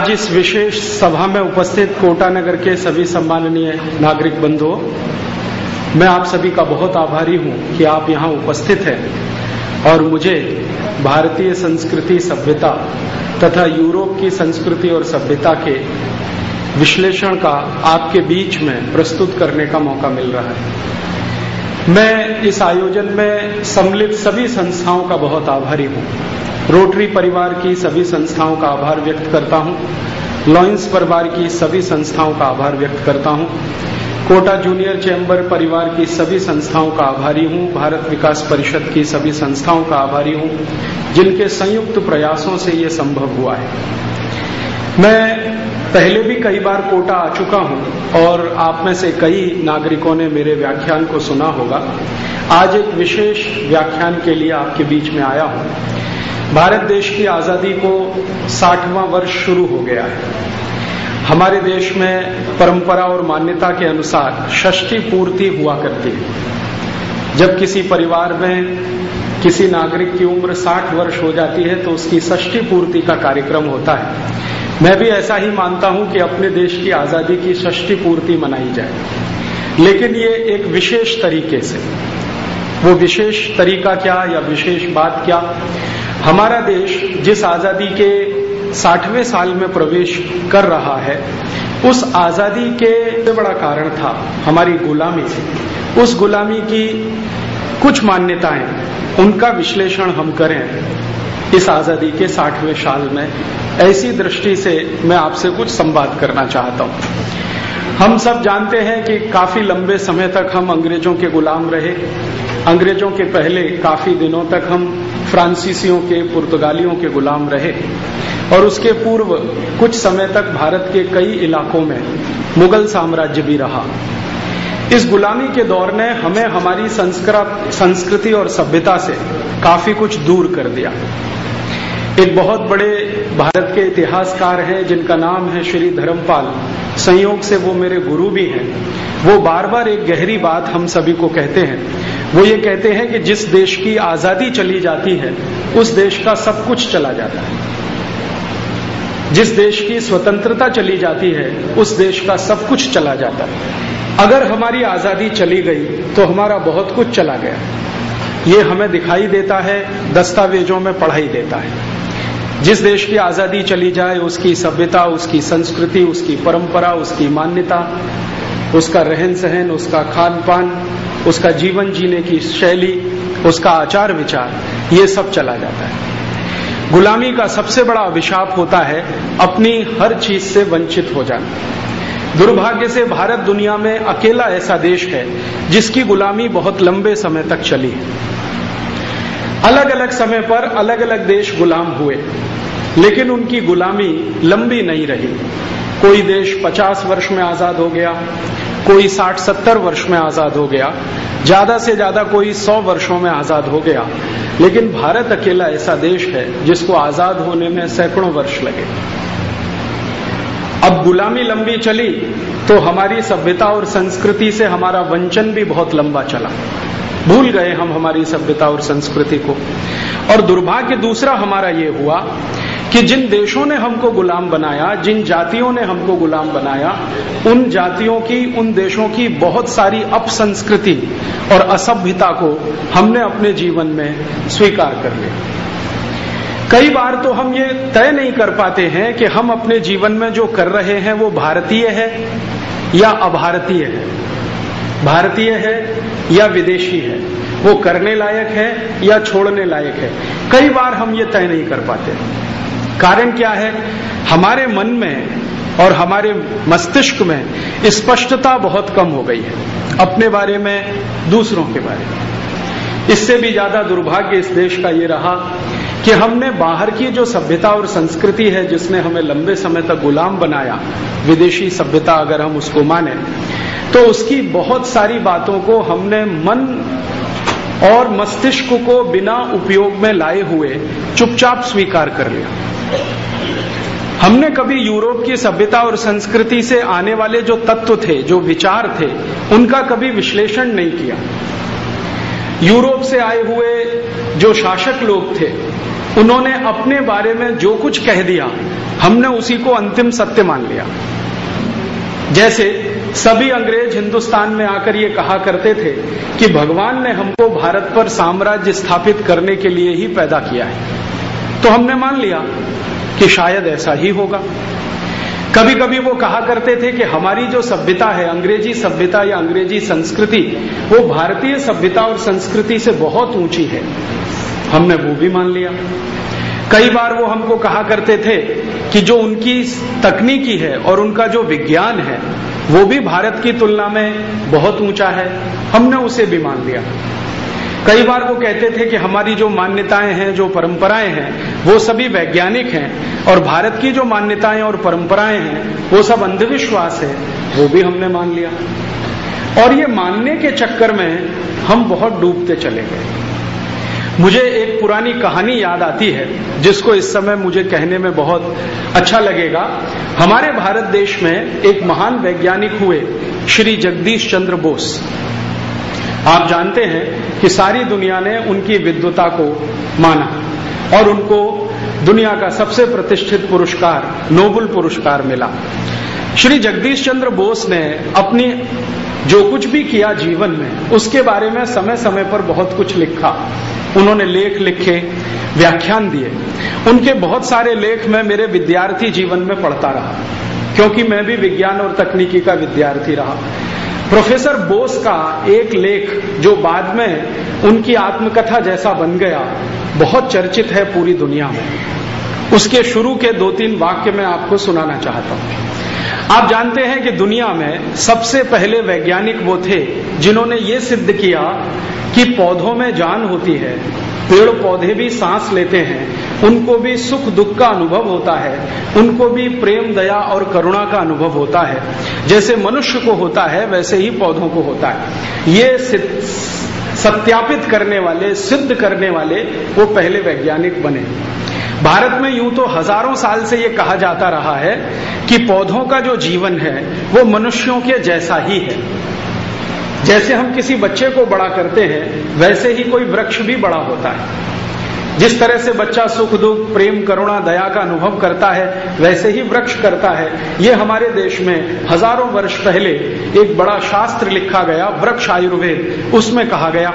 आज इस विशेष सभा में उपस्थित कोटा नगर के सभी सम्माननीय नागरिक बंधुओं, मैं आप सभी का बहुत आभारी हूँ कि आप यहाँ उपस्थित हैं और मुझे भारतीय संस्कृति सभ्यता तथा यूरोप की संस्कृति और सभ्यता के विश्लेषण का आपके बीच में प्रस्तुत करने का मौका मिल रहा है। मैं इस आयोजन में सम्मिलित सभी संस्थाओं का बहुत आभारी हूँ। रोटरी परिवार की सभी संस्थाओं का आभार व्यक्त करता हूँ। लॉयंस परिवार की सभी संस्थाओं का आभार व्यक्त करता हूँ। कोटा जूनियर चैम्बर परिवार की सभी संस्थाओं का आभारी हूँ। भारत विकास परिषद की सभी संस्थाओं का आभारी हूँ। जिनके संयुक्त प्रयासों से ये संभव हुआ है। मैं पहले भी कई बार कोटा आ चुका हूँ और आप में से कई नागरिकों ने मेरे व्याख्यान को सुना होगा। आज एक विशेष व्याख्यान के लिए आपके बीच में आया हूँ। भारत देश की आज़ादी को साठवां वर्ष शुरू हो गया है। हमारे देश में परंपरा और मान्यता के अनुसार षष्ठी पूर्ति हुआ करती है। जब किसी परिवार में किसी नागरिक की उम्र 60 वर्ष हो जाती है तो उसकी षष्ठी पूर्ति का कार्यक्रम होता है। मैं भी ऐसा ही मानता हूँ कि अपने देश की आज़ादी की षष्ठी पूर्ति मनाई जाए। लेकिन ये एक विशेष तरीके से, वो विशेष तरीका क्या या विशेष बात क्या हमारा देश जिस आज़ादी के साठवें साल में प्रवेश कर रहा है, उस आज़ादी के बड़ा कारण था हमारी गुलामी। उस गुलामी की कुछ मान्यताएँ, उनका विश्लेषण हम करें इस आज़ादी के साठवें साल में। ऐसी दृष्टि से मैं आपसे कुछ संवाद करना चाहता हूँ। हम सब जानते हैं कि काफ़ी लंबे समय तक हम अंग्रेज़ों के गुलाम रहे। अंग्रेज़ों के पहले काफ़ी दिनों तक हम फ्रांसीसियों के, पुर्तगालियों के गुलाम रहे। और उसके पूर्व कुछ समय तक भारत के कई इलाकों में मुगल साम्राज्य भी रहा। इस गुलामी के दौर ने हमें हमारी संस्कृति और सभ्यता से काफ़ी कुछ दूर कर दिया। एक बहुत बड़े भारत के इतिहासकार हैं, जिनका नाम है श्री धर्मपाल। संयोग से वो मेरे गुरु भी हैं। वो बार बार एक गहरी बात हम सभी को कहते हैं। वो ये कहते हैं कि जिस देश की आज़ादी चली जाती है, उस देश का सब कुछ चला जाता है। जिस देश की स्वतंत्रता चली जाती है, उस देश का सब कुछ चला जाता है। अगर हमारी आज़ादी चली गई तो हमारा बहुत कुछ चला गया। ये हमें दिखाई देता है, दस्तावेजों में पढ़ाई देता है। जिस देश की आज़ादी चली जाए, उसकी सभ्यता, उसकी संस्कृति, उसकी परंपरा, उसकी मान्यता, उसका रहन सहन उसका खान पान उसका जीवन जीने की शैली, उसका आचार विचार ये सब चला जाता है। गुलामी का सबसे बड़ा अभिशाप होता है अपनी हर चीज़ से वंचित हो जाना। दुर्भाग्य से भारत दुनिया में अकेला ऐसा देश है जिसकी गुलामी बहुत लंबे समय तक चली अलग अलग समय पर अलग अलग देश गुलाम हुए। लेकिन उनकी गुलामी लंबी नहीं रही। कोई देश 50 वर्ष में आज़ाद हो गया, कोई 60-70 वर्ष में आज़ाद हो गया, ज़्यादा से ज़्यादा कोई 100 वर्षों में आज़ाद हो गया। लेकिन भारत अकेला ऐसा देश है जिसको आज़ाद होने में सैकड़ों वर्ष लगे। अब गुलामी लंबी चली तो हमारी सभ्यता और संस्कृति से हमारा वंचन भी बहुत लंबा चला। भूल गए हम हमारी सभ्यता और संस्कृति को। और दुर्भाग्य दूसरा हमारा ये हुआ कि जिन देशों ने हमको गुलाम बनाया, जिन जातियों ने हमको गुलाम बनाया, उन जातियों की, उन देशों की बहुत सारी अपसंस्कृति और असभ्यता को हमने अपने जीवन में स्वीकार कर लिया। कई बार तो हम ये तय नहीं कर पाते हैं कि हम अपने जीवन में जो कर रहे हैं वो भारतीय है या अभारतीय है। भारतीय है या विदेशी है? वो करने लायक है या छोड़ने लायक है? कई बार हम ये तय नहीं कर पाते। कारण क्या है? हमारे मन में और हमारे मस्तिष्क में स्पष्टता बहुत कम हो गई है। अपने बारे में, दूसरों के बारे में। इससे भी ज़्यादा दुर्भाग्य इस देश का ये रहा कि हमने बाहर की जो सभ्यता और संस्कृति है, जिसने हमें लंबे समय तक गुलाम बनाया, विदेशी सभ्यता अगर हम उसको माने तो उसकी बहुत सारी बातों को हमने मन और मस्तिष्क को बिना उपयोग में लाए हुए चुपचाप स्वीकार कर लिया। हमने कभी यूरोप की सभ्यता और संस्कृति से आने वाले जो तत्व थे, जो विचार थे, उनका कभी विश्लेषण नहीं किया। यूरोप से आए हुए जो शासक लोग थे, उन्होंने अपने बारे में जो कुछ कह दिया, हमने उसी को अंतिम सत्य मान लिया। जैसे सभी अंग्रेज़ हिंदुस्तान में आकर ये कहा करते थे कि भगवान ने हमको भारत पर साम्राज्य स्थापित करने के लिए ही पैदा किया है। तो हमने मान लिया कि शायद ऐसा ही होगा। कभी कभी वो कहा करते थे कि हमारी जो सभ्यता है, अंग्रेज़ी सभ्यता या अंग्रेज़ी संस्कृति, वो भारतीय सभ्यता और संस्कृति से बहुत ऊँची है। हमने वो भी मान लिया। कई बार वो हमको कहा करते थे कि जो उनकी तकनीकी है और उनका जो विज्ञान है वो भी भारत की तुलना में बहुत ऊँचा है। हमने उसे भी मान लिया। कई बार वो कहते थे कि हमारी जो मान्यताएँ हैं, जो परंपराएँ हैं, वो सभी वैज्ञानिक हैं और भारत की जो मान्यताएँ और परंपराएँ हैं, वो सब अंधविश्वास है, वो भी हमने मान लिया। और ये मानने के चक्कर में हम बहुत डूबते चले गए। मुझे एक पुरानी कहानी याद आती है, जिसको इस समय मुझे कहने में बहुत अच्छा लगेगा। हमारे भारत देश में एक महान वैज्ञानिक हुए, श्री जगदीश चंद्र बोस। आप जानते हैं कि सारी दुनिया ने उनकी विद्वता को माना, और उनको दुनिया का सबसे प्रतिष्ठित पुरस्कार, नोबल पुरस्कार मिला। श्री जगदीश चंद्र बोस ने अपनी जो कुछ भी किया जीवन में, उसके बारे में समय समय पर बहुत कुछ लिखा। उन्होंने लेख लिखे, व्याख्यान दिए। उनके बहुत सारे लेख मैं मेरे विद्यार्थी जीवन में पढ़ता रहा, क्योंकि मैं भी विज्ञान और तकनीकी का विद्यार्थी रहा। प्रोफेसर बोस का एक लेख, जो बाद में उनकी आत्मकथा जैसा बन गया, बहुत चर्चित है पूरी दुनिया में। उसके शुरू के दो तीन वाक्य मैं आपको सुनाना चाहता हूँ। आप जानते हैं कि दुनिया में सबसे पहले वैज्ञानिक वो थे जिन्होंने ये सिद्ध किया कि पौधों में जान होती है, पेड़ पौधे भी सांस लेते हैं, उनको भी सुख दुख का अनुभव होता है, उनको भी प्रेम, दया और करुणा का अनुभव होता है। जैसे मनुष्य को होता है, वैसे ही पौधों को होता है। ये सत्यापित करने वाले, सिद्ध करने वाले वो पहले वैज्ञानिक बने। भारत में यूँ तो हज़ारों साल से ये कहा जाता रहा है कि पौधों का जो जीवन है, वो मनुष्यों के जैसा ही है। जैसे हम किसी बच्चे को बड़ा करते हैं, वैसे ही कोई वृक्ष भी बड़ा होता है। जिस तरह से बच्चा सुख दुख, प्रेम, करुणा, दया का अनुभव करता है, वैसे ही वृक्ष करता है। ये हमारे देश में हज़ारों वर्ष पहले एक बड़ा शास्त्र लिखा गया, वृक्ष आयुर्वेद, उसमें कहा गया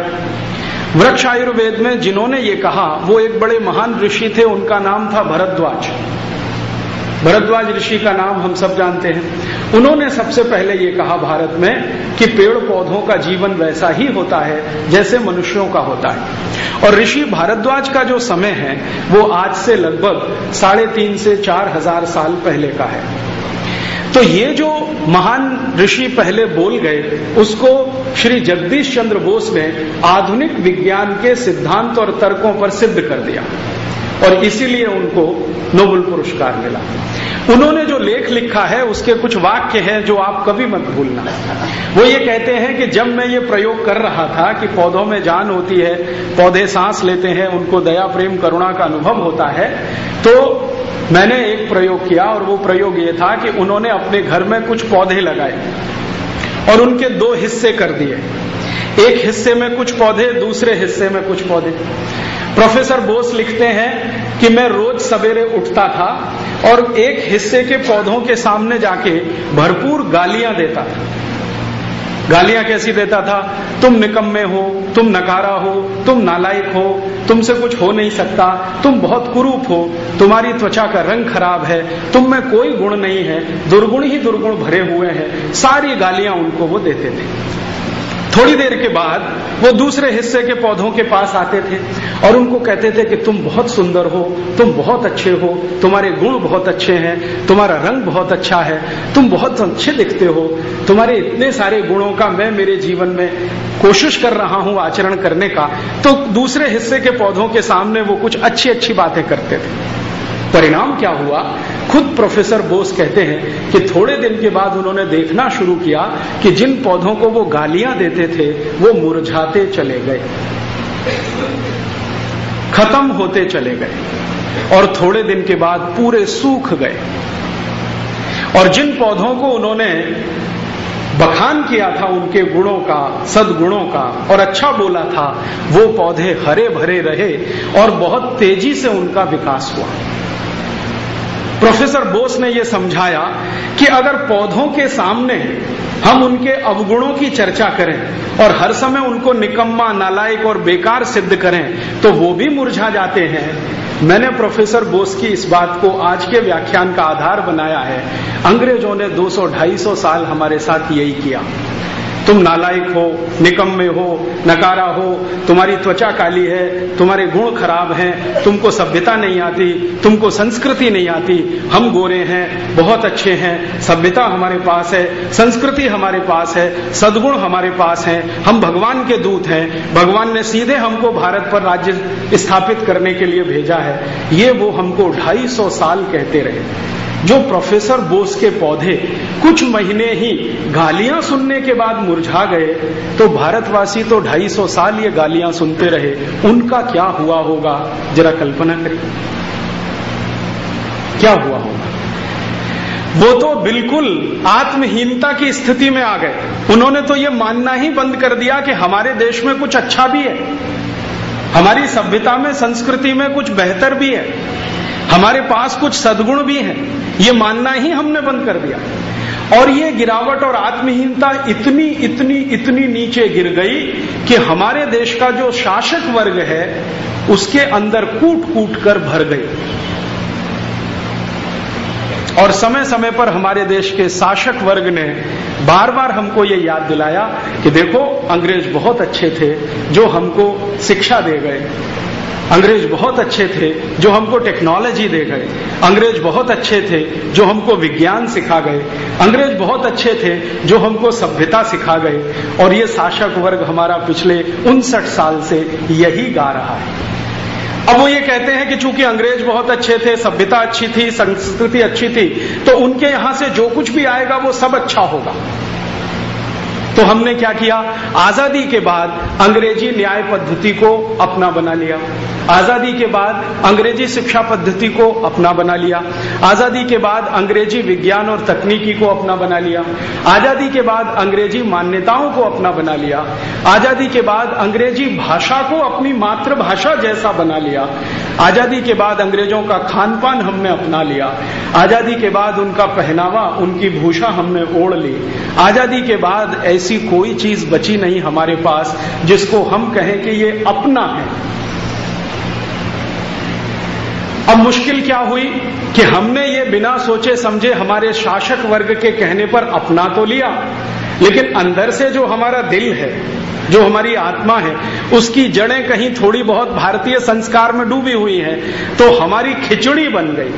वृक्ष आयुर्वेद में जिन्होंने ये कहा, वो एक बड़े महान ऋषि थे, उनका नाम था भरद्वाज। भरद्वाज ऋषि का नाम हम सब जानते हैं। उन्होंने सबसे पहले ये कहा भारत में कि पेड़ पौधों का जीवन वैसा ही होता है, जैसे मनुष्यों का होता है। और ऋषि भारद्वाज का जो समय है, वो आज से लगभग साढ़े तीन से चार हज़ार साल पहले का है। तो ये जो महान ऋषि पहले बोल गए, उसको श्री जगदीश चंद्र बोस ने आधुनिक विज्ञान के सिद्धांत और तर्कों पर सिद्ध कर दिया। और इसीलिए उनको नोबल पुरस्कार मिला। उन्होंने जो लेख लिखा है, उसके कुछ वाक्य हैं जो आप कभी मत भूलना। वो ये कहते हैं कि जब मैं ये प्रयोग कर रहा था कि पौधों में जान होती है, पौधे सांस लेते हैं, उनको दया, प्रेम, करुणा का अनुभव होता है तो मैंने एक प्रयोग किया और वो प्रयोग ये था कि उन्होंने अपने घर में कुछ पौधे लगाए और उनके दो हिस्से कर दिए। एक हिस्से में कुछ पौधे, दूसरे हिस्से में कुछ पौधे। प्रोफेसर बोस लिखते हैं कि मैं रोज सवेरे उठता था और एक हिस्से के पौधों के सामने जाके भरपूर गालियाँ देता था। गालियाँ कैसी देता था? तुम निकम्मे हो, तुम नकारा हो, तुम नालायक हो, तुमसे कुछ हो नहीं सकता, तुम बहुत कुरूप हो, तुम्हारी त्वचा का रंग खराब है, तुम में कोई गुण नहीं है, दुर्गुण ही दुर्गुण भरे हुए हैं। सारी गालियाँ उनको वो देते थे। थोड़ी देर के बाद वो दूसरे हिस्से के पौधों के पास आते थे और उनको कहते थे कि तुम बहुत सुंदर हो, तुम बहुत अच्छे हो, तुम्हारे गुण बहुत अच्छे हैं, तुम्हारा रंग बहुत अच्छा है, तुम बहुत अच्छे दिखते हो, तुम्हारे इतने सारे गुणों का मैं मेरे जीवन में कोशिश कर रहा हूँ आचरण करने का। तो दूसरे हिस्से के पौधों के सामने वो कुछ अच्छी अच्छी बातें करते थे। परिणाम क्या हुआ? खुद प्रोफेसर बोस कहते हैं कि थोड़े दिन के बाद उन्होंने देखना शुरू किया कि जिन पौधों को वो गालियाँ देते थे, वो मुरझाते चले गए। खत्म होते चले गए और थोड़े दिन के बाद पूरे सूख गए। और जिन पौधों को उन्होंने बखान किया था, उनके गुणों का, सदगुणों का, और अच्छा बोला था, वो पौधे हरे भरे रहे और बहुत तेज़ी से उनका विकास हुआ। प्रोफेसर बोस ने यह समझाया कि अगर पौधों के सामने हम उनके अवगुणों की चर्चा करें और हर समय उनको निकम्मा, नालायक और बेकार सिद्ध करें तो वो भी मुरझा जाते हैं। मैंने प्रोफेसर बोस की इस बात को आज के व्याख्यान का आधार बनाया है। अंग्रेज़ों ने 200-250 साल हमारे साथ यही किया। तुम नालायक हो निकम्मे हो, नकारा हो, तुम्हारी त्वचा काली है, तुम्हारे गुण खराब हैं, तुमको सभ्यता नहीं आती, तुमको संस्कृति नहीं आती। हम गोरे हैं, बहुत अच्छे हैं, सभ्यता हमारे पास है, संस्कृति हमारे पास है, सदगुण हमारे पास है, हम भगवान के दूत हैं, भगवान ने सीधे हमको भारत पर राज्य स्थापित करने के लिए भेजा है। ये वो हमको ढाई सौ साल कहते रहे। जो प्रोफेसर बोस के पौधे कुछ महीने ही गालियाँ सुनने के बाद मुरझा गए तो भारतवासी तो 250 साल ये गालियाँ सुनते रहे। उनका क्या हुआ होगा? जरा कल्पना करिए क्या हुआ होगा? वो तो बिल्कुल आत्महीनता की स्थिति में आ गए। उन्होंने तो ये मानना ही बंद कर दिया कि हमारे देश में कुछ अच्छा भी है। हमारी सभ्यता में, संस्कृति में कुछ बेहतर भी है। हमारे पास कुछ सदगुण भी हैं। ये मानना ही हमने बंद कर दिया। और ये गिरावट और आत्महीनता इतनी इतनी इतनी नीचे गिर गई कि हमारे देश का जो शासक वर्ग है, उसके अंदर कूट कूट कर भर गई। और समय समय पर हमारे देश के शासक वर्ग ने बार बार हमको ये याद दिलाया कि देखो, अंग्रेज़ बहुत अच्छे थे जो हमको शिक्षा दे गए। अंग्रेज़ बहुत अच्छे थे जो हमको टेक्नोलॉजी दे गए। अंग्रेज़ बहुत अच्छे थे जो हमको विज्ञान सिखा गए। अंग्रेज़ बहुत अच्छे थे जो हमको सभ्यता सिखा गए। और ये शासक वर्ग हमारा पिछले उनसठ साल से यही गा रहा है। अब वो ये कहते हैं कि चूँकि अंग्रेज़ बहुत अच्छे थे, सभ्यता अच्छी थी, संस्कृति अच्छी थी तो उनके यहाँ से जो कुछ भी आएगा वो सब अच्छा होगा। तो हमने क्या किया? आज़ादी के बाद अंग्रेज़ी न्याय पद्धति को अपना बना लिया। आज़ादी के बाद अंग्रेज़ी शिक्षा पद्धति को अपना बना लिया। आज़ादी के बाद अंग्रेज़ी विज्ञान और तकनीकी को अपना बना लिया। आज़ादी के बाद अंग्रेज़ी मान्यताओं को अपना बना लिया। आज़ादी के बाद अंग्रेज़ी भाषा को अपनी मातृभाषा जैसा बना लिया। आज़ादी के बाद अंग्रेज़ों का खान पान हमने अपना लिया। आज़ादी के बाद उनका पहनावा, उनकी भूषा हमने ओढ़ ली। आज़ादी के बाद ऐसी ऐसी कोई चीज़ बची नहीं हमारे पास जिसको हम कहें कि ये अपना है। अब मुश्किल क्या हुई कि हमने ये बिना सोचे समझे हमारे शासक वर्ग के कहने पर अपना तो लिया, लेकिन अंदर से जो हमारा दिल है, जो हमारी आत्मा है, उसकी जड़ें कहीं थोड़ी बहुत भारतीय संस्कार में डूबी हुई हैं तो हमारी खिचड़ी बन गई।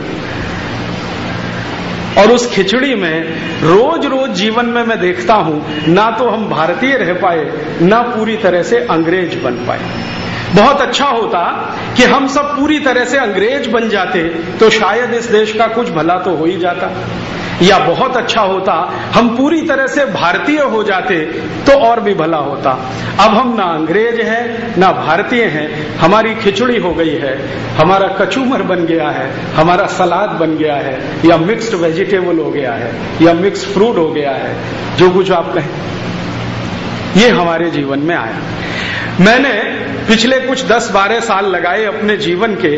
और उस खिचड़ी में रोज रोज जीवन में मैं देखता हूँ, ना तो हम भारतीय रह पाए, ना पूरी तरह से अंग्रेज़ बन पाए। बहुत अच्छा होता कि हम सब पूरी तरह से अंग्रेज़ बन जाते तो शायद इस देश का कुछ भला तो हो ही जाता। या बहुत अच्छा होता, हम पूरी तरह से भारतीय हो जाते तो और भी भला होता। अब हम ना अंग्रेज़ हैं, ना भारतीय हैं, हमारी खिचड़ी हो गई है, हमारा कचूमर बन गया है, हमारा सलाद बन गया है, या मिक्स्ड वेजिटेबल हो गया है, या मिक्स फ्रूट हो गया है, जो कुछ आप कहें। ये हमारे जीवन में आया। मैंने पिछले कुछ दस बारह साल लगाए अपने जीवन के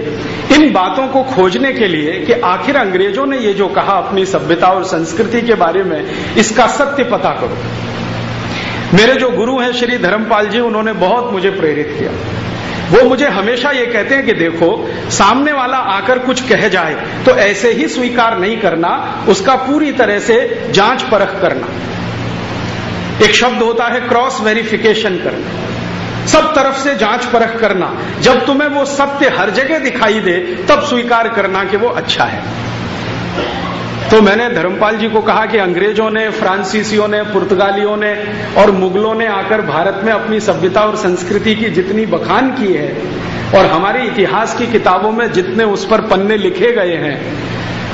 इन बातों को खोजने के लिए कि आखिर अंग्रेज़ों ने ये जो कहा अपनी सभ्यता और संस्कृति के बारे में, इसका सत्य पता करो। मेरे जो गुरु हैं श्री धर्मपाल जी, उन्होंने बहुत मुझे प्रेरित किया। वो मुझे हमेशा ये कहते हैं कि देखो, सामने वाला आकर कुछ कह जाए तो ऐसे ही स्वीकार नहीं करना, उसका पूरी तरह से जाँच परख करना। एक शब्द होता है क्रॉस वेरिफिकेशन करना। सब तरफ़ से जाँच परख करना। जब तुम्हें वो सत्य हर जगह दिखाई दे, तब स्वीकार करना कि वो अच्छा है। तो मैंने धर्मपाल जी को कहा कि अंग्रेज़ों ने, फ्रांसीसियों ने, पुर्तगालियों ने और मुगलों ने आकर भारत में अपनी सभ्यता और संस्कृति की जितनी बखान की है और हमारे इतिहास की किताबों में जितने उस पर पन्ने लिखे गए हैं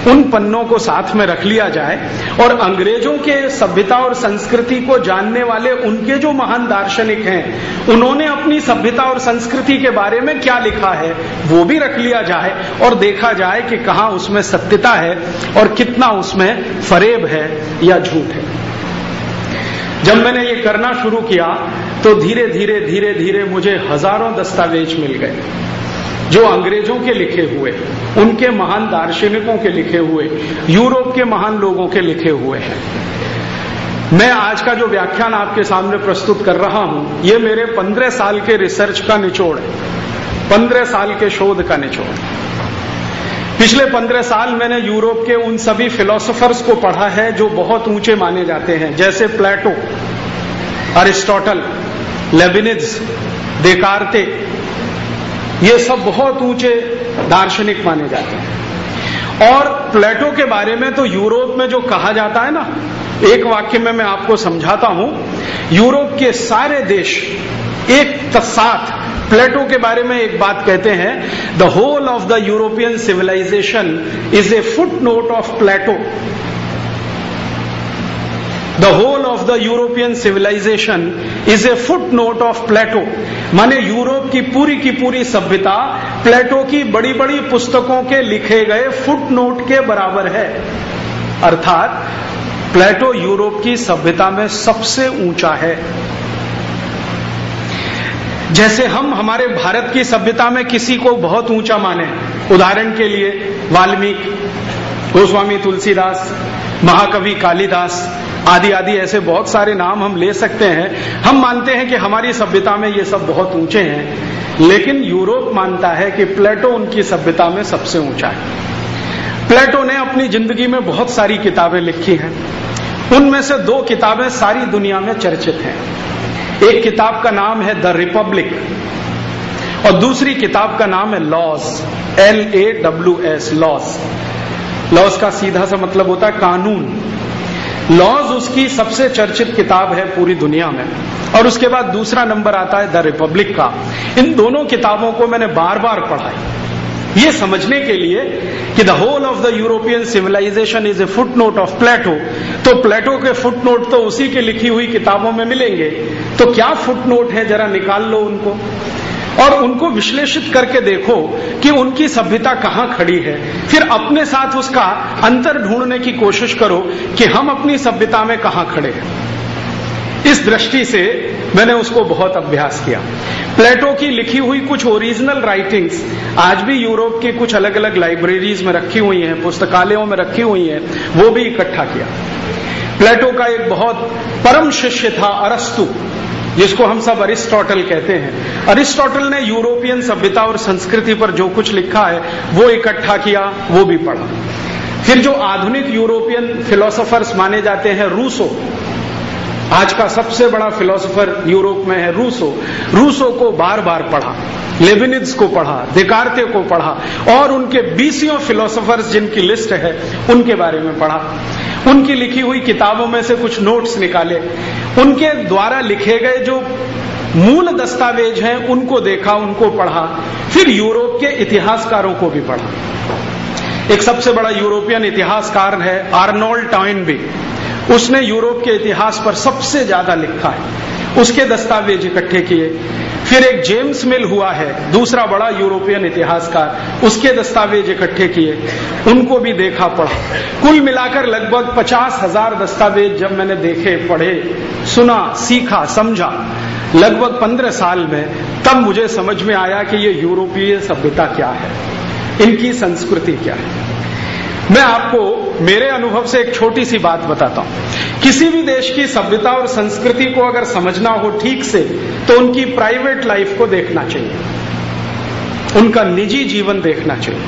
उन पन्नों को साथ में रख लिया जाए और अंग्रेज़ों के सभ्यता और संस्कृति को जानने वाले उनके जो महान दार्शनिक हैं, उन्होंने अपनी सभ्यता और संस्कृति के बारे में क्या लिखा है, वो भी रख लिया जाए और देखा जाए कि कहा उसमें सत्यता है और कितना उसमें फरेब है या झूठ है। जब मैंने ये करना शुरू किया तो धीरे धीरे धीरे धीरे मुझे हज़ारों दस्तावेज़ मिल गए। जो अंग्रेज़ों के लिखे हुए, उनके महान दार्शनिकों के लिखे हुए, यूरोप के महान लोगों के लिखे हुए हैं। मैं आज का जो व्याख्यान आपके सामने प्रस्तुत कर रहा हूँ, ये मेरे पंद्रह साल के रिसर्च का निचोड़ है। पंद्रह साल के शोध का निचोड़ पिछले पंद्रह साल मैंने यूरोप के उन सभी फिलोसोफर्स को पढ़ा है जो बहुत ऊँचे माने जाते हैं, जैसे प्लेटो, अरिस्टोटल लेबिनिज देकारते ये सब बहुत ऊँचे दार्शनिक माने जाते हैं। और प्लेटो के बारे में तो यूरोप में जो कहा जाता है ना, एक वाक्य में मैं आपको समझाता हूँ। यूरोप के सारे देश एक साथ प्लेटो के बारे में एक बात कहते हैं the whole of the European civilisation is a footnote of Plato the whole of the European civilisation is a note of Plato माने यूरोप की पूरी की पूरी सभ्यता प्लेटो की बड़ी बड़ी पुस्तकों के लिखे गए नोट के बराबर है। अर्थात प्लेटो यूरोप की सभ्यता में सबसे ऊँचा है। जैसे हम हमारे भारत की सभ्यता में किसी को बहुत ऊँचा माने। उदाहरण के लिए, वाल्मीकि। गोस्वामी तुलसीदास, महाकवि कालिदास आदि आदि ऐसे बहुत सारे नाम हम ले सकते हैं। हम मानते हैं कि हमारी सभ्यता में ये सब बहुत ऊँचे हैं, लेकिन यूरोप मानता है कि प्लेटो उनकी सभ्यता में सबसे ऊँचा है। प्लेटो ने अपनी ज़िंदगी में बहुत सारी किताबें लिखी हैं। उनमें से दो किताबें सारी दुनिया में चर्चित हैं। एक किताब का नाम है द रिपब्लिक और दूसरी किताब का नाम है laws, L A W S, laws. Laws का सीधा सा मतलब होता है कानून। लॉज उसकी सबसे चर्चित किताब है पूरी दुनिया में। और उसके बाद दूसरा नंबर आता है द रिपब्लिक का। इन दोनों किताबों को मैंने बार बार पढ़ा है ये समझने के लिए कि the whole of the European civilisation is a footnote of Plato. तो प्लेटो के फुट नोट तो उसी की लिखी हुई किताबों में मिलेंगे। तो क्या फुट नोट है? जरा निकाल लो उनको। और उनको विश्लेषित करके देखो कि उनकी सभ्यता कहाँ खड़ी है। फिर अपने साथ उसका अंतर ढूँढने की कोशिश करो कि हम अपनी सभ्यता में कहाँ खड़े हैं। इस दृष्टि से मैंने उसको बहुत अभ्यास किया। प्लेटो की लिखी हुई कुछ ओरिजिनल राइटिंग्स आज भी यूरोप की कुछ अलग अलग लाइब्रेरीज में रखी हुई हैं, पुस्तकालयों में रखी हुई हैं, वो भी इकट्ठा किया। प्लेटो का एक बहुत परम शिष्य था अरस्तु। जिसको हम सब अरिस्टोटल कहते हैं। अरिस्टोटल ने यूरोपियन सभ्यता और संस्कृति पर जो कुछ लिखा है, वो इकट्ठा किया, वो भी पढ़ा। फिर जो आधुनिक यूरोपियन फिलोसोफर्स माने जाते हैं, रूसो आज का सबसे बड़ा फिलोसोफर यूरोप में है रूसो। रूसो को बार बार पढ़ा लेबिनिज को पढ़ा देकारते को पढ़ा, और उनके बीसियों फिलोसोफर्स जिनकी लिस्ट है, उनके बारे में पढ़ा। उनकी लिखी हुई किताबों में से कुछ नोट्स निकाले। उनके द्वारा लिखे गए जो मूल दस्तावेज़ हैं, उनको देखा, उनको पढ़ा। फिर यूरोप के इतिहासकारों को भी पढ़ा। एक सबसे बड़ा यूरोपियन इतिहासकार है आर्नोल्ड टाइनबी उसने यूरोप के इतिहास पर सबसे ज़्यादा लिखा है। उसके दस्तावेज़ इकट्ठे किए। फिर एक जेम्स मिल हुआ है, दूसरा बड़ा यूरोपियन इतिहासकार। उसके दस्तावेज़ इकट्ठे किए। उनको भी देखा पढ़ा कुल मिलाकर लगभग पचास हज़ार दस्तावेज़ जब मैंने देखे, पढ़े, सुना, सीखा, समझा, लगभग पंद्रह साल में, तब मुझे समझ में आया कि ये यूरोपीय सभ्यता क्या है। इनकी संस्कृति क्या है? मैं आपको मेरे अनुभव से एक छोटी सी बात बताता हूँ। किसी भी देश की सभ्यता और संस्कृति को अगर समझना हो ठीक से तो उनकी प्राइवेट लाइफ को देखना चाहिए। उनका निजी जीवन देखना चाहिए।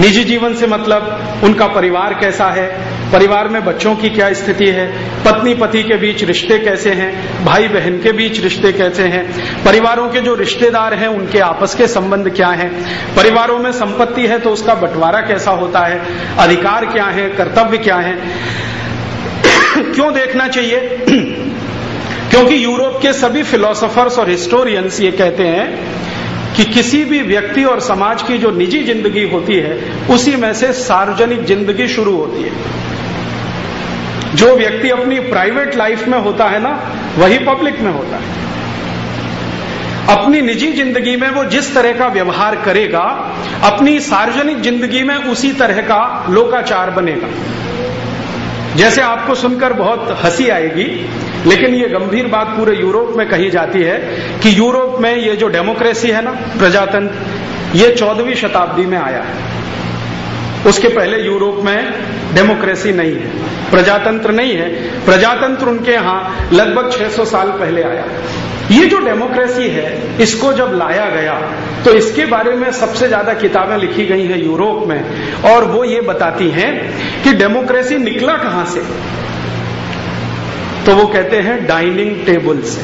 निजी जीवन से मतलब उनका परिवार कैसा है परिवार में बच्चों की क्या स्थिति है? पत्नी, पति के बीच रिश्ते कैसे हैं? भाई, बहन के बीच रिश्ते कैसे हैं? परिवारों के जो रिश्तेदार हैं, उनके आपस के संबंध क्या हैं? परिवारों में संपत्ति है तो उसका बंटवारा कैसा होता है? अधिकार क्या है? कर्तव्य क्या है? क्यों देखना चाहिए? क्योंकि यूरोप के सभी फिलोसोफर्स और हिस्टोरियंस ये कहते हैं कि किसी भी व्यक्ति और समाज की जो निजी ज़िंदगी होती है, उसी में से सार्वजनिक ज़िंदगी शुरू होती है। जो व्यक्ति अपनी प्राइवेट लाइफ में होता है ना, वही पब्लिक में होता है। अपनी निजी ज़िंदगी में वो जिस तरह का व्यवहार करेगा, अपनी सार्वजनिक ज़िंदगी में उसी तरह का लोकाचार बनेगा। जैसे आपको सुनकर बहुत हँसी आएगी, लेकिन ये गंभीर बात पूरे यूरोप में कही जाती है कि यूरोप में ये जो डेमोक्रेसी है ना, प्रजातंत्र, ये चौदहवीं शताब्दी में आया है। उसके पहले यूरोप में डेमोक्रेसी नहीं है, प्रजातंत्र नहीं है। प्रजातंत्र उनके यहाँ लगभग 600 साल पहले आया। ये जो डेमोक्रेसी है, इसको जब लाया गया तो इसके बारे में सबसे ज़्यादा किताबें लिखी गई हैं यूरोप में। और वो ये बताती हैं कि डेमोक्रेसी निकला कहाँ से? तो वो कहते हैं डाइनिंग टेबल से।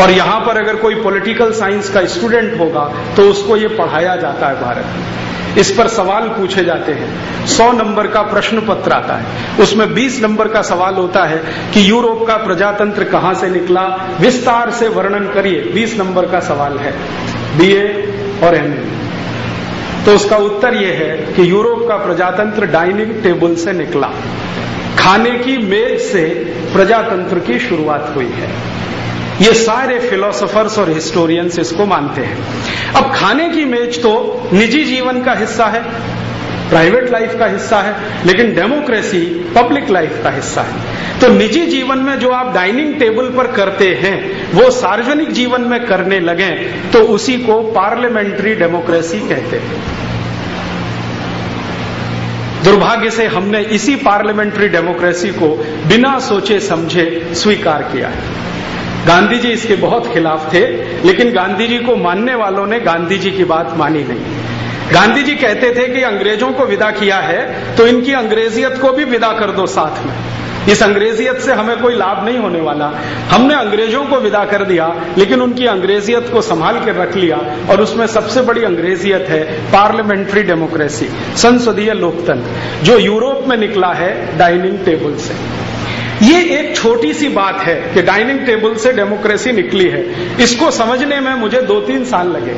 और यहाँ पर अगर कोई पॉलिटिकल साइंस का स्टूडेंट होगा तो उसको ये पढ़ाया जाता है भारत में। इस पर सवाल पूछे जाते हैं। सौ नंबर का प्रश्न पत्र आता है। उसमें बीस नंबर का सवाल होता है कि यूरोप का प्रजातंत्र कहाँ से निकला? विस्तार से वर्णन करिए। बीस नंबर का सवाल है। बीए और एम तो उसका उत्तर यह है कि यूरोप का प्रजातंत्र डाइनिंग टेबल से निकला। खाने की मेज से प्रजातंत्र की शुरुआत हुई है। ये सारे फिलोसोफर्स और हिस्टोरियंस इसको मानते हैं। अब खाने की मेज तो निजी जीवन का हिस्सा है प्राइवेट लाइफ का हिस्सा है, लेकिन डेमोक्रेसी पब्लिक लाइफ का हिस्सा है। तो निजी जीवन में जो आप डाइनिंग टेबल पर करते हैं, वो सार्वजनिक जीवन में करने लगे तो उसी को पार्लियामेंट्री डेमोक्रेसी कहते हैं। दुर्भाग्य से हमने इसी पार्लियामेंट्री डेमोक्रेसी को बिना सोचे समझे स्वीकार किया है। गांधी जी इसके बहुत खिलाफ थे, लेकिन गांधी जी को मानने वालों ने गांधी जी की बात मानी नहीं। गांधी जी कहते थे कि अंग्रेज़ों को विदा किया है तो इनकी अंग्रेजियत को भी विदा कर दो साथ में। इस अंग्रेजियत से हमें कोई लाभ नहीं होने वाला। हमने अंग्रेज़ों को विदा कर दिया, लेकिन उनकी अंग्रेजियत को संभाल कर रख लिया, और उसमें सबसे बड़ी अंग्रेजियत है पार्लियामेंट्री डेमोक्रेसी, संसदीय लोकतंत्र, जो यूरोप में निकला है डाइनिंग टेबल से। ये एक छोटी सी बात है कि डाइनिंग टेबल से डेमोक्रेसी निकली है। इसको समझने में मुझे दो तीन साल लगे।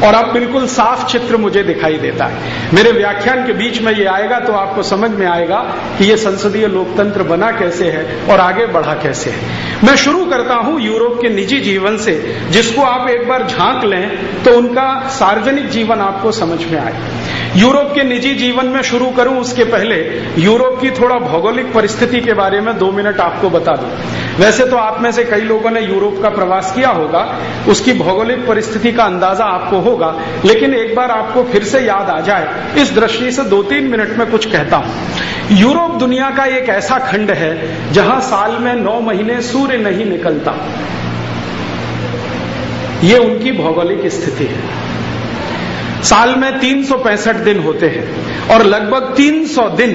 और अब बिल्कुल साफ़ चित्र मुझे दिखाई देता है। मेरे व्याख्यान के बीच में ये आएगा तो आपको समझ में आएगा कि ये संसदीय लोकतंत्र बना कैसे है और आगे बढ़ा कैसे है। मैं शुरू करता हूँ यूरोप के निजी जीवन से, जिसको आप एक बार झाँक लें तो उनका सार्वजनिक जीवन आपको समझ में आए। यूरोप के निजी जीवन में शुरू करूँ उसके पहले, यूरोप की थोड़ा भौगोलिक परिस्थिति के बारे में दो मिनट आपको बता दूँ। वैसे तो आप में से कई लोगों ने यूरोप का प्रवास किया होगा, उसकी भौगोलिक परिस्थिति का अंदाज़ा आपको होगा। लेकिन एक बार आपको फिर से याद आ जाए, इस दृष्टि से दो तीन मिनट में कुछ कहता हूँ। यूरोप दुनिया का एक ऐसा खंड है, जहाँ साल में नौ महीने सूर्य नहीं निकलता। ये उनकी भौगोलिक स्थिति है। साल में तीन सौ पैंसठ दिन होते हैं, और लगभग 300 दिन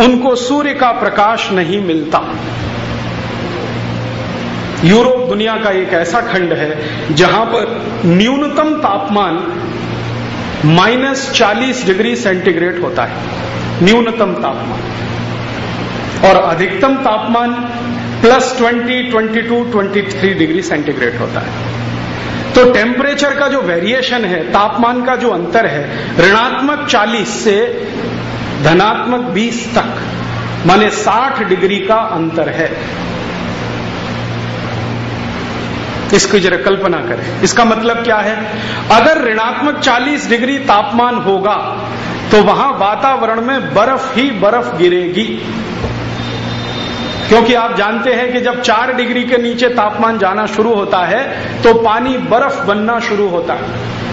उनको सूर्य का प्रकाश नहीं मिलता। यूरोप दुनिया का एक ऐसा खंड है जहाँ पर न्यूनतम तापमान माइनस चालीस डिग्री सेंटीग्रेड होता है, न्यूनतम तापमान। और अधिकतम तापमान plus twenty twenty two, twenty three degree centigrade होता है। तो टेम्परेचर का जो वेरिएशन है, तापमान का जो अंतर है, ऋणात्मक 40 से धनात्मक 20 तक, माने 60 डिग्री का अंतर है। इसकी जरा कल्पना करें। इसका मतलब क्या है? अगर ऋणात्मक 40 डिग्री तापमान होगा तो वहाँ वातावरण में बर्फ़ ही बर्फ़ गिरेगी। क्योंकि आप जानते हैं कि जब चार डिग्री के नीचे तापमान जाना शुरू होता है तो पानी बर्फ़ बनना शुरू होता है।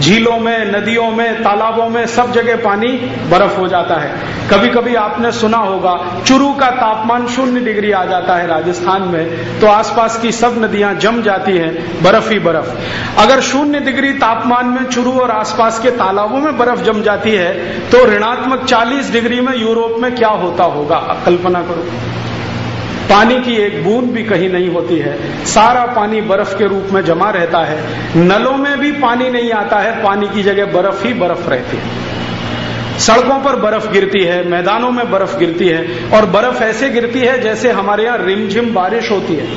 झीलों में, नदियों में, तालाबों में सब जगह पानी बर्फ़ हो जाता है। कभी कभी आपने सुना होगा, चुरू का तापमान शून्य डिग्री आ जाता है राजस्थान में तो आसपास की सब नदियाँ जम जाती हैं, बर्फ़ ही बर्फ़। अगर शून्य डिग्री तापमान में चुरू और आसपास के तालाबों में बर्फ़ जम जाती है तो ऋणात्मक 40 डिग्री में यूरोप में क्या होता होगा? कल्पना करो। पानी की एक बूंद भी कहीं नहीं होती है। सारा पानी बर्फ़ के रूप में जमा रहता है। नलों में भी पानी नहीं आता है, पानी की जगह बर्फ़ ही बर्फ़ रहती है। सड़कों पर बर्फ़ गिरती है, मैदानों में बर्फ़ गिरती है, और बर्फ़ ऐसे गिरती है जैसे हमारे यहाँ रिमझिम बारिश होती है।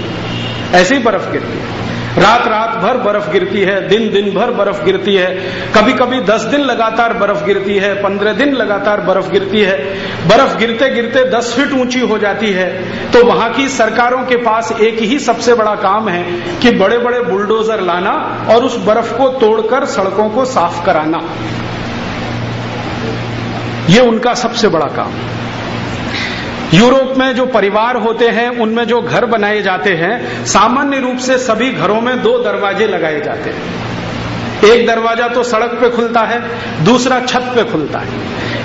ऐसी बर्फ़ गिरती है। रात रात भर बर्फ़ गिरती है, दिन दिन भर बर्फ़ गिरती है। कभी कभी दस दिन लगातार बर्फ़ गिरती है, पंद्रह दिन लगातार बर्फ़ गिरती है। बर्फ़ गिरते गिरते दस फीट ऊँची हो जाती है। तो वहाँ की सरकारों के पास एक ही सबसे बड़ा काम है कि बड़े बड़े बुलडोजर लाना और उस बर्फ़ को तोड़कर सड़कों को साफ़ कराना। ये उनका सबसे बड़ा काम। यूरोप में जो परिवार होते हैं, उनमें जो घर बनाए जाते हैं, सामान्य रूप से सभी घरों में दो दरवाजे लगाए जाते हैं। एक दरवाज़ा तो सड़क पे खुलता है, दूसरा छत पे खुलता है।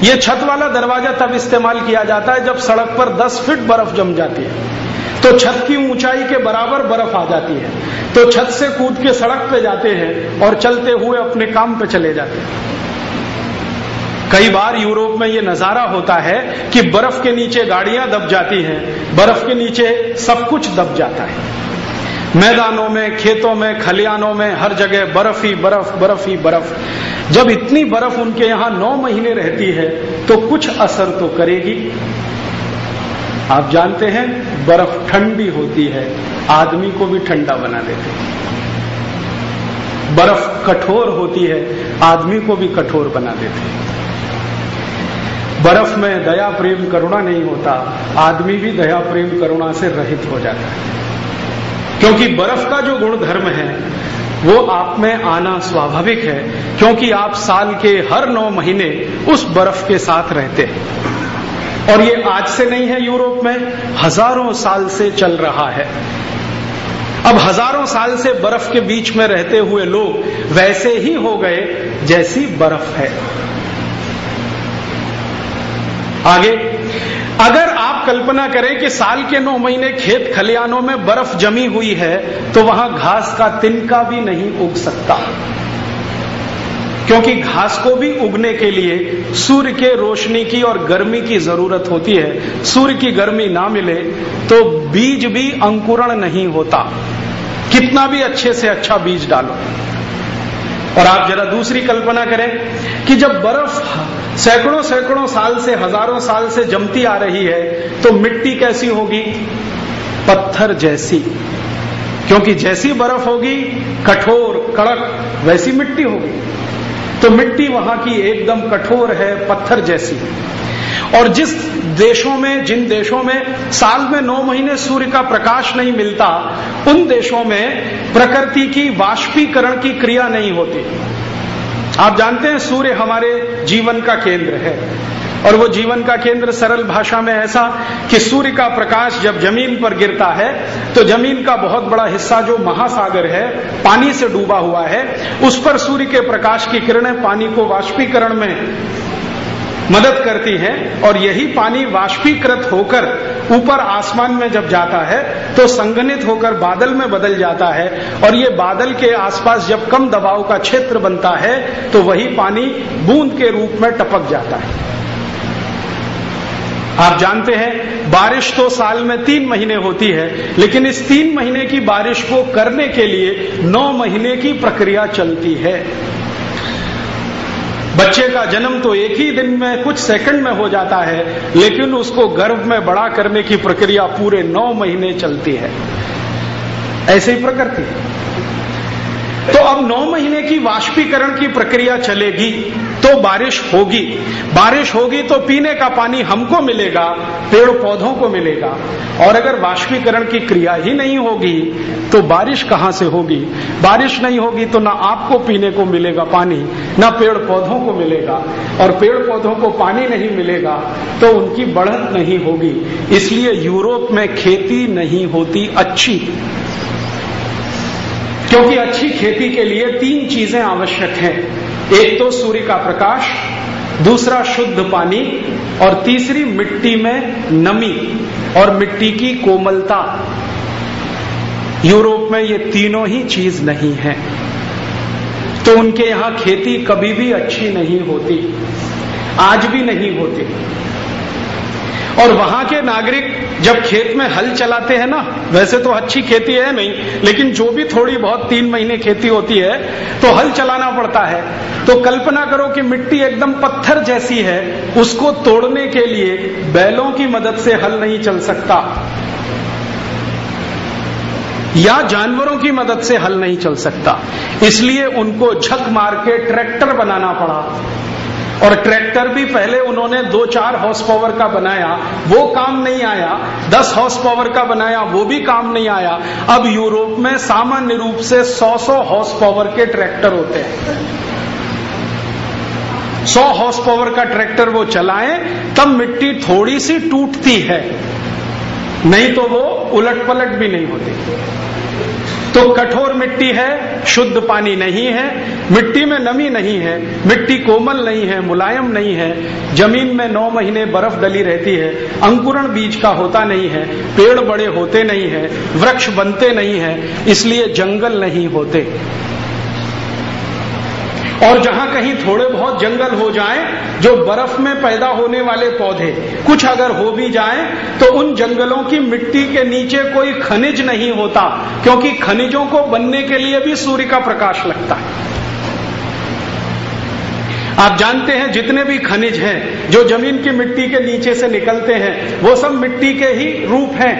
ये छत वाला दरवाज़ा तब इस्तेमाल किया जाता है जब सड़क पर 10 फीट बर्फ़ जम जाती है। तो छत की ऊंचाई के बराबर बर्फ़ आ जाती है। तो छत से कूद के सड़क पे जाते हैं और चलते हुए अपने काम पे चले जाते हैं। कई बार यूरोप में ये नज़ारा होता है कि बर्फ़ के नीचे गाड़ियाँ दब जाती हैं, बर्फ़ के नीचे सब कुछ दब जाता है। मैदानों में, खेतों में, खलियानों में हर जगह बर्फ़ ही बर्फ़ बर्फ़ ही बर्फ़। जब इतनी बर्फ़ उनके यहाँ नौ महीने रहती है तो कुछ असर तो करेगी। आप जानते हैं, बर्फ़ ठंडी होती है, आदमी को भी ठंडा बना देती है। बर्फ़ कठोर होती है, आदमी को भी कठोर बना देती है। बर्फ़ में दया प्रेम करुणा नहीं होता, आदमी भी दया प्रेम करुणा से रहित हो जाता है। क्योंकि बर्फ़ का जो गुण धर्म है, वो आप में आना स्वाभाविक है, क्योंकि आप साल के हर नौ महीने उस बर्फ़ के साथ रहते हैं। और ये आज से नहीं है यूरोप में, हज़ारों साल से चल रहा है। अब हज़ारों साल से बर्फ़ के बीच में रहते हुए लोग वैसे ही हो गए जैसी बर्फ़ है। आगे, अगर आप कल्पना करें कि साल के नौ महीने खेत खलियानों में बर्फ़ जमी हुई है तो वहाँ घास का तिनका भी नहीं उग सकता। क्योंकि घास को भी उगने के लिए सूर्य के रोशनी की और गर्मी की ज़रूरत होती है। सूर्य की गर्मी ना मिले तो बीज भी अंकुरण नहीं होता। कितना भी अच्छे से अच्छा बीज डालो। और आप जरा दूसरी कल्पना करें कि जब बर्फ़ सैकड़ों सैकड़ों साल से, हज़ारों साल से जमती आ रही है तो मिट्टी कैसी होगी? पत्थर जैसी। क्योंकि जैसी बर्फ़ होगी, कठोर, कड़क, वैसी मिट्टी होगी। तो मिट्टी वहाँ की एकदम कठोर है, पत्थर जैसी। और जिस देशों में, जिन देशों में साल में नौ महीने सूर्य का प्रकाश नहीं मिलता, उन देशों में प्रकृति की वाष्पीकरण की क्रिया नहीं होती। आप जानते हैं सूर्य हमारे जीवन का केंद्र है। और वो जीवन का केंद्र सरल भाषा में ऐसा कि सूर्य का प्रकाश जब ज़मीन पर गिरता है तो ज़मीन का बहुत बड़ा हिस्सा जो महासागर है, पानी से डूबा हुआ है, उस पर सूर्य के प्रकाश की किरणें पानी को वाष्पीकरण में मदद करती हैं और यही पानी वाष्पीकृत होकर ऊपर आसमान में जब जाता है तो संगनित होकर बादल में बदल जाता है। और ये बादल के आसपास जब कम दबाव का क्षेत्र बनता है तो वही पानी बूंद के रूप में टपक जाता है। आप जानते हैं, बारिश तो साल में तीन महीने होती है, लेकिन इस तीन महीने की बारिश को करने के लिए नौ महीने की प्रक्रिया चलती है। बच्चे का जन्म तो एक ही दिन में, कुछ सेकंड में हो जाता है, लेकिन उसको गर्भ में बड़ा करने की प्रक्रिया पूरे नौ महीने चलती है। ऐसे ही प्रकृति। तो अब नौ महीने की वाष्पीकरण की प्रक्रिया चलेगी तो बारिश होगी। बारिश होगी तो पीने का पानी हमको मिलेगा पेड़ पौधों को मिलेगा। और अगर वाष्पीकरण की क्रिया ही नहीं होगी तो बारिश कहाँ से होगी? बारिश नहीं होगी तो ना आपको पीने को मिलेगा पानी, ना पेड़ पौधों को मिलेगा। और पेड़ पौधों को पानी नहीं मिलेगा तो उनकी बढ़त नहीं होगी। इसलिए यूरोप में खेती नहीं होती अच्छी। क्योंकि अच्छी खेती के लिए तीन चीज़ें आवश्यक हैं। एक तो सूर्य का प्रकाश, दूसरा शुद्ध पानी, और तीसरी मिट्टी में नमी और मिट्टी की कोमलता। यूरोप में ये तीनों ही चीज़ नहीं है। तो उनके यहाँ खेती कभी भी अच्छी नहीं होती, आज भी नहीं होती। और वहाँ के नागरिक जब खेत में हल चलाते हैं ना, वैसे तो अच्छी खेती है नहीं, लेकिन जो भी थोड़ी बहुत तीन महीने खेती होती है तो हल चलाना पड़ता है। तो कल्पना करो कि मिट्टी एकदम पत्थर जैसी है, उसको तोड़ने के लिए बैलों की मदद से हल नहीं चल सकता। या जानवरों की मदद से हल नहीं चल सकता। इसलिए उनको झक मार के ट्रैक्टर बनाना पड़ा। और ट्रैक्टर भी पहले उन्होंने दो चार हॉर्स पावर का बनाया, वो काम नहीं आया। दस हॉर्स पावर का बनाया, वो भी काम नहीं आया। अब यूरोप में सामान्य रूप से सौ सौ हॉर्स पावर के ट्रैक्टर होते हैं। सौ हॉर्स पावर का ट्रैक्टर वो चलाएँ, तब मिट्टी थोड़ी सी टूटती है। नहीं तो वो उलट पलट भी नहीं होती। तो कठोर मिट्टी है, शुद्ध पानी नहीं है, मिट्टी में नमी नहीं है, मिट्टी कोमल नहीं है, मुलायम नहीं है, ज़मीन में नौ महीने बर्फ़ डली रहती है, अंकुरण बीज का होता नहीं है, पेड़ बड़े होते नहीं है, वृक्ष बनते नहीं है, इसलिए जंगल नहीं होते। और जहाँ कहीं थोड़े बहुत जंगल हो जाए, जो बर्फ़ में पैदा होने वाले पौधे, कुछ अगर हो भी जाए तो उन जंगलों की मिट्टी के नीचे कोई खनिज नहीं होता, क्योंकि खनिजों को बनने के लिए भी सूर्य का प्रकाश लगता है। आप जानते हैं, जितने भी खनिज हैं, जो ज़मीन की मिट्टी के नीचे से निकलते हैं, वो सब मिट्टी के ही रूप हैं।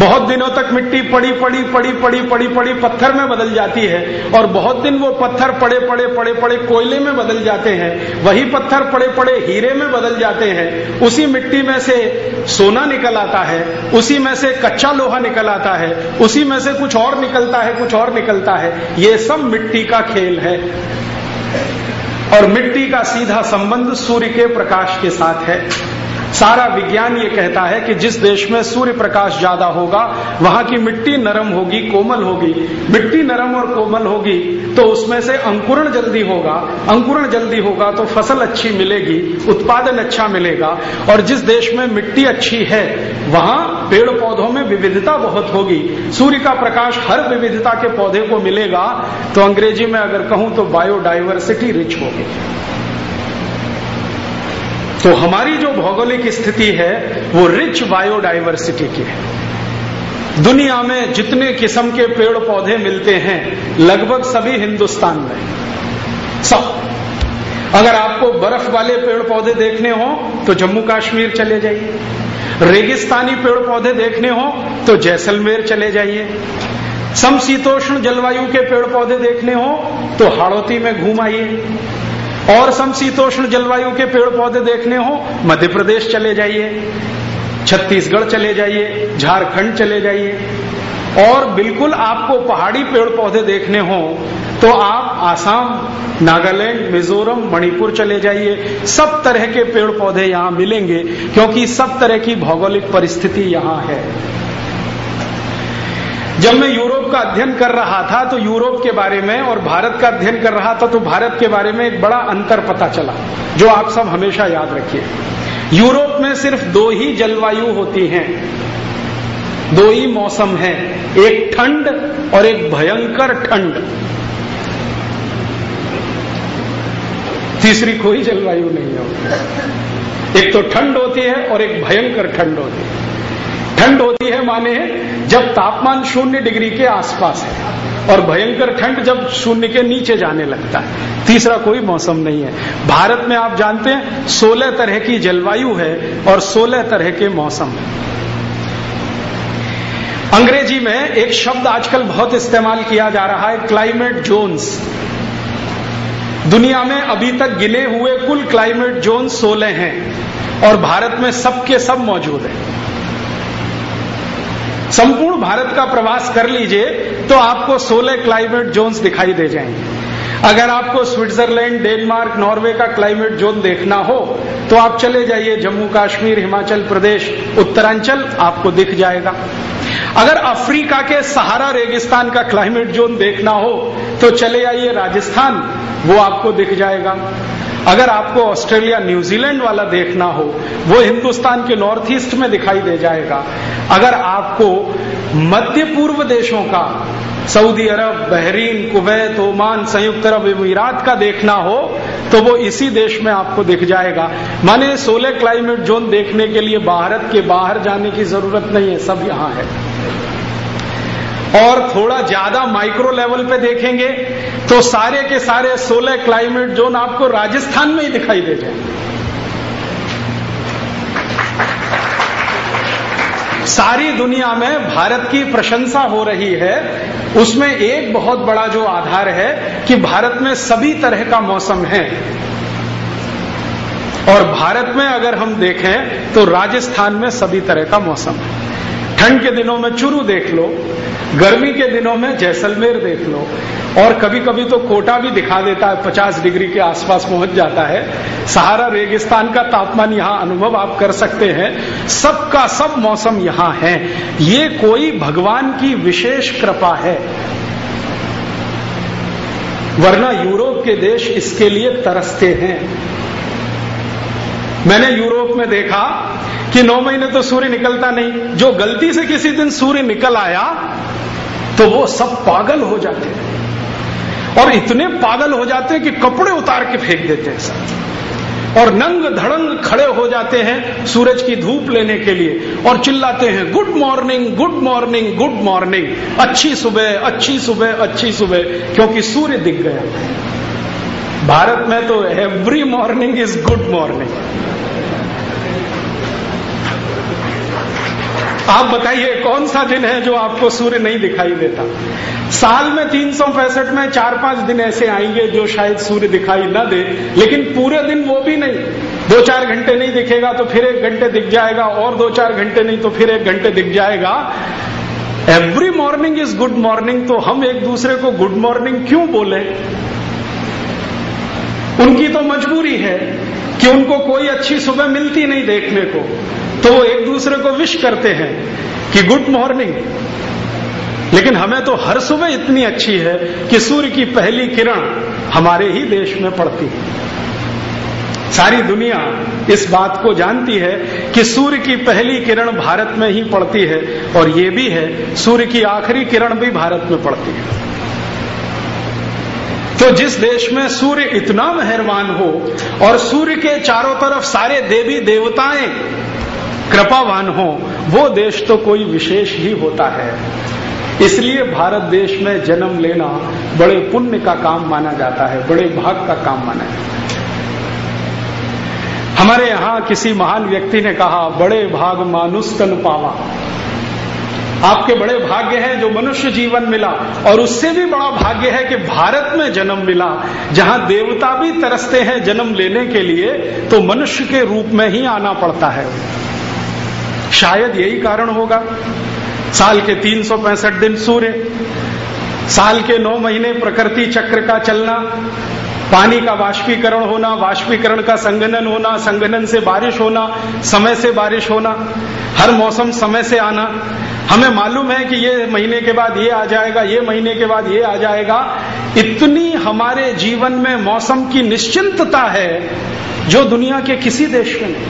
बहुत दिनों तक मिट्टी पड़ी पड़ी पड़ी पड़ी पड़ी पड़ी, पत्थर में बदल जाती है। और बहुत दिन वो पत्थर पड़े पड़े पड़े पड़े कोयले में बदल जाते हैं। वही पत्थर पड़े पड़े हीरे में बदल जाते हैं। उसी मिट्टी में से सोना निकल आता है, उसी में से कच्चा लोहा निकल आता है, उसी में से कुछ और निकलता है, कुछ और निकलता है। ये सब मिट्टी का खेल है। और मिट्टी का सीधा संबंध सूर्य के प्रकाश के साथ है। सारा विज्ञान ये कहता है कि जिस देश में सूर्य प्रकाश ज़्यादा होगा, वहाँ की मिट्टी नरम होगी, कोमल होगी। मिट्टी नरम और कोमल होगी तो उसमें से अंकुरण जल्दी होगा। अंकुरण जल्दी होगा तो फ़सल अच्छी मिलेगी, उत्पादन अच्छा मिलेगा। और जिस देश में मिट्टी अच्छी है, वहाँ पेड़ पौधों में विविधता बहुत होगी। सूर्य का प्रकाश हर विविधता के पौधे को मिलेगा। तो अंग्रेज़ी में अगर कहूँ तो बायोडाइवर्सिटी रिच होगी। तो हमारी जो भौगोलिक स्थिति है, वो रिच बायोडाइवर्सिटी की है। दुनिया में जितने किस्म के पेड़ पौधे मिलते हैं, लगभग सभी हिंदुस्तान में। सब। अगर आपको बर्फ़ वाले पेड़ पौधे देखने हो तो जम्मू कश्मीर चले जाइए। रेगिस्तानी पेड़ पौधे देखने हो तो जैसलमेर चले जाइए। समशीतोष्ण जलवायु के पेड़ पौधे देखने हो तो हाड़ौती में घूम आइए। और समशीतोष्ण जलवायु के पेड़ पौधे देखने हो मध्य प्रदेश चले जाइए, छत्तीसगढ़ चले जाइए, झारखंड चले जाइए। और बिल्कुल आपको पहाड़ी पेड़ पौधे देखने हो तो आप आसाम, नागालैंड, मिजोरम, मणिपुर चले जाइए। सब तरह के पेड़ पौधे यहाँ मिलेंगे, क्योंकि सब तरह की भौगोलिक परिस्थिति यहाँ है। जब मैं यूरोप का अध्ययन कर रहा था तो यूरोप के बारे में और भारत का अध्ययन कर रहा था तो भारत के बारे में एक बड़ा अंतर पता चला, जो आप सब हमेशा याद रखिए। यूरोप में सिर्फ़ दो ही जलवायु होती हैं। दो ही मौसम है। एक ठंड और एक भयंकर ठंड। तीसरी कोई जलवायु नहीं होती। एक तो ठंड होती है और एक भयंकर ठंड होती है। ठंड होती है, माने जब तापमान शून्य डिग्री के आसपास है और भयंकर ठंड जब शून्य के नीचे जाने लगता है। तीसरा कोई मौसम नहीं है। भारत में आप जानते हैं, सोलह तरह की जलवायु है और सोलह तरह के मौसम है। अंग्रेज़ी में एक शब्द आजकल बहुत इस्तेमाल किया जा रहा है, क्लाइमेट जोन्स। दुनिया में अभी तक गिने हुए कुल क्लाइमेट जोन सोलह हैं और भारत में सबके सब मौजूद हैं। संपूर्ण भारत का प्रवास कर लीजिए तो आपको 16 क्लाइमेट जोन्स दिखाई दे जाएँगे। अगर आपको स्विट्जरलैंड, डेनमार्क, नॉर्वे का क्लाइमेट जोन देखना हो तो आप चले जाइए जम्मू, कश्मीर, हिमाचल प्रदेश, उत्तरांचल, आपको दिख जाएगा। अगर अफ्रीका के सहारा, रेगिस्तान का क्लाइमेट जोन देखना हो तो चले आइए राजस्थान, वो आपको दिख जाएगा। अगर आपको ऑस्ट्रेलिया, न्यूजीलैंड वाला देखना हो, वो हिंदुस्तान के नॉर्थ ईस्ट में दिखाई दे जाएगा। अगर आपको मध्य पूर्व देशों का, सऊदी अरब, बहरीन, कुवैत, ओमान, संयुक्त अरब अमीरात का देखना हो तो वो इसी देश में आपको दिख जाएगा। माने सोलह क्लाइमेट जोन देखने के लिए भारत के बाहर जाने की ज़रूरत नहीं है, सब यहाँ है। और थोड़ा ज़्यादा माइक्रो लेवल पे देखेंगे तो सारे के सारे सोलह क्लाइमेट जोन आपको राजस्थान में ही दिखाई दे जाए सारी दुनिया में भारत की प्रशंसा हो रही है। उसमें एक बहुत बड़ा जो आधार है कि भारत में सभी तरह का मौसम है। और भारत में अगर हम देखें तो राजस्थान में सभी तरह का मौसम है। ठंड के दिनों में चुरू देख लो, गर्मी के दिनों में जैसलमेर देख लो, और कभी कभी तो कोटा भी दिखा देता है, पचास डिग्री के आसपास पहुँच जाता है। सहारा रेगिस्तान का तापमान यहाँ अनुभव आप कर सकते हैं। सबका सब मौसम यहाँ है। ये कोई भगवान की विशेष कृपा है। वरना यूरोप के देश इसके लिए तरसते हैं। मैंने यूरोप में देखा कि नौ महीने तो सूर्य निकलता नहीं। जो गलती से किसी दिन सूर्य निकल आया तो वो सब पागल हो जाते हैं। और इतने पागल हो जाते हैं कि कपड़े उतार के फेंक देते हैं सब। और नंग धड़ंग खड़े हो जाते हैं सूरज की धूप लेने के लिए और चिल्लाते हैं, good morning good morning good morning. अच्छी सुबह अच्छी सुबह अच्छी सुबह, क्योंकि सूर्य दिख गया। भारत में तो every morning is good morning आप बताइए, कौन सा दिन है जो आपको सूर्य नहीं दिखाई देता? साल में तीन सौ पैंसठ में चार पाँच दिन ऐसे आएँगे जो शायद सूर्य दिखाई न दे, लेकिन पूरे दिन वो भी नहीं। दो चार घंटे नहीं दिखेगा तो फिर एक घंटे दिख जाएगा, और दो चार घंटे नहीं तो फिर एक घंटे दिख जाएगा। Every morning is good morning तो हम एक दूसरे को गुड मॉर्निंग क्यों बोले? उनकी तो मजबूरी है। कि उनको कोई अच्छी सुबह मिलती नहीं देखने को। तो वो एक दूसरे को विश करते हैं कि गुड मॉर्निंग लेकिन हमें तो हर सुबह इतनी अच्छी है कि सूर्य की पहली किरण हमारे ही देश में पड़ती है। सारी दुनिया इस बात को जानती है कि सूर्य की पहली किरण भारत में ही पड़ती है और ये भी है, सूर्य की आखिरी किरण भी भारत में पड़ती है। तो जिस देश में सूर्य इतना मेहरबान हो और सूर्य के चारों तरफ़ सारे देवी देवताएँ कृपावान हो, वो देश तो कोई विशेष ही होता है। इसलिए भारत देश में जन्म लेना बड़े पुण्य का काम माना जाता है, बड़े भाग का काम माना जाता है। हमारे यहाँ किसी महान व्यक्ति ने कहा, बड़े भाग मानुष तन पावा। आपके बड़े भाग्य है जो मनुष्य जीवन मिला, और उससे भी बड़ा भाग्य है कि भारत में जन्म मिला। जहाँ देवता भी तरसते हैं जन्म लेने के लिए तो मनुष्य के रूप में ही आना पड़ता है। शायद यही कारण होगा। साल के तीन सौ पैंसठ दिन सूर्य, साल के नौ महीने प्रकृति चक्र का चलना पानी का वाष्पीकरण होना, वाष्पीकरण का संगनन होना, संगनन से बारिश होना, समय से बारिश होना, हर मौसम समय से आना। हमें मालूम है कि ये महीने के बाद ये आ जाएगा, ये महीने के बाद ये आ जाएगा। इतनी हमारे जीवन में मौसम की निश्चिंतता है जो दुनिया के किसी देश में नहीं।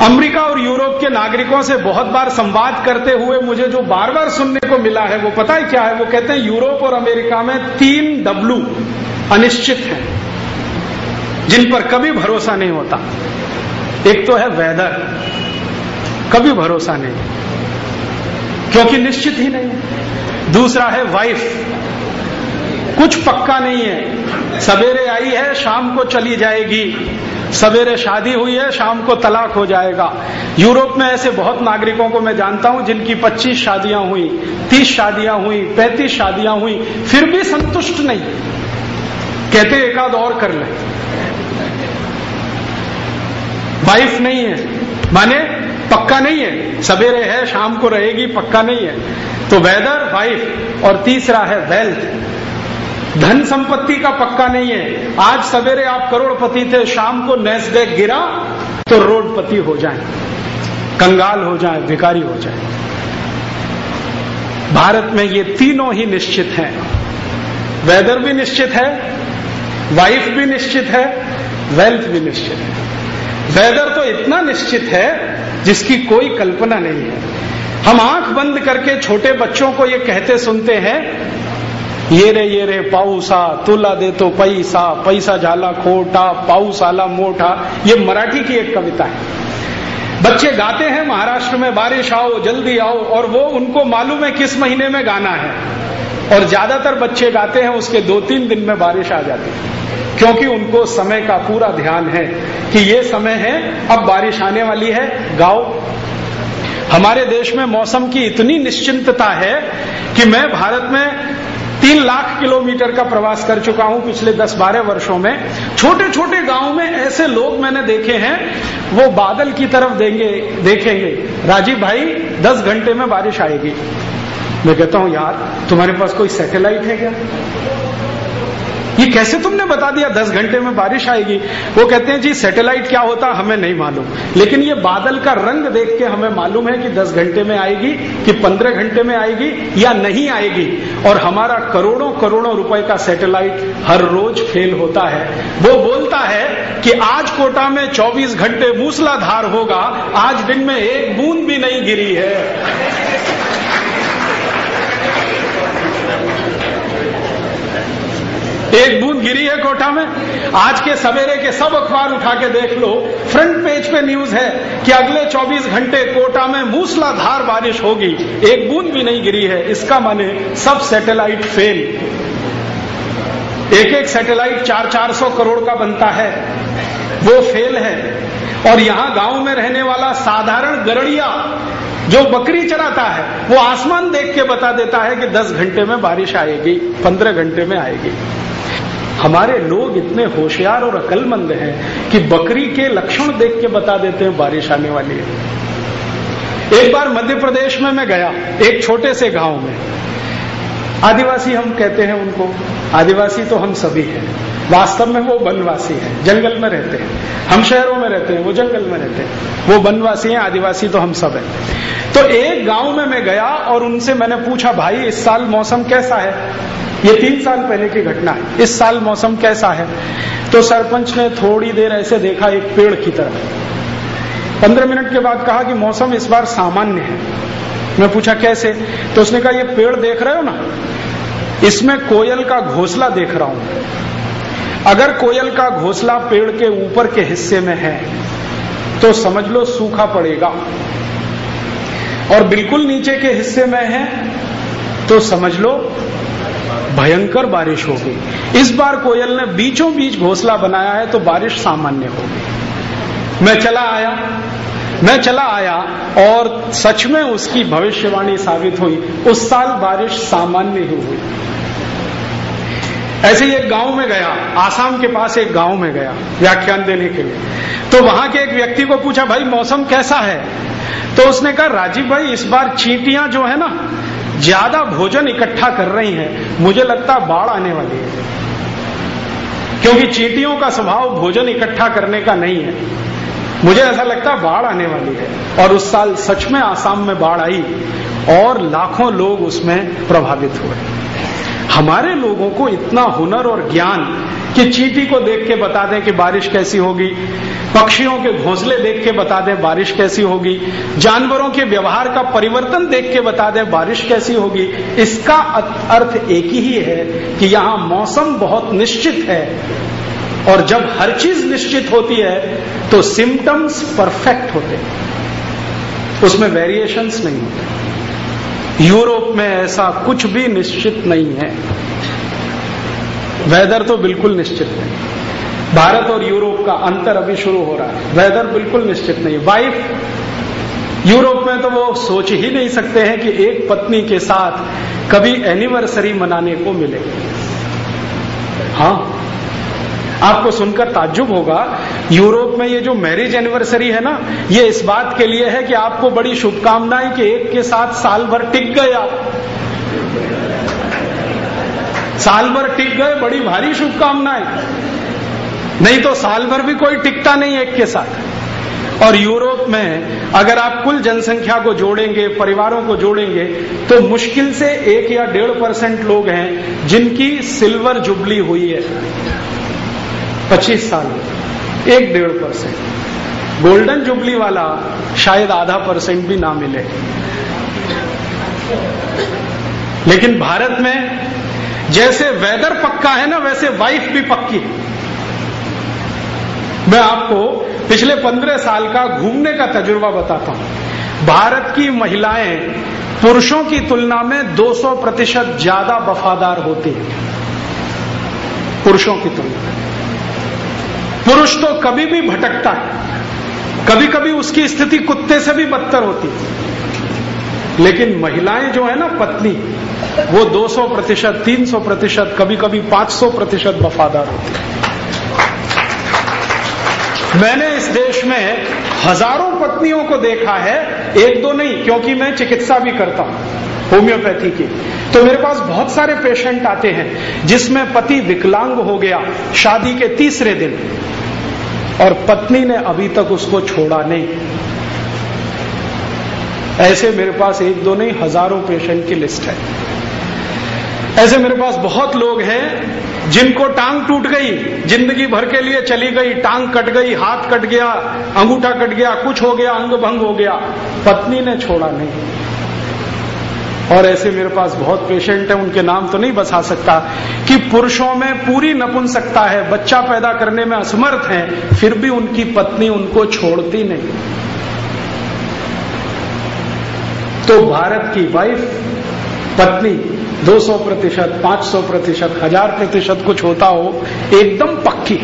अमेरिका और यूरोप के नागरिकों से बहुत बार संवाद करते हुए मुझे जो बार बार सुनने को मिला है, वो पता है क्या है? वो कहते हैं, यूरोप और अमेरिका में तीन डब्लू अनिश्चित है, जिन पर कभी भरोसा नहीं होता। एक तो है वेदर, कभी भरोसा नहीं, क्योंकि निश्चित ही नहीं दूसरा है वाइफ, कुछ पक्का नहीं है। सवेरे आई है, शाम को चली जाएगी। सवेरे शादी हुई है, शाम को तलाक हो जाएगा। यूरोप में ऐसे बहुत नागरिकों को मैं जानता हूँ जिनकी 25 शादियाँ हुई 30 शादियाँ हुई 35 शादियाँ हुई, फिर भी संतुष्ट नहीं। कहते एक आध और कर ले। वाइफ नहीं है। माने, पक्का नहीं है। सवेरे है, शाम को रहेगी, पक्का नहीं है। तो वेदर, वाइफ और तीसरा है, वेल्थ। धन संपत्ति का पक्का नहीं है। आज सवेरे आप करोड़पति थे, शाम को नैसडेक गिरा तो रोडपति हो जाए, कंगाल हो जाए भिकारी हो जाए। भारत में ये तीनों ही निश्चित हैं। वेदर भी निश्चित है वाइफ भी निश्चित है वेल्थ भी निश्चित है। वेदर तो इतना निश्चित है, जिसकी कोई कल्पना नहीं है। हम आँख बंद करके छोटे बच्चों को ये कहते सुनते हैं ये रे ये रे, पाऊसा, तुला दे तो पैसा पैसा झाला खोटा पाऊस मोटा ये मराठी की एक कविता है। बच्चे गाते हैं महाराष्ट्र में, बारिश आओ, जल्दी आओ, और वो उनको मालूम है किस महीने में गाना है। और ज़्यादातर बच्चे गाते हैं, उसके दो तीन दिन में बारिश आ जाती है। क्योंकि उनको समय का पूरा ध्यान है कि ये समय है, अब बारिश आने वाली है, गाओ। हमारे देश में मौसम की इतनी निश्चिंतता है कि मैं भारत में तीन लाख किलोमीटर का प्रवास कर चुका हूँ पिछले दस बारह वर्षों में। छोटे छोटे गाँव में ऐसे लोग मैंने देखे हैं, वो बादल की तरफ़ देंगे, देखेंगे। राजीव भाई, दस घंटे में बारिश आएगी। मैं कहता हूँ, यार, तुम्हारे पास कोई सैटेलाइट है क्या? ये कैसे तुमने बता दिया? दस घंटे में बारिश आएगी। वो कहते हैं, जी, सैटेलाइट क्या होता हमें नहीं मालूम। लेकिन ये बादल का रंग देख के हमें मालूम है कि दस घंटे में आएगी, कि पंद्रह घंटे में आएगी या नहीं आएगी। और हमारा करोड़ों करोड़ों रुपए का सैटेलाइट हर रोज फेल होता है। वो बोलता है कि आज कोटा में 24 घंटे मूसलाधार होगा, आज दिन में एक बूंद भी नहीं गिरी है। एक बूंद गिरी है कोटा में। आज के सवेरे के सब अखबार उठा के देख लो फ्रंट पेज पे न्यूज़ है कि अगले 24 घंटे कोटा में मूसलाधार बारिश होगी। एक बूंद भी नहीं गिरी है, इसका माने सब सैटेलाइट फेल एक एक सैटेलाइट चार चार सौ करोड़ का बनता है, वो फेल है। और यहाँ गाँव में रहने वाला साधारण गरड़िया जो बकरी चराता है, वो आसमान देख के बता देता है कि 10 घंटे में बारिश आएगी 15 घंटे में आएगी। हमारे लोग इतने होशियार और अकलमंद हैं कि बकरी के लक्षण देख के बता देते हैं, बारिश आने वाली है। एक बार मध्य प्रदेश में मैं गया, एक छोटे से गाँव में। आदिवासी हम कहते हैं उनको, आदिवासी तो हम सभी हैं। वास्तव में वो वनवासी हैं, जंगल में रहते हैं। हम शहरों में रहते हैं, वो जंगल में रहते हैं। वो वनवासी हैं, आदिवासी तो हम सब हैं। तो एक गाँव में मैं गया और उनसे मैंने पूछा, भाई, इस साल मौसम कैसा है? ये तीन साल पहले की घटना है। इस साल मौसम कैसा है? तो सरपंच ने थोड़ी देर ऐसे देखा एक पेड़ की तरफ़ पंद्रह मिनट के बाद कहा कि मौसम इस बार सामान्य है। मैं पूछा, कैसे? तो उसने कहा, ये पेड़ देख रहे हो ना? इसमें कोयल का घोसला देख रहा हूँ। अगर कोयल का घोसला पेड़ के ऊपर के हिस्से में है तो समझ लो सूखा पड़ेगा। और बिल्कुल नीचे के हिस्से में है तो समझ लो भयंकर बारिश होगी। इस बार कोयल ने बीचों बीच घोसला बनाया है तो बारिश सामान्य होगी। मैं चला आया, मैं चला आया, और सच में उसकी भविष्यवाणी साबित हुई। उस साल बारिश सामान्य ही हुई। ऐसे ही एक गाँव में गया, आसाम के पास एक गाँव में गया, व्याख्यान देने के लिए। तो वहाँ के एक व्यक्ति को पूछा, भाई, मौसम कैसा है? तो उसने कहा, राजीव भाई, इस बार चींटियाँ जो है ना, ज़्यादा भोजन इकट्ठा कर रही हैं। मुझे लगता बाढ़ आने वाली है। क्योंकि चींटियों का स्वभाव भोजन इकट्ठा करने का नहीं है। मुझे ऐसा लगता बाढ़ आने वाली है। और उस साल सच में आसाम में बाढ़ आई और लाखों लोग उसमें प्रभावित हुए। हमारे लोगों को इतना हुनर और ज्ञान कि चीटी को देख के बता दें कि बारिश कैसी होगी, पक्षियों के घोंसले देख के बता दें बारिश कैसी होगी, जानवरों के व्यवहार का परिवर्तन देख के बता दें बारिश कैसी होगी, इसका अर्थ एक ही है कि यहाँ मौसम बहुत निश्चित है। और जब हर चीज़ निश्चित होती है तो सिम्टम्स परफेक्ट होते हैं। उसमें वेरिएशंस नहीं होते। यूरोप में ऐसा कुछ भी निश्चित नहीं है। वेदर तो बिल्कुल निश्चित नहीं भारत और यूरोप का अंतर अभी शुरू हो रहा है। वेदर बिल्कुल निश्चित नहीं। वाइफ, यूरोप में तो वो सोच ही नहीं सकते हैं कि एक पत्नी के साथ कभी एनिवर्सरी मनाने को मिले। हाँ आपको सुनकर ताज्जुब होगा। यूरोप में ये जो मैरिज एनिवर्सरी है ना, ये इस बात के लिए है कि आपको बड़ी शुभकामनाएँ कि एक के साथ साल भर टिक गए आप। साल भर टिक गए, बड़ी भारी शुभकामनाएँ। नहीं तो साल भर भी कोई टिकता नहीं एक के साथ। और यूरोप में अगर आप कुल जनसंख्या को जोड़ेंगे, परिवारों को जोड़ेंगे तो मुश्किल से एक या डेढ़ परसेंट लोग हैं जिनकी सिल्वर जुबली हुई है। पच्चीस साल, एक डेढ़ परसेंट। गोल्डन जुबली वाला शायद आधा परसेंट भी ना मिले। लेकिन भारत में जैसे वेदर पक्का है ना, वैसे वाइफ भी पक्की मैं आपको पिछले पंद्रह साल का घूमने का तजुर्बा बताता हूँ। भारत की महिलाएँ पुरुषों की तुलना में 200 प्रतिशत ज़्यादा वफादार होती है। पुरुषों की तुलना में। पुरुष तो कभी भी भटकता है। कभी कभी उसकी स्थिति कुत्ते से भी बदतर होती है। लेकिन महिलाएँ जो है ना, पत्नी, वो 200 प्रतिशत, तीन सौ प्रतिशत कभी कभी 500 प्रतिशत वफादार होती है। मैंने इस देश में हज़ारों पत्नियों को देखा है, एक दो नहीं, क्योंकि मैं चिकित्सा भी करता हूँ। होम्योपैथी के। तो मेरे पास बहुत सारे पेशेंट आते हैं, जिसमें पति विकलांग हो गया शादी के तीसरे दिन, और पत्नी ने अभी तक उसको छोड़ा नहीं। ऐसे मेरे पास एक दो नहीं, हज़ारों पेशेंट की लिस्ट है। ऐसे मेरे पास बहुत लोग हैं, जिनको टांग टूट गई, ज़िंदगी भर के लिए चली गई, टांग कट गई, हाथ कट गया, अंगूठा कट गया, कुछ हो गया, अंग भंग हो गया, पत्नी ने छोड़ा नहीं। और ऐसे मेरे पास बहुत पेशेंट हैं, उनके नाम तो नहीं बसा सकता कि पुरुषों में पूरी नपुंसकता है, बच्चा पैदा करने में असमर्थ है, फिर भी उनकी पत्नी उनको छोड़ती नहीं। तो भारत की वाइफ पत्नी 200 प्रतिशत, पाँच सौ प्रतिशत, हज़ार प्रतिशत कुछ होता हो, एकदम पक्की।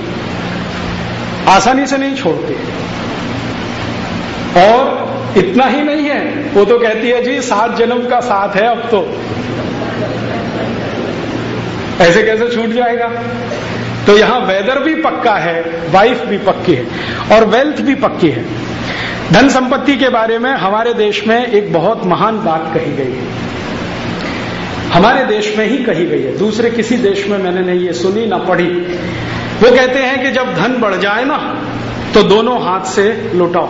आसानी से नहीं छोड़ती। और इतना ही नहीं है। वो तो कहती है, जी, सात जन्म का साथ है अब तो। ऐसे कैसे छूट जाएगा? तो यहाँ वेदर भी पक्का है, वाइफ भी पक्की है और वेल्थ भी पक्की है। धन संपत्ति के बारे में हमारे देश में एक बहुत महान बात कही गई है। हमारे देश में ही कही गई है। दूसरे किसी देश में मैंने नहीं, ये सुनी, ना पढ़ी। वो कहते हैं कि जब धन बढ़ जाए ना तो दोनों हाथ से लुटाओ।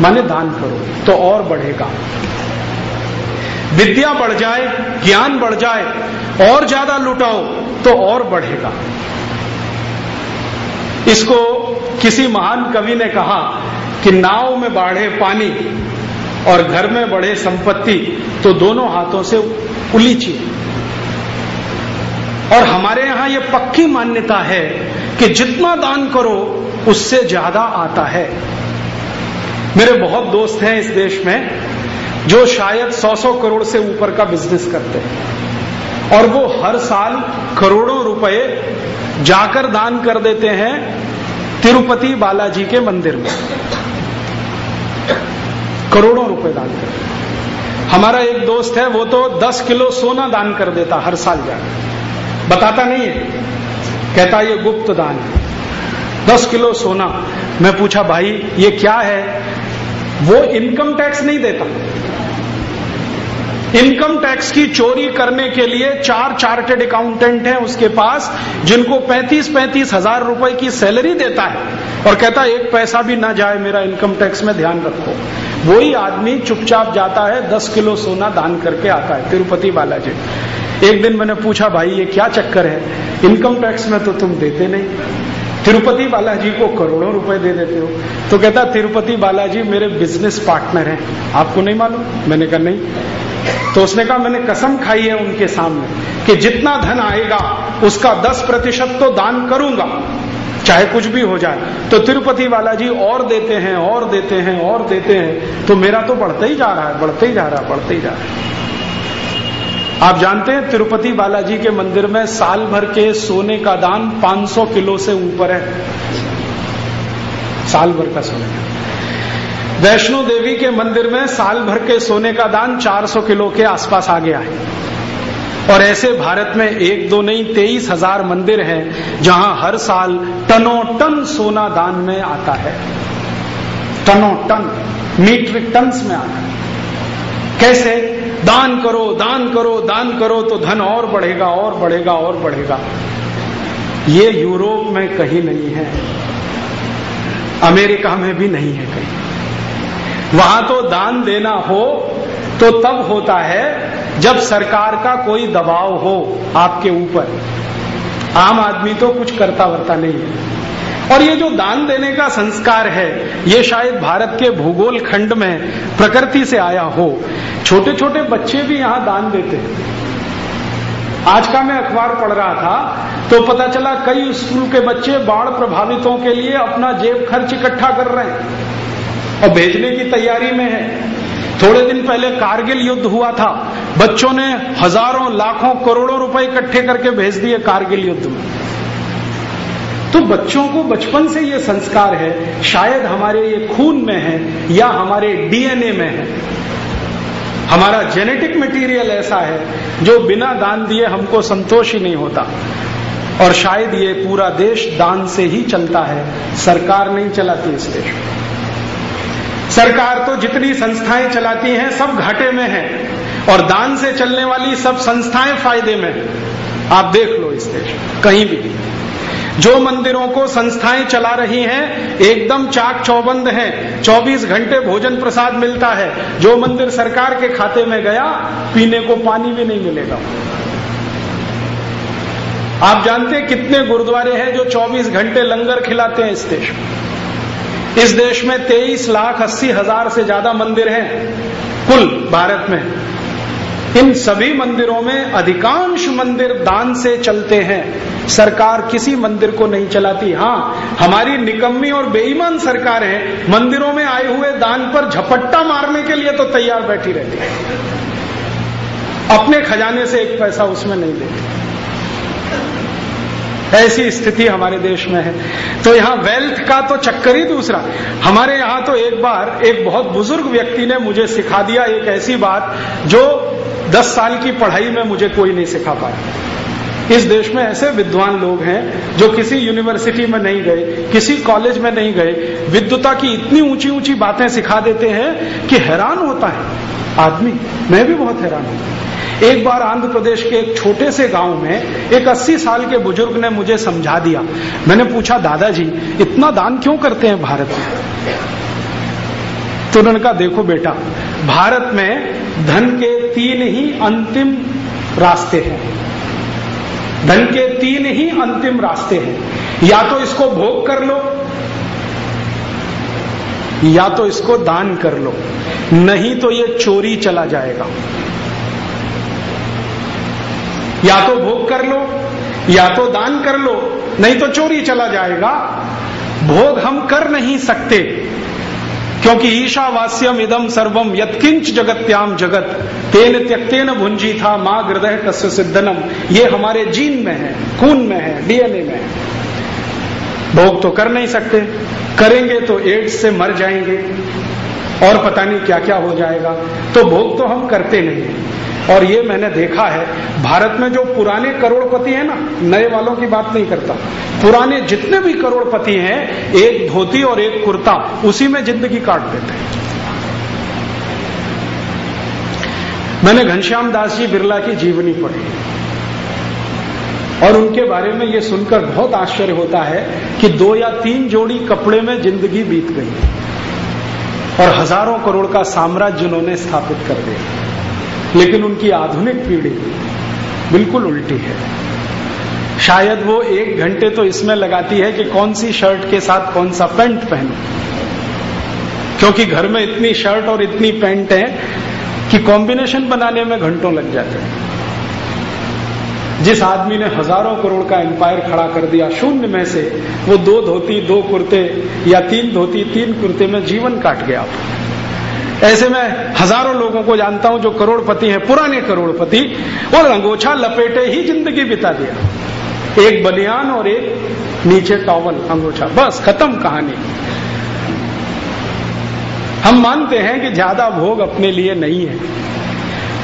माने दान करो तो और बढ़ेगा। विद्या बढ़ जाए, ज्ञान बढ़ जाए, और ज़्यादा लुटाओ तो और बढ़ेगा। इसको किसी महान कवि ने कहा कि नाव में बाढ़े पानी और घर में बढ़े संपत्ति तो दोनों हाथों से उलीचिए। और हमारे यहाँ यह पक्की मान्यता है कि जितना दान करो, उससे ज़्यादा आता है। मेरे बहुत दोस्त हैं इस देश में, जो शायद सौ सौ करोड़ से ऊपर का बिज़नेस करते हैं। और वो हर साल करोड़ों रुपए जाकर दान कर देते हैं तिरुपति बालाजी के मंदिर में। करोड़ों रुपए दान कर हमारा एक दोस्त है, वो तो दस किलो सोना दान कर देता हर साल जाकर। बताता नहीं है। कहता, ये गुप्त दान है। दस किलो सोना। मैं पूछा, भाई, ये क्या है? वो इनकम टैक्स नहीं देता। इनकम टैक्स की चोरी करने के लिए चार चार्टेड अकाउंटेंट हैं उसके पास, जिनको पैंतीस पैंतीस हज़ार रुपए की सैलरी देता है और कहता है, एक पैसा भी ना जाए मेरा इनकम टैक्स में ध्यान रखो। वही आदमी चुपचाप जाता है, दस किलो सोना दान करके आता है, तिरुपति बालाजी। एक दिन मैंने पूछा, भाई, ये क्या चक्कर है? इनकम टैक्स में तो तुम देते नहीं। तिरुपति बालाजी को करोड़ों रुपए दे देते हो। तो कहता, तिरुपति बालाजी मेरे बिज़नेस पार्टनर हैं। आपको नहीं मालूम? मैंने कहा, नहीं। तो उसने कहा, मैंने कसम खाई है उनके सामने कि जितना धन आएगा, उसका दस प्रतिशत तो दान करूँगा, चाहे कुछ भी हो जाए। तो तिरुपति बालाजी और देते हैं, और देते हैं, और देते हैं। तो मेरा तो बढ़ते ही जा रहा है, बढ़ते ही जा रहा है, बढ़ते ही जा रहा है। आप जानते हैं, तिरुपति बालाजी के मंदिर में साल भर के सोने का दान 500 किलो से ऊपर है। साल भर का सोने का। वैष्णो देवी के मंदिर में साल भर के सोने का दान 400 किलो के आसपास आ गया है। और ऐसे भारत में एक दो नहीं, तेईस हज़ार मंदिर हैं, जहाँ हर साल टनों टन सोना दान में आता है। टनों टन मीट्रिक टन में आता है। कैसे? दान करो दान करो दान करो तो धन और बढ़ेगा और बढ़ेगा और बढ़ेगा। ये यूरोप में कहीं नहीं है। अमेरिका में भी नहीं है कहीं। वहाँ तो दान देना हो तो तब होता है जब सरकार का कोई दबाव हो आपके ऊपर। आम आदमी तो कुछ करता वरता नहीं है। और ये जो दान देने का संस्कार है, ये शायद भारत के भूगोल खंड में प्रकृति से आया हो। छोटे छोटे बच्चे भी यहाँ दान देते हैं। आज का मैं अखबार पढ़ रहा था तो पता चला कई स्कूल के बच्चे बाढ़ प्रभावितों के लिए अपना जेब खर्च इकट्ठा कर रहे हैं और भेजने की तैयारी में है। थोड़े दिन पहले कारगिल युद्ध हुआ था। बच्चों ने हज़ारों, लाखों, करोड़ों रुपए इकट्ठे करके भेज दिए कारगिल युद्ध में। तो बच्चों को बचपन से ये संस्कार है, शायद हमारे ये खून में है या हमारे डीएनए में है। हमारा जेनेटिक मटेरियल ऐसा है, जो बिना दान दिए हमको संतोष ही नहीं होता। और शायद ये पूरा देश दान से ही चलता है, सरकार नहीं चलाती इस देश सरकार तो जितनी संस्थाएँ चलाती हैं, सब घाटे में है, और दान से चलने वाली सब संस्थाएँ फ़ायदे में आप देख लो इस देश कहीं भी। जो मंदिरों को संस्थाएँ चला रही हैं, एकदम चाक चौबंद हैं। 24 घंटे भोजन प्रसाद मिलता है। जो मंदिर सरकार के खाते में गया, पीने को पानी भी नहीं मिलेगा। आप जानते हैं कितने गुरुद्वारे हैं जो 24 घंटे लंगर खिलाते हैं इस देश में? इस देश में 23 लाख अस्सी हज़ार से ज़्यादा मंदिर हैं, कुल भारत में। इन सभी मंदिरों में अधिकांश मंदिर दान से चलते हैं। सरकार किसी मंदिर को नहीं चलाती। हाँ हमारी निकम्मी और बेईमान सरकार है। मंदिरों में आए हुए दान पर झपट्टा मारने के लिए तो तैयार बैठी रहती है। अपने खजाने से एक पैसा उसमें नहीं देती। ऐसी स्थिति हमारे देश में है। तो यहाँ वेल्थ का तो चक्कर ही दूसरा। हमारे यहाँ तो एक बार एक बहुत बुज़ुर्ग व्यक्ति ने मुझे सिखा दिया एक ऐसी बात जो दस साल की पढ़ाई में मुझे कोई नहीं सिखा पाया। इस देश में ऐसे विद्वान लोग हैं जो किसी यूनिवर्सिटी में नहीं गए, किसी कॉलेज में नहीं गए विद्वता की इतनी ऊँची ऊँची बातें सिखा देते हैं कि हैरान होता है आदमी। मैं भी बहुत हैरान हूँ। एक बार आंध्र प्रदेश के एक छोटे से गाँव में एक 80 साल के बुज़ुर्ग ने मुझे समझा दिया। मैंने पूछा, दादाजी, इतना दान क्यों करते हैं भारत में? तो उन्होंने कहा देखो बेटा, भारत में धन के तीन ही अंतिम रास्ते हैं। धन के तीन ही अंतिम रास्ते हैं। या तो इसको भोग कर लो, या तो इसको दान कर लो, नहीं तो ये चोरी चला जाएगा। या तो भोग कर लो, या तो दान कर लो, नहीं तो चोरी चला जाएगा। भोग हम कर नहीं सकते। क्योंकि ईशावास्यम इदम सर्वम यत्किंच जगत्याम जगत। तेन त्यक्तेन भुंजी था, माँ हृदय कस्य सिद्धनम ये हमारे जीन में है, खून में है, डीएनए में है। भोग तो कर नहीं सकते। करेंगे तो एड्स से मर जाएँगे। और पता नहीं क्या क्या हो जाएगा। तो भोग तो हम करते नहीं। और ये मैंने देखा है, भारत में जो पुराने करोड़पति हैं ना, नए वालों की बात नहीं करता। पुराने जितने भी करोड़पति हैं, एक धोती और एक कुर्ता, उसी में ज़िंदगी काट देते हैं। मैंने घनश्याम दास जी बिरला की जीवनी पढ़ी। और उनके बारे में ये सुनकर बहुत आश्चर्य होता है कि दो या तीन जोड़ी कपड़े में ज़िंदगी बीत गई। और हज़ारों करोड़ का साम्राज्य उन्होंने स्थापित कर दिया। लेकिन उनकी आधुनिक पीढ़ी बिल्कुल उल्टी है। शायद वो एक घंटे तो इसमें लगाती है कि कौन सी शर्ट के साथ कौन सा पैंट पहनू। क्योंकि घर में इतनी शर्ट और इतनी पैंट है कि कॉम्बिनेशन बनाने में घंटों लग जाते हैं। जिस आदमी ने हज़ारों करोड़ का एम्पायर खड़ा कर दिया, शून्य में से, वो दो धोती, दो कुर्ते, या तीन धोती, तीन कुर्ते में जीवन काट गया। ऐसे में हज़ारों लोगों को जानता हूँ जो करोड़पति हैं, पुराने करोड़पति, और अंगोछा लपेटे ही ज़िंदगी बिता दिया। एक बनियान और एक नीचे टॉवल, अंगोछा, बस, खत्म कहानी। हम मानते हैं कि ज़्यादा भोग अपने लिए नहीं है।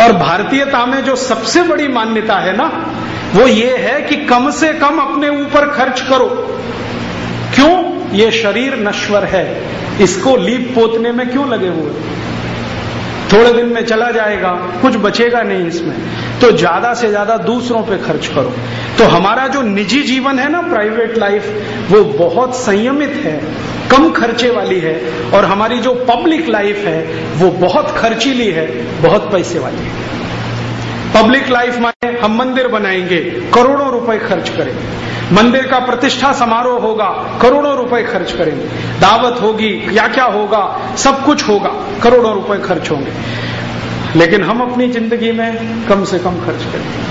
और भारतीयता में जो सबसे बड़ी मान्यता है ना, वो ये है कि कम से कम अपने ऊपर खर्च करो। क्यों? ये शरीर नश्वर है। इसको लीप पोतने में क्यों लगे हुए? थोड़े दिन में चला जाएगा, कुछ बचेगा नहीं इसमें। तो ज़्यादा से ज़्यादा दूसरों पे खर्च करो। तो हमारा जो निजी जीवन है ना प्राइवेट लाइफ वो बहुत संयमित है, कम खर्चे वाली है, और हमारी जो पब्लिक लाइफ है, वो बहुत खर्चीली है, बहुत पैसे वाली है। पब्लिक लाइफ माने हम मंदिर बनाएँगे, करोड़ों रुपए खर्च करेंगे। मंदिर का प्रतिष्ठा समारोह होगा, करोड़ों रुपए खर्च करेंगे। दावत होगी क्या क्या होगा, सब कुछ होगा, करोड़ों रुपए खर्च होंगे। लेकिन हम अपनी ज़िंदगी में कम से कम खर्च करेंगे।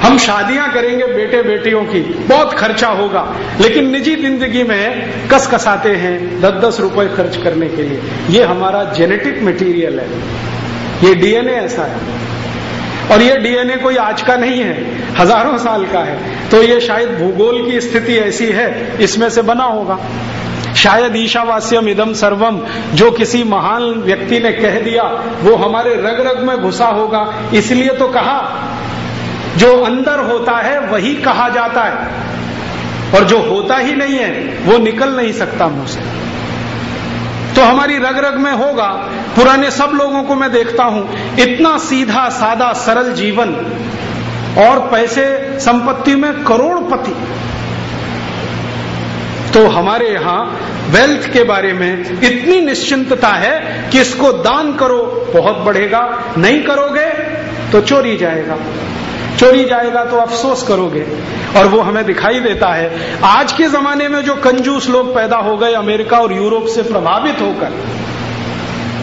हम शादियाँ करेंगे बेटे बेटियों की, बहुत खर्चा होगा, लेकिन निजी ज़िंदगी में कस कसाते हैं दस दस रुपए खर्च करने के लिए। ये हमारा जेनेटिक मटेरियल है। ये डीएनए ऐसा है। और ये डीएनए कोई आज का नहीं है, हज़ारों साल का है। तो ये शायद भूगोल की स्थिति ऐसी है, इसमें से बना होगा। शायद ईशावास्यम इदम सर्वम, जो किसी महान व्यक्ति ने कह दिया, वो हमारे रग रग में घुसा होगा। इसलिए तो कहा, जो अंदर होता है, वही कहा जाता है। और जो होता ही नहीं है, वो निकल नहीं सकता मुँह से। तो हमारी रग रग में होगा। पुराने सब लोगों को मैं देखता हूँ। इतना सीधा, सादा, सरल जीवन और पैसे, संपत्ति में करोड़पति। तो हमारे यहाँ वेल्थ के बारे में इतनी निश्चिंतता है कि इसको दान करो, बहुत बढ़ेगा। नहीं करोगे तो चोरी जाएगा। चोरी जाएगा तो अफसोस करोगे। और वो हमें दिखाई देता है। आज के जमाने में जो कंजूस लोग पैदा हो गए अमेरिका और यूरोप से प्रभावित होकर,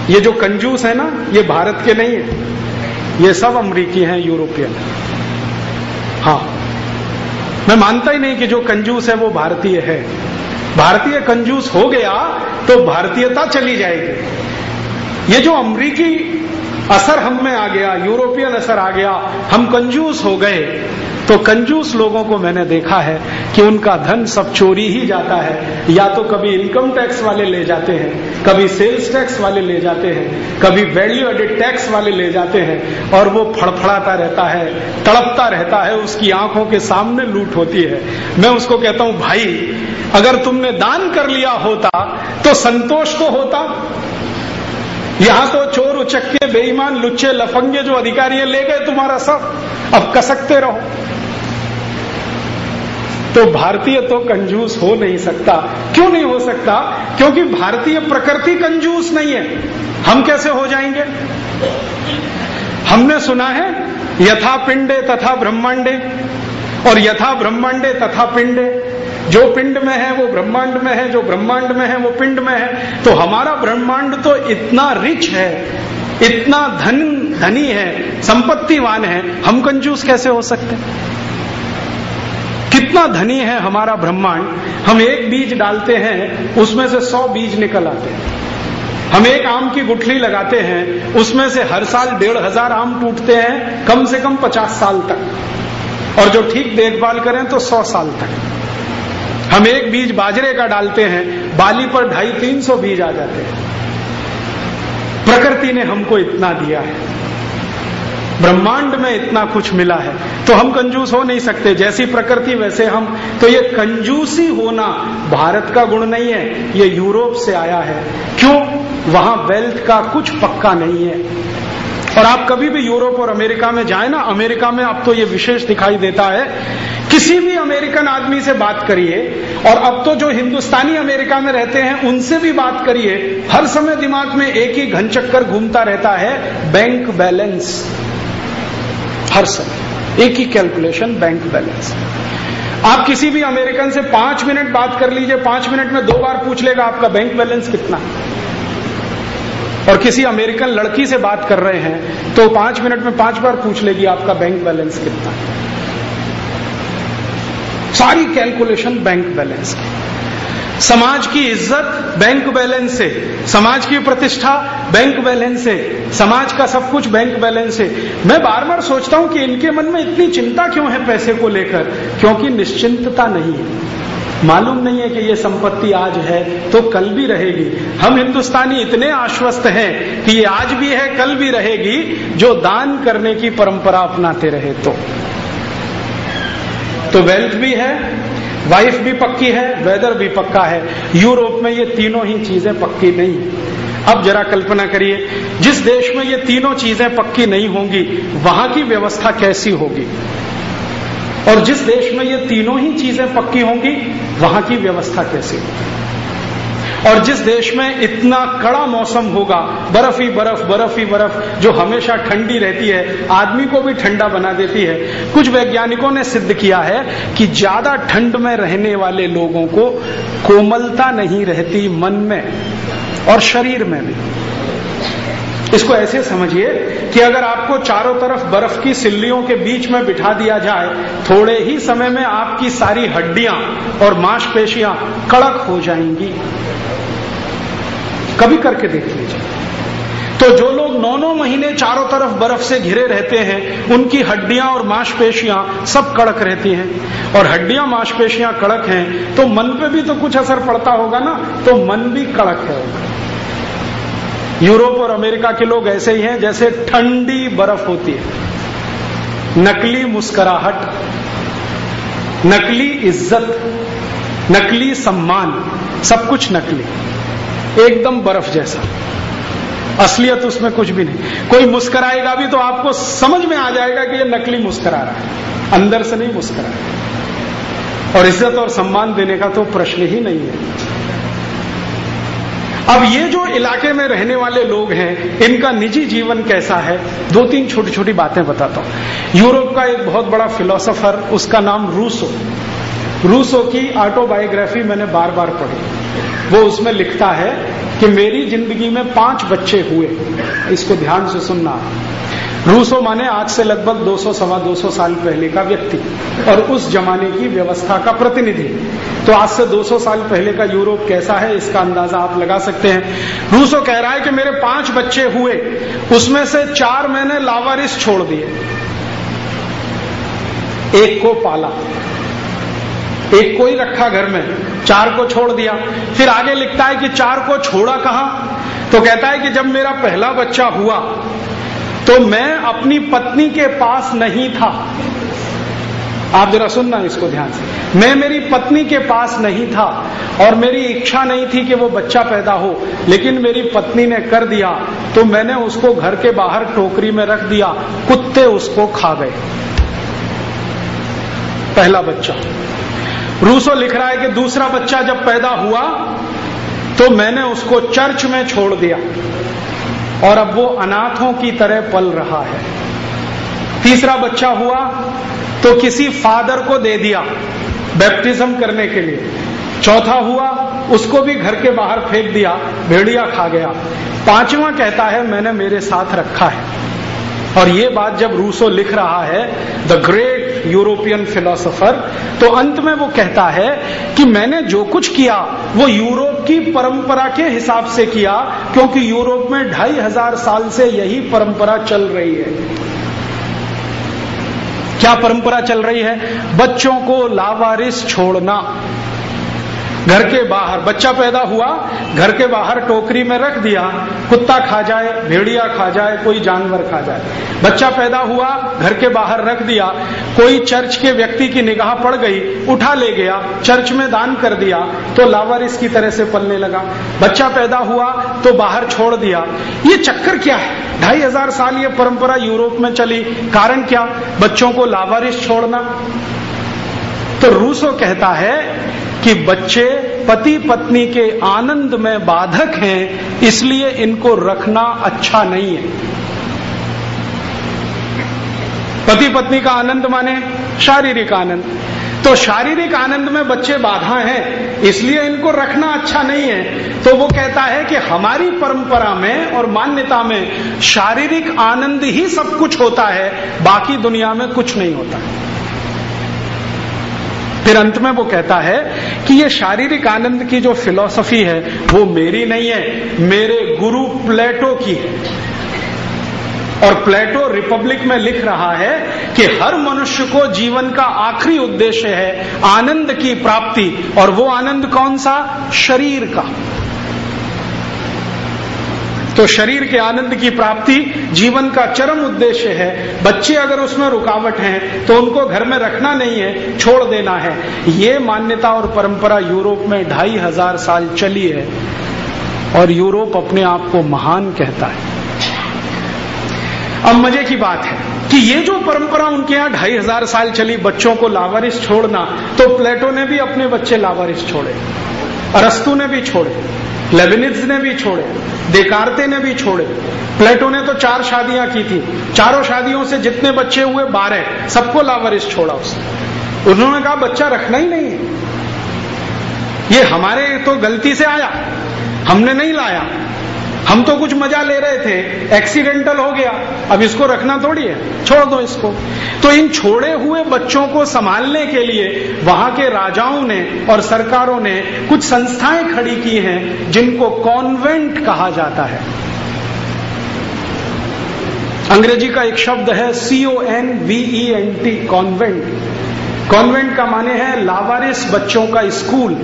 ये जो कंजूस है ना, ये भारत के नहीं है। ये सब अमरीकी हैं, यूरोपियन। हाँ। मैं मानता ही नहीं कि जो कंजूस है वो भारतीय है। भारतीय कंजूस हो गया तो भारतीयता चली जाएगी। ये जो अमरीकी असर हम में आ गया, यूरोपियन असर आ गया, हम कंजूस हो गए। तो कंजूस लोगों को मैंने देखा है कि उनका धन सब चोरी ही जाता है। या तो कभी इनकम टैक्स वाले ले जाते हैं, कभी सेल्स टैक्स वाले ले जाते हैं, कभी वैल्यू एडेड टैक्स वाले ले जाते हैं और वो फड़फड़ाता रहता है, तड़पता रहता है, उसकी आँखों के सामने लूट होती है। मैं उसको कहता हूँ, भाई, अगर तुमने दान कर लिया होता तो संतोष तो होता यहाँ तो चोर उचक्के, बेईमान, लुच्चे, लफंगे जो अधिकारी ले गए तुम्हारा सब। अब कसकते रहो। तो भारतीय तो कंजूस हो नहीं सकता। क्यों नहीं हो सकता? क्योंकि भारतीय प्रकृति कंजूस नहीं है। हम कैसे हो जाएँगे? हमने सुना है, यथा पिंडे तथा ब्रह्मांडे, और यथा ब्रह्मांडे तथा पिंडे। जो पिंड में है, वो ब्रह्मांड में है, जो ब्रह्मांड में है, वो पिंड में है। तो हमारा ब्रह्मांड तो इतना रिच है, इतना धन, धनी है, संपत्तिवान है, हम कंजूस कैसे हो सकते? कितना धनी है हमारा ब्रह्मांड? हम एक बीज डालते हैं, उसमें से सौ बीज निकल आते हैं। हम एक आम की गुठली लगाते हैं, उसमें से हर साल डेढ़ हज़ार आम टूटते हैं, कम से कम पचास साल तक। और जो ठीक देखभाल करें तो सौ साल तक। हम एक बीज बाजरे का डालते हैं, बाली पर ढाई तीन सौ बीज आ जाते हैं। प्रकृति ने हमको इतना दिया है। ब्रह्मांड में इतना कुछ मिला है तो हम कंजूस हो नहीं सकते। जैसी प्रकृति, वैसे हम। तो ये कंजूसी होना भारत का गुण नहीं है, ये यूरोप से आया है। क्यों? वहाँ वेल्थ का कुछ पक्का नहीं है। और आप कभी भी यूरोप और अमेरिका में जाए ना, अमेरिका में अब तो ये विशेष दिखाई देता है। किसी भी अमेरिकन आदमी से बात करिए, और अब तो जो हिंदुस्तानी अमेरिका में रहते हैं, उनसे भी बात करिए। हर समय दिमाग में एक ही घन चक्कर घूमता रहता है बैंक बैलेंस हर समय। एक ही कैलकुलेशन बैंक बैलेंस आप किसी भी अमेरिकन से पाँच मिनट बात कर लीजिए, पाँच मिनट में दो बार पूछ लेगा आपका बैंक बैलेंस कितना। और किसी अमेरिकन लड़की से बात कर रहे हैं तो पाँच मिनट में पाँच बार पूछ लेगी आपका बैंक बैलेंस कितना सारी कैलकुलेशन बैंक बैलेंस की। समाज की इज़्ज़त बैंक बैलेंस से, समाज की प्रतिष्ठा बैंक बैलेंस से, समाज का सब कुछ बैंक बैलेंस से। मैं बार बार सोचता हूँ कि इनके मन में इतनी चिंता क्यों है पैसे को लेकर? क्योंकि निश्चिंतता नहीं है। मालूम नहीं है कि ये संपत्ति आज है तो कल भी रहेगी। हम हिंदुस्तानी इतने आश्वस्त हैं कि ये आज भी है, कल भी रहेगी, जो दान करने की परंपरा अपनाते रहे तो। तो वेल्थ भी है वाइफ भी पक्की है वेदर भी पक्का है। यूरोप में ये तीनों ही चीज़ें पक्की नहीं। अब जरा कल्पना करिए, जिस देश में ये तीनों चीज़ें पक्की नहीं होंगी, वहाँ की व्यवस्था कैसी होगी? और जिस देश में ये तीनों ही चीज़ें पक्की होंगी, वहाँ की व्यवस्था कैसी होगी? और जिस देश में इतना कड़ा मौसम होगा, बर्फ़ ही बर्फ़ बर्फ़ ही बर्फ़, जो हमेशा ठंडी रहती है, आदमी को भी ठंडा बना देती है। कुछ वैज्ञानिकों ने सिद्ध किया है कि ज़्यादा ठंड में रहने वाले लोगों को कोमलता नहीं रहती मन में और शरीर में भी। इसको ऐसे समझिए कि अगर आपको चारों तरफ़ बर्फ़ की सिल्लियों के बीच में बिठा दिया जाए, थोड़े ही समय में आपकी सारी हड्डियाँ और मांसपेशियाँ कड़क हो जाएँगी। कभी करके देख लीजिए। तो जो लोग नौ नौ महीने चारों तरफ़ बर्फ़ से घिरे रहते हैं, उनकी हड्डियाँ और मांसपेशियाँ सब कड़क रहती हैं। और हड्डियाँ, मांसपेशियाँ कड़क हैं तो मन पे भी तो कुछ असर पड़ता होगा ना? तो मन भी कड़क है यूरोप और अमेरिका के लोग ऐसे ही हैं जैसे ठंडी बर्फ़ होती है। नकली मुस्कुराहट, नकली इज़्ज़त, नकली सम्मान, सब कुछ नकली, एकदम बर्फ़ जैसा। असलियत उसमें कुछ भी नहीं। कोई मुस्कराएगा भी तो आपको समझ में आ जाएगा कि ये नकली मुस्करा रहा है। अंदर से नहीं मुस्करा और इज़्ज़त और सम्मान देने का तो प्रश्न ही नहीं है। अब ये जो इलाके में रहने वाले लोग हैं, इनका निजी जीवन कैसा है? दो तीन छोटी छोटी बातें बताता हूँ। यूरोप का एक बहुत बड़ा फिलोसोफर, उसका नाम रूसो। रूसो की ऑटोबायोग्राफी मैंने बार बार पढ़ी। वो उसमें लिखता है कि मेरी ज़िंदगी में पाँच बच्चे हुए। इसको ध्यान से सुनना। रूसो माने आज से लगभग 200 सवा 200 साल पहले का व्यक्ति और उस जमाने की व्यवस्था का प्रतिनिधि। तो आज से 200 साल पहले का यूरोप कैसा है, इसका अंदाज़ा आप लगा सकते हैं। रूसो कह रहा है कि मेरे पाँच बच्चे हुए, उसमें से चार मैंने लावारिस छोड़ दिए। एक को पाला, एक को ही रखा घर में, चार को छोड़ दिया। फिर आगे लिखता है कि चार को छोड़ा कहा? तो कहता है कि जब मेरा पहला बच्चा हुआ तो मैं अपनी पत्नी के पास नहीं था। आप जरा सुनना इसको ध्यान से। मैं मेरी पत्नी के पास नहीं था और मेरी इच्छा नहीं थी कि वो बच्चा पैदा हो, लेकिन मेरी पत्नी ने कर दिया। तो मैंने उसको घर के बाहर टोकरी में रख दिया। कुत्ते उसको खा गए। पहला बच्चा। रूसो लिख रहा है कि दूसरा बच्चा जब पैदा हुआ तो मैंने उसको चर्च में छोड़ दिया। और अब वो अनाथों की तरह पल रहा है। तीसरा बच्चा हुआ तो किसी फादर को दे दिया बैप्टिज्म करने के लिए। चौथा हुआ उसको भी घर के बाहर फेंक दिया, भेड़िया खा गया। पांचवा कहता है, मैंने मेरे साथ रखा है। और ये बात जब रूसो लिख रहा है, द ग्रेट यूरोपियन फिलोसोफर तो अंत में वो कहता है कि मैंने जो कुछ किया, वो यूरोप की परंपरा के हिसाब से किया, क्योंकि यूरोप में ढाई हज़ार साल से यही परंपरा चल रही है। क्या परंपरा चल रही है? बच्चों को लावारिस छोड़ना। घर के बाहर बच्चा पैदा हुआ, घर के बाहर टोकरी में रख दिया, कुत्ता खा जाए, भेड़िया खा जाए, कोई जानवर खा जाए। बच्चा पैदा हुआ, घर के बाहर रख दिया, कोई चर्च के व्यक्ति की निगाह पड़ गई, उठा ले गया, चर्च में दान कर दिया तो लावारिस की तरह से पलने लगा। बच्चा पैदा हुआ तो बाहर छोड़ दिया। ये चक्कर क्या है? ढाई हज़ार साल ये परंपरा यूरोप में चली। कारण क्या? बच्चों को लावारिस छोड़ना। तो रूसो कहता है कि बच्चे पति पत्नी के आनंद में बाधक हैं, इसलिए इनको रखना अच्छा नहीं है। पति पत्नी का आनंद माने शारीरिक आनंद। तो शारीरिक आनंद में बच्चे बाधा हैं, इसलिए इनको रखना अच्छा नहीं है। तो वो कहता है कि हमारी परंपरा में और मान्यता में शारीरिक आनंद ही सब कुछ होता है, बाकी दुनिया में कुछ नहीं होता। फिर अंत में वो कहता है कि ये शारीरिक आनंद की जो फिलॉसफी है, वो मेरी नहीं है, मेरे गुरु प्लेटो की है। और प्लेटो रिपब्लिक में लिख रहा है कि हर मनुष्य को जीवन का आखिरी उद्देश्य है आनंद की प्राप्ति। और वो आनंद कौन सा? शरीर का। तो शरीर के आनंद की प्राप्ति जीवन का चरम उद्देश्य है। बच्चे अगर उसमें रुकावट हैं तो उनको घर में रखना नहीं है, छोड़ देना है। ये मान्यता और परंपरा यूरोप में ढाई हज़ार साल चली है और यूरोप अपने आप को महान कहता है। अब मज़े की बात है कि ये जो परंपरा उनके यहाँ ढाई हज़ार साल चली, बच्चों को लावारिस छोड़ना तो प्लेटो ने भी अपने बच्चे लावारिस छोड़े। अरस्तु ने भी छोड़े लेबनिज ने भी छोड़े देकारते ने भी छोड़े। प्लेटो ने तो चार शादियाँ की थी। चारों शादियों से जितने बच्चे हुए, बारह। सबको लावारिस छोड़ा उसने। उन्होंने कहा, बच्चा रखना ही नहीं है। ये हमारे तो गलती से आया। हमने नहीं लाया। हम तो कुछ मज़ा ले रहे थे एक्सीडेंटल हो गया। अब इसको रखना थोड़ी है, छोड़ दो इसको। तो इन छोड़े हुए बच्चों को संभालने के लिए वहाँ के राजाओं ने और सरकारों ने कुछ संस्थाएँ खड़ी की हैं, जिनको कॉन्वेंट कहा जाता है। अंग्रेज़ी का एक शब्द है C O N V E N T convent convent का माने है लावारिस बच्चों का स्कूल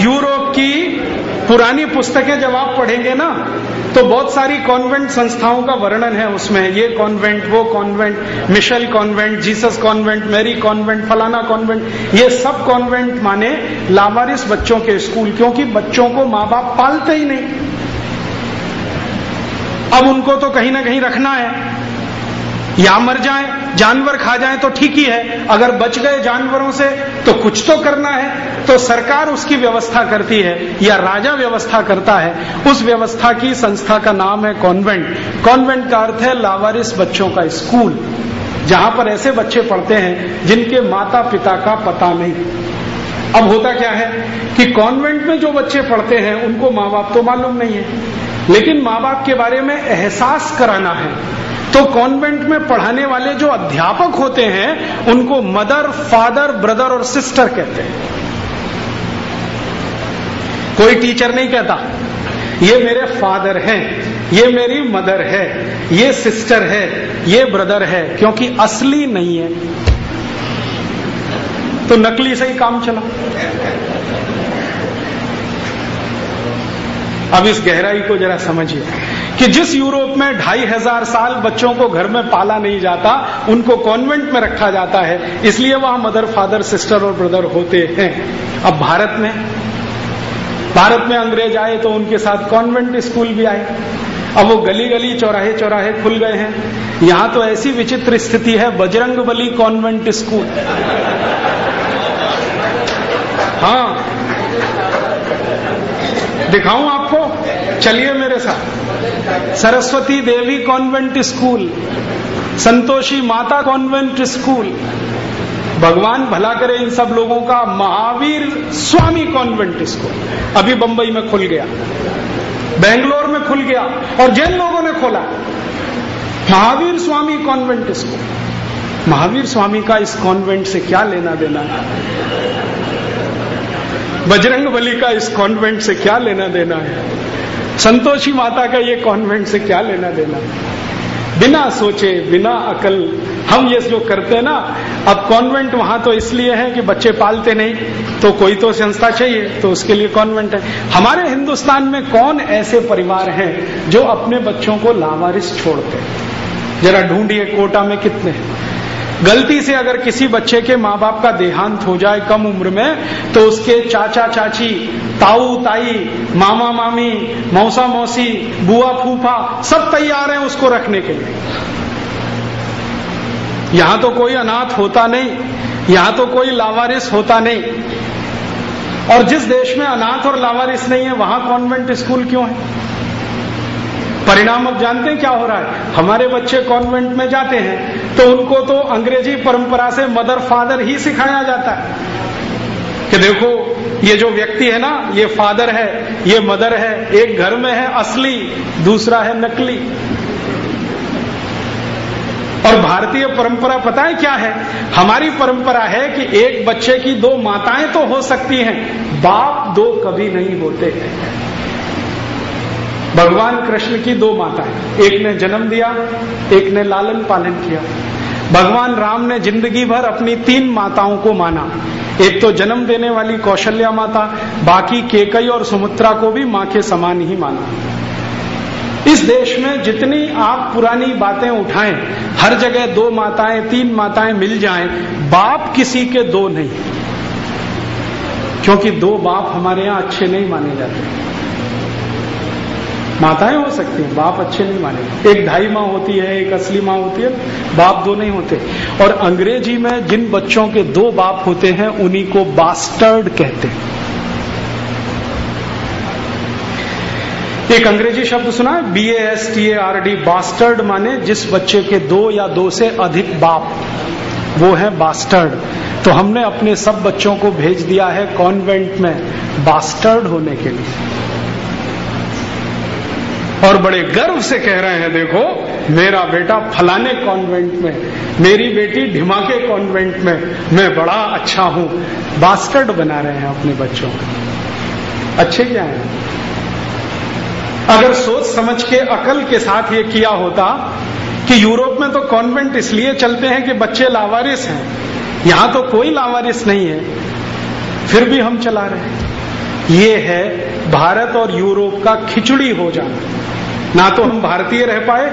यूरोप की पुरानी पुस्तकें जब आप पढ़ेंगे ना तो बहुत सारी कॉन्वेंट संस्थाओं का वर्णन है उसमें। ये कॉन्वेंट, वो convent, Michelle convent, Jesus convent, Mary convent, फलाना कॉन्वेंट, ये सब कॉन्वेंट माने लावारिस बच्चों के स्कूल, क्योंकि बच्चों को माँ बाप पालते ही नहीं। अब उनको तो कहीं ना कहीं रखना है। या मर जाए, जानवर खा जाए तो ठीक ही है। अगर बच गए जानवरों से तो कुछ तो करना है। तो सरकार उसकी व्यवस्था करती है, या राजा व्यवस्था करता है। उस व्यवस्था की संस्था का नाम है कॉन्वेंट। कॉन्वेंट का अर्थ है लावारिस बच्चों का स्कूल, जहाँ पर ऐसे बच्चे पढ़ते हैं जिनके माता पिता का पता नहीं। अब होता क्या है कि कॉन्वेंट में जो बच्चे पढ़ते हैं, उनको माँ बाप तो मालूम नहीं है। लेकिन माँ बाप के बारे में एहसास कराना है। तो कॉन्वेंट में पढ़ाने वाले जो अध्यापक होते हैं, उनको मदर, फादर, ब्रदर और सिस्टर कहते हैं। कोई टीचर नहीं कहता, ये मेरे फादर हैं, ये मेरी मदर है, ये सिस्टर है, ये ब्रदर है, क्योंकि असली नहीं है। तो नकली से ही काम चला। अब इस गहराई को जरा समझिए कि जिस यूरोप में ढाई हज़ार साल बच्चों को घर में पाला नहीं जाता, उनको कॉन्वेंट में रखा जाता है, इसलिए वहाँ मदर, फादर, सिस्टर और ब्रदर होते हैं। अब भारत में भारत में अंग्रेज़ आए तो उनके साथ कॉन्वेंट स्कूल भी आए। अब वो गली गली चौराहे चौराहे खुल गए हैं। यहाँ तो ऐसी विचित्र स्थिति है बजरंग बली कॉन्वेंट स्कूल। हाँ दिखाऊँ आपको? चलिए मेरे साथ। Saraswati Devi convent school, Santoshi Mata convent school, भगवान भला करे इन सब लोगों का महावीर स्वामी कॉन्वेंट स्कूल। अभी बंबई में खुल गया, बेंगलोर में खुल गया, और जैन लोगों ने खोला, महावीर स्वामी कॉन्वेंट स्कूल। महावीर स्वामी का इस कॉन्वेंट से क्या लेना देना? बजरंग बली का इस कॉन्वेंट से क्या लेना देना है? संतोषी माता का ये कॉन्वेंट से क्या लेना देना है? बिना सोचे, बिना अकल, हम ये जो करते हैं ना, अब कॉन्वेंट वहाँ तो इसलिए है कि बच्चे पालते नहीं तो कोई तो संस्था चाहिए तो उसके लिए कॉन्वेंट है। हमारे हिंदुस्तान में कौन ऐसे परिवार हैं जो अपने बच्चों को लावारिस छोड़ते जरा ढूंढिए कोटा में कितने गलती से अगर किसी बच्चे के माँ बाप का देहांत हो जाए कम उम्र में तो उसके चाचा चाची ताऊ ताई मामा मामी मौसा मौसी बुआ फूफा सब तैयार हैं उसको रखने के लिए। यहाँ तो कोई अनाथ होता नहीं, यहाँ तो कोई लावारिस होता नहीं। और जिस देश में अनाथ और लावारिस नहीं है, वहाँ कॉन्वेंट स्कूल क्यों है? परिणाम अब जानते हैं क्या हो रहा है। हमारे बच्चे कॉन्वेंट में जाते हैं तो उनको तो अंग्रेज़ी परंपरा से मदर फादर ही सिखाया जाता है। कि देखो, ये जो व्यक्ति है ना, ये फादर है, ये मदर है, एक घर में है असली, दूसरा है नकली। और भारतीय परंपरा पता है क्या है? हमारी परंपरा है कि एक बच्चे की दो माताएँ तो हो सकती हैं, बाप दो कभी नहीं होते। भगवान कृष्ण की दो माताएँ, एक ने जन्म दिया, एक ने लालन पालन किया। भगवान राम ने ज़िंदगी भर अपनी तीन माताओं को माना। एक तो जन्म देने वाली कौशल्या माता, बाकी केकई और सुमित्रा को भी माँ के समान ही माना। इस देश में जितनी आप पुरानी बातें उठाएँ, हर जगह दो माताएँ, तीन माताएँ मिल जाएँ, बाप किसी के दो नहीं। क्योंकि दो बाप हमारे यहाँ अच्छे नहीं माने जाते। माताएँ हो सकती हैं, बाप अच्छे नहीं माने एक ढाई माँ होती है, एक असली माँ होती है, बाप दो नहीं होते। और अंग्रेज़ी में जिन बच्चों के दो बाप होते हैं, उन्हीं को बास्टर्ड कहते हैं। एक अंग्रेज़ी शब्द सुना है B S T A R D bastard माने जिस बच्चे के दो या दो से अधिक बाप, वो है बास्टर्ड तो हमने अपने सब बच्चों को भेज दिया है कॉन्वेंट में बास्टर्ड होने के लिए। और बड़े गर्व से कह रहे हैं, देखो, मेरा बेटा फलाने कॉन्वेंट में, मेरी बेटी ढिमाके कॉन्वेंट में, मैं बड़ा अच्छा हूँ। बास्कट बना रहे हैं अपने बच्चों को। अच्छे क्या है? अगर सोच समझ के, अकल के साथ ये किया होता कि यूरोप में तो कॉन्वेंट इसलिए चलते हैं कि बच्चे लावारिस हैं। यहाँ तो कोई लावारिस नहीं है। फिर भी हम चला रहे हैं। ये है भारत और यूरोप का खिचड़ी हो जाना। ना तो हम भारतीय रह पाए,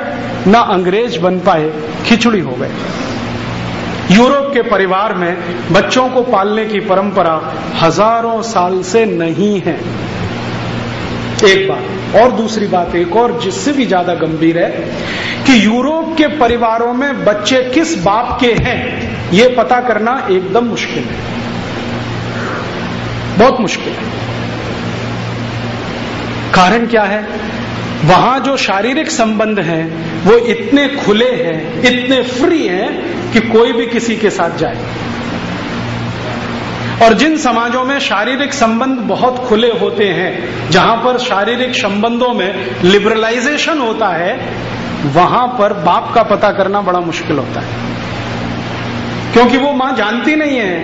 ना अंग्रेज़ बन पाए, खिचड़ी हो गए। यूरोप के परिवार में बच्चों को पालने की परंपरा हज़ारों साल से नहीं है। एक बात, और दूसरी बात एक और, जिससे भी ज़्यादा गंभीर है कि यूरोप के परिवारों में बच्चे किस बाप के हैं, ये पता करना एकदम मुश्किल है। बहुत मुश्किल है। कारण क्या है? वहाँ जो शारीरिक संबंध हैं, वो इतने खुले हैं, इतने फ्री हैं कि कोई भी किसी के साथ जाए। और जिन समाजों में शारीरिक संबंध बहुत खुले होते हैं, जहाँ पर शारीरिक संबंधों में लिबरलाइजेशन होता है, वहाँ पर बाप का पता करना बड़ा मुश्किल होता है। क्योंकि वो माँ जानती नहीं है,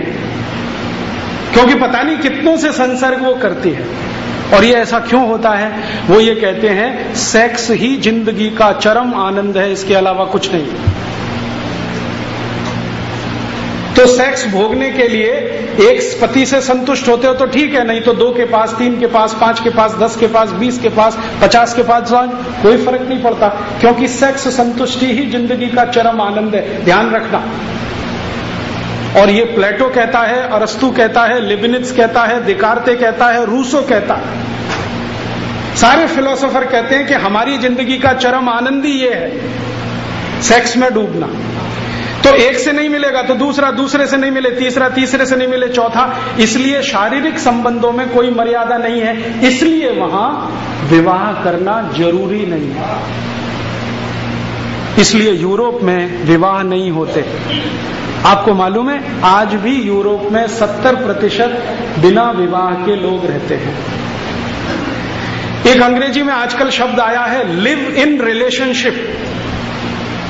क्योंकि पता नहीं कितनों से संसर्ग वो करती है। और ये ऐसा क्यों होता है? वो ये कहते हैं सेक्स ही ज़िंदगी का चरम आनंद है, इसके अलावा कुछ नहीं। तो सेक्स भोगने के लिए एक पति से संतुष्ट होते हो तो ठीक है, नहीं तो दो के पास, तीन के पास, पाँच के पास, दस के पास, बीस के पास, पचास के पास कोई फ़र्क नहीं पड़ता, क्योंकि सेक्स संतुष्टि ही ज़िंदगी का चरम आनंद है। ध्यान रखना। और ये प्लेटो कहता है, अरस्तु कहता है लिबिनिट्स कहता है दिकारते कहता है, रूसो कहता है। सारे फिलोसोफर कहते हैं कि हमारी ज़िंदगी का चरम आनंद ही ये है, सेक्स में डूबना। तो एक से नहीं मिलेगा तो दूसरा, दूसरे से नहीं मिले, तीसरा, तीसरे से नहीं मिले, चौथा। इसलिए शारीरिक संबंधों में कोई मर्यादा नहीं है, इसलिए वहाँ विवाह करना ज़रूरी नहीं है। इसलिए यूरोप में विवाह नहीं होते। आपको मालूम है, आज भी यूरोप में 70 प्रतिशत बिना विवाह के लोग रहते हैं। एक अंग्रेज़ी में आजकल शब्द आया है लिव इन रिलेशनशिप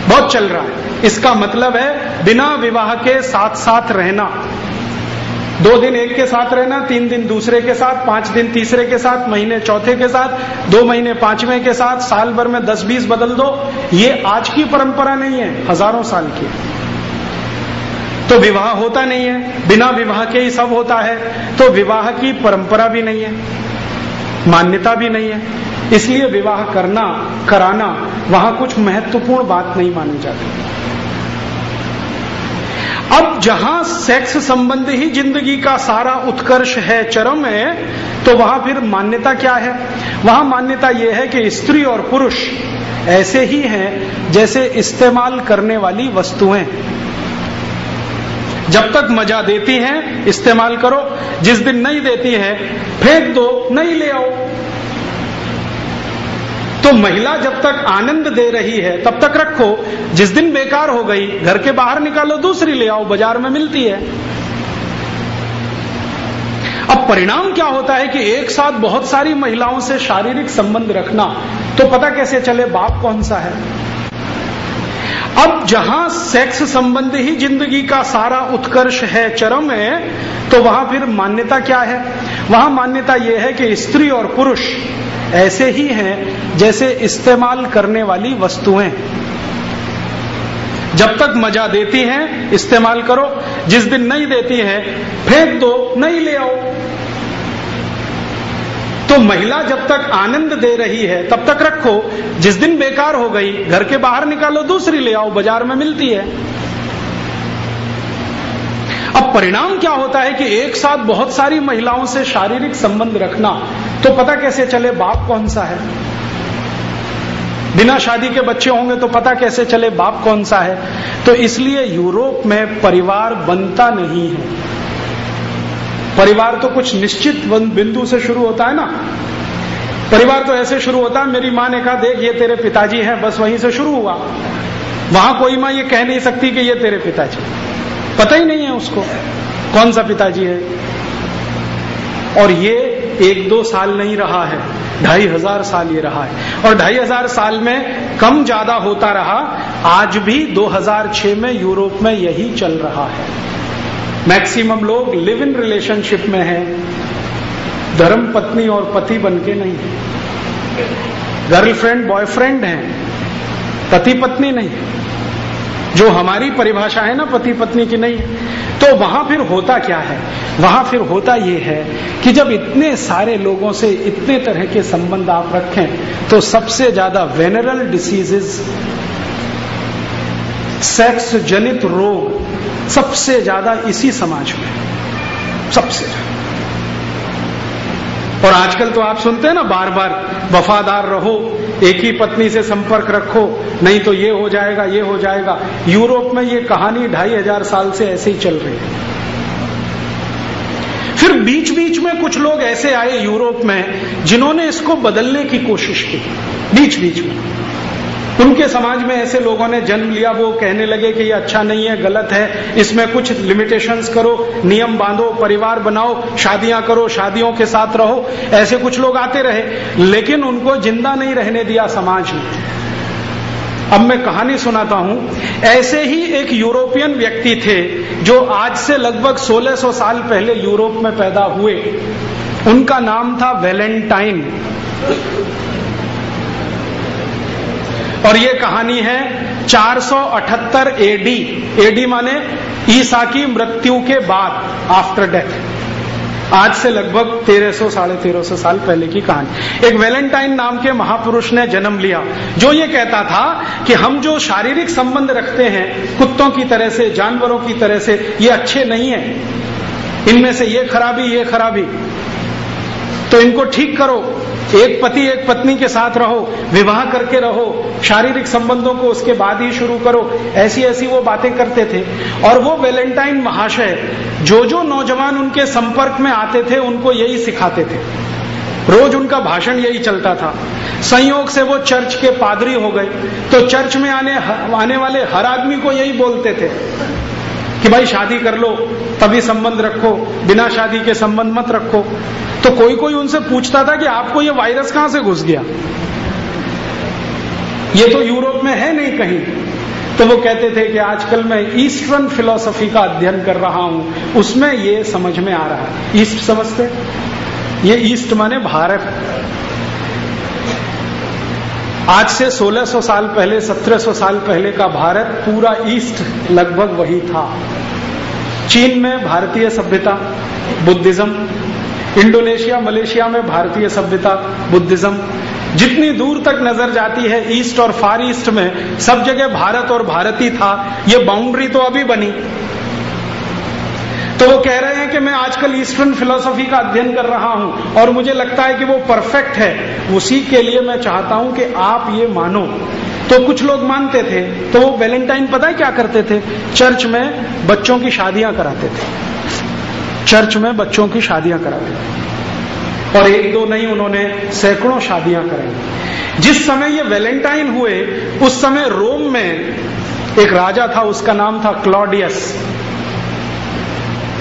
बहुत चल रहा है। इसका मतलब है, बिना विवाह के साथ साथ रहना। दो दिन एक के साथ रहना, तीन दिन दूसरे के साथ, पाँच दिन तीसरे के साथ, महीने चौथे के साथ, दो महीने पाँचवें के साथ, साल भर में दस बीस बदल दो। ये आज की परंपरा नहीं है, हज़ारों साल की। तो विवाह होता नहीं है, बिना विवाह के ही सब होता है। तो विवाह की परंपरा भी नहीं है, मान्यता भी नहीं है। इसलिए विवाह करना, कराना, वहाँ कुछ महत्वपूर्ण बात नहीं मानी जाती। अब जहाँ सेक्स संबंध ही ज़िंदगी का सारा उत्कर्ष है, चरम है तो वहाँ फिर मान्यता क्या है? वहाँ मान्यता यह है कि स्त्री और पुरुष ऐसे ही हैं जैसे इस्तेमाल करने वाली वस्तुएँ। जब तक मज़ा देती हैं, इस्तेमाल करो। जिस दिन नहीं देती है, फेंक दो, नहीं ले आओ। तो महिला जब तक आनंद दे रही है, तब तक रखो। जिस दिन बेकार हो गई, घर के बाहर निकालो, दूसरी ले आओ, बाज़ार में मिलती है। अब परिणाम क्या होता है कि एक साथ बहुत सारी महिलाओं से शारीरिक संबंध रखना तो पता कैसे चले, बाप कौन सा है? अब जहाँ सेक्स संबंध ही ज़िंदगी का सारा उत्कर्ष है, चरम है तो वहाँ फिर मान्यता क्या है? वहाँ मान्यता यह है कि स्त्री और पुरुष ऐसे ही हैं जैसे इस्तेमाल करने वाली वस्तुएँ। जब तक मज़ा देती हैं, इस्तेमाल करो। जिस दिन नहीं देती है, फेंक दो, नहीं ले आओ। तो महिला जब तक आनंद दे रही है, तब तक रखो। जिस दिन बेकार हो गई, घर के बाहर निकालो, दूसरी ले आओ, बाज़ार में मिलती है। अब परिणाम क्या होता है कि एक साथ बहुत सारी महिलाओं से शारीरिक संबंध रखना तो पता कैसे चले, बाप कौन सा है? बिना शादी के बच्चे होंगे तो पता कैसे चले, बाप कौन सा है? तो इसलिए यूरोप में परिवार बनता नहीं है। परिवार तो कुछ निश्चित बिंदु से शुरू होता है ना। परिवार तो ऐसे शुरू होता है, मेरी माँ ने कहा, देख, ये तेरे पिताजी हैं, बस वहीं से शुरू हुआ। वहाँ कोई माँ ये कह नहीं सकती कि ये तेरे पिताजी पता ही नहीं है उसको, कौन सा पिताजी है। और ये एक दो साल नहीं रहा है, ढाई हज़ार साल ये रहा है। और ढाई हज़ार साल में कम ज़्यादा होता रहा, आज भी 2006 में यूरोप में यही चल रहा है। मैक्सिमम लोग लिव इन रिलेशनशिप में हैं, धर्म पत्नी और पति बन के नहीं है। गर्लफ्रेंड, बॉयफ्रेंड है, पति पत्नी नहीं जो हमारी परिभाषा है ना पति पत्नी की नहीं तो वहाँ फिर होता क्या है? वहाँ फिर होता यह है कि जब इतने सारे लोगों से इतने तरह के संबंध आप रखें तो सबसे ज़्यादा वेनरल डिसीजेज सेक्स जनित रोग सबसे ज़्यादा इसी समाज में। सबसे ज़्यादा। और आजकल तो आप सुनते हैं ना बार बार वफादार रहो, एक ही पत्नी से संपर्क रखो, नहीं तो ये हो जाएगा, ये हो जाएगा। यूरोप में ये कहानी ढाई हज़ार साल से ऐसे ही चल रही है। फिर बीच बीच में कुछ लोग ऐसे आए यूरोप में, जिन्होंने इसको बदलने की कोशिश की। बीच बीच में। उनके समाज में ऐसे लोगों ने जन्म लिया, वो कहने लगे कि ये अच्छा नहीं है, गलत है। इसमें कुछ लिमिटेशंस करो, नियम बांधो, परिवार बनाओ, शादियाँ करो, शादियों के साथ रहो। ऐसे कुछ लोग आते रहे, लेकिन उनको ज़िंदा नहीं रहने दिया समाज ने। अब मैं कहानी सुनाता हूँ। ऐसे ही एक यूरोपियन व्यक्ति थे, जो आज से लगभग 1600 साल पहले यूरोप में पैदा हुए। उनका नाम था वेलेंटाइन। और ये कहानी है 478 एडी एडी माने ईसा की मृत्यु के बाद आफ्टर डेथ आज से लगभग 1300 साढ़े तेरह सौ साल पहले की कहानी। एक वेलेंटाइन नाम के महापुरुष ने जन्म लिया, जो ये कहता था कि हम जो शारीरिक संबंध रखते हैं, कुत्तों की तरह से, जानवरों की तरह से, ये अच्छे नहीं है। इनमें से ये खराबी ये खराबी। तो इनको ठीक करो। एक पति, एक पत्नी के साथ रहो, विवाह करके रहो, शारीरिक संबंधों को उसके बाद ही शुरू करो। ऐसी ऐसी वो बातें करते थे। और वो वेलेंटाइन महाशय जो जो नौजवान उनके संपर्क में आते थे, उनको यही सिखाते थे। रोज उनका भाषण यही चलता था। संयोग से वो चर्च के पादरी हो गए। तो चर्च में आने आने वाले हर आदमी को यही बोलते थे। कि भाई शादी कर लो, तभी संबंध रखो, बिना शादी के संबंध मत रखो। तो कोई कोई उनसे पूछता था कि आपको ये वायरस कहाँ से घुस गया? ये तो यूरोप में है नहीं कहीं। तो वो कहते थे कि आजकल मैं ईस्टर्न फिलोसफी का अध्ययन कर रहा हूँ, उसमें ये समझ में आ रहा है। ईस्ट समझते? ये ईस्ट माने भारत। आज से 1600 साल पहले 1700 साल पहले का भारत पूरा ईस्ट लगभग वही था। चीन में भारतीय सभ्यता, बुद्धिज्म, इंडोनेशिया, मलेशिया में भारतीय सभ्यता, बुद्धिज्म, जितनी दूर तक नज़र जाती है ईस्ट और फार ईस्ट में, सब जगह भारत और भारती था। ये बाउंड्री तो अभी बनी। तो वो कह रहे हैं कि मैं आजकल ईस्टर्न फिलोसफी का अध्ययन कर रहा हूँ, और मुझे लगता है कि वो परफेक्ट है। उसी के लिए मैं चाहता हूँ कि आप ये मानो। तो कुछ लोग मानते थे तो वो वैलेंटाइन पता है क्या करते थे? चर्च में बच्चों की शादियाँ कराते थे। चर्च में बच्चों की शादियाँ कराते थे। और एक दो नहीं, उन्होंने सैकड़ों शादियाँ कराई। जिस समय ये वैलेंटाइन हुए, उस समय रोम में एक राजा था, उसका नाम था क्लॉडियस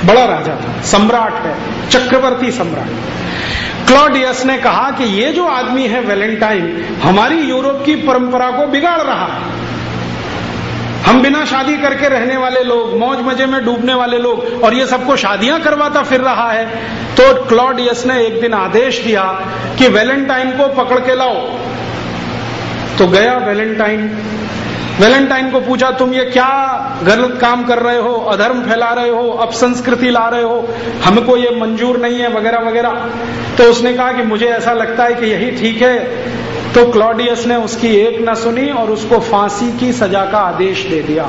बड़ा राजा था, सम्राट है, चक्रवर्ती सम्राट। क्लॉडियस ने कहा कि ये जो आदमी है वेलेंटाइन, हमारी यूरोप की परंपरा को बिगाड़ रहा है। हम बिना शादी करके रहने वाले लोग, मौज मज़े में डूबने वाले लोग, और ये सबको शादियाँ करवाता फिर रहा है तो क्लॉडियस ने एक दिन आदेश दिया कि वेलेंटाइन को पकड़ के लाओ। तो गया वेलेंटाइन वेलेंटाइन को पूछा, तुम ये क्या गलत काम कर रहे हो? अधर्म फैला रहे हो? अपसंस्कृति ला रहे हो? हमको ये मंजूर नहीं है, वगैरह वगैरह। तो उसने कहा कि मुझे ऐसा लगता है कि यही ठीक है। तो क्लॉडियस ने उसकी एक न सुनी और उसको फांसी की सजा का आदेश दे दिया।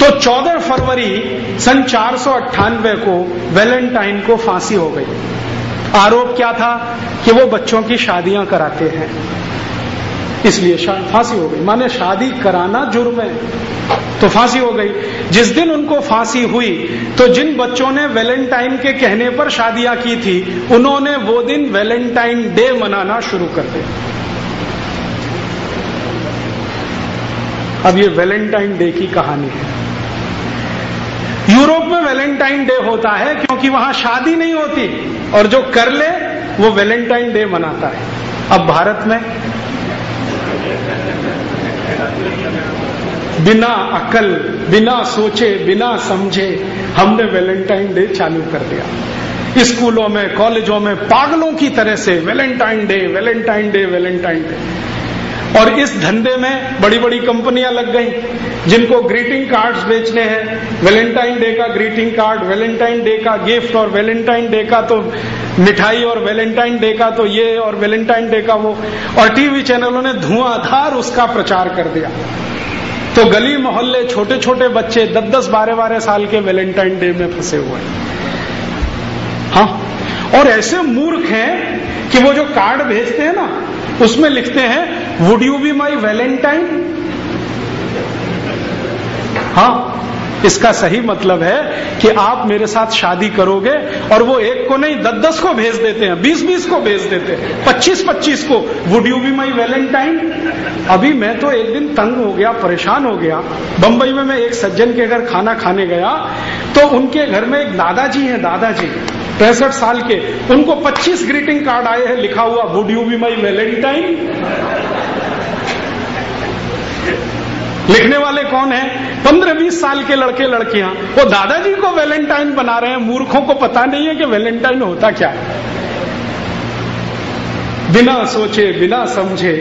तो 14 फरवरी सन चार सौ अट्ठानवे को वेलेंटाइन को फांसी हो गई। आरोप क्या था कि वो बच्चों की शादियाँ कराते हैं? इसलिए फांसी हो गई। माने शादी कराना जुर्म है। तो फांसी हो गई। जिस दिन उनको फांसी हुई तो जिन बच्चों ने वैलेंटाइन के कहने पर शादियाँ की थी, उन्होंने वो दिन वैलेंटाइन डे मनाना शुरू कर दिया। अब ये वैलेंटाइन डे की कहानी है। यूरोप में वैलेंटाइन डे होता है क्योंकि वहाँ शादी नहीं होती, और जो कर ले, वो वैलेंटाइन डे मनाता है। अब भारत में बिना अकल, बिना सोचे, बिना समझे हमने वैलेंटाइन डे चालू कर दिया। स्कूलों में, कॉलेजों में पागलों की तरह से Valentine day Valentine day Valentine day और इस धंधे में बड़ी बड़ी कंपनियाँ लग गई, जिनको ग्रीटिंग कार्ड्स बेचने हैं। वैलेंटाइन डे का ग्रीटिंग कार्ड वैलेंटाइन डे का गिफ्ट और वैलेंटाइन डे का तो मिठाई और वैलेंटाइन डे का तो ये और वैलेंटाइन डे का वो। और टीवी चैनलों ने धुआंधार उसका प्रचार कर दिया। तो गली मोहल्ले छोटे छोटे बच्चे दस दस बारह बारह साल के वैलेंटाइन डे में फंसे हुए हैं। हाँ? और ऐसे मूर्ख हैं कि वो जो कार्ड भेजते हैं ना उसमें लिखते हैं would you be my Valentine हाँ। इसका सही मतलब है कि आप मेरे साथ शादी करोगे और वो एक को नहीं दस दस को भेज देते हैं बीस बीस को भेज देते हैं पच्चीस पच्चीस को। Would you be my Valentine अभी मैं तो एक दिन तंग हो गया, परेशान हो गया। बंबई में मैं एक सज्जन के घर खाना खाने गया तो उनके घर में एक दादाजी हैं, दादाजी, पैंसठ साल के। उनको 25 ग्रीटिंग कार्ड आए हैं, लिखा हुआ would you be my Valentine लिखने वाले कौन है? पंद्रह बीस साल के लड़के लड़कियाँ, वो दादाजी को वैलेंटाइन बना रहे हैं, मूर्खों को पता नहीं है कि वैलेंटाइन होता क्या है। बिना सोचे, बिना समझे,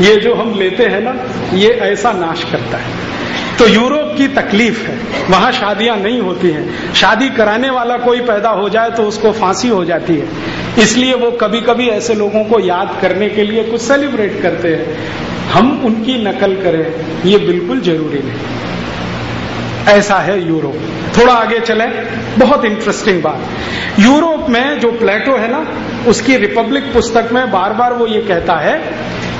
ये जो हम लेते हैं ना, ये ऐसा नाश करता है। तो यूरोप की तकलीफ़ है, वहाँ शादियाँ नहीं होती हैं। शादी कराने वाला कोई पैदा हो जाए तो उसको फांसी हो जाती है। इसलिए वो कभी कभी ऐसे लोगों को याद करने के लिए कुछ सेलिब्रेट करते हैं। हम उनकी नकल करें, ये बिल्कुल ज़रूरी नहीं। ऐसा है यूरोप। थोड़ा आगे चले, बहुत इंटरेस्टिंग बात। यूरोप में जो प्लेटो है ना, उसकी रिपब्लिक पुस्तक में बार बार वो ये कहता है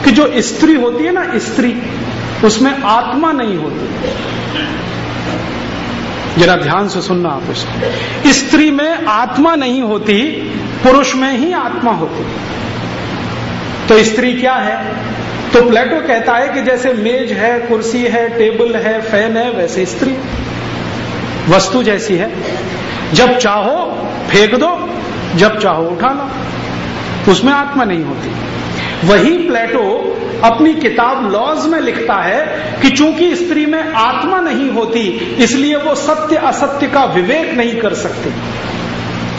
कि जो स्त्री होती है ना, स्त्री, उसमें आत्मा नहीं होती। जरा ध्यान से सुनना आप उसको। स्त्री में आत्मा नहीं होती, पुरुष में ही आत्मा होती। तो स्त्री क्या है? तो प्लेटो कहता है कि जैसे मेज है, कुर्सी है, टेबल है, फ़ैन है, वैसे स्त्री। वस्तु जैसी है। जब चाहो, फेंक दो। जब चाहो, उठा लो। उसमें आत्मा नहीं होती। वही प्लेटो अपनी किताब लॉज में लिखता है कि चूँकि स्त्री में आत्मा नहीं होती, इसलिए वो सत्य असत्य का विवेक नहीं कर सकती।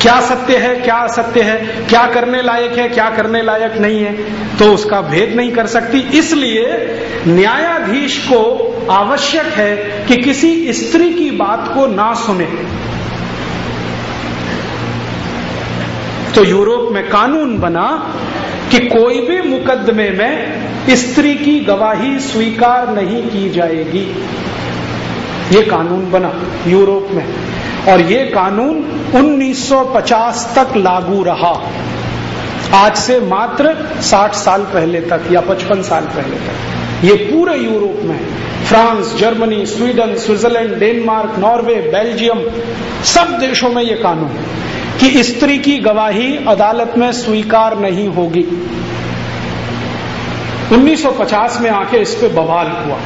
क्या सत्य है, क्या असत्य है, क्या करने लायक है, क्या करने लायक नहीं है तो उसका भेद नहीं कर सकती। इसलिए न्यायाधीश को आवश्यक है कि किसी स्त्री की बात को ना सुने। तो यूरोप में कानून बना कि कोई भी मुकदमे में स्त्री की गवाही स्वीकार नहीं की जाएगी। ये कानून बना यूरोप में। और ये कानून 1950 तक लागू रहा। आज से मात्र 60 साल पहले तक या 55 साल पहले तक। ये पूरे यूरोप में, France, Germany, Sweden, Switzerland, Denmark, Norway, Belgium, सब देशों में ये कानून कि स्त्री की गवाही अदालत में स्वीकार नहीं होगी। 1950 में आके इस पे बवाल हुआ।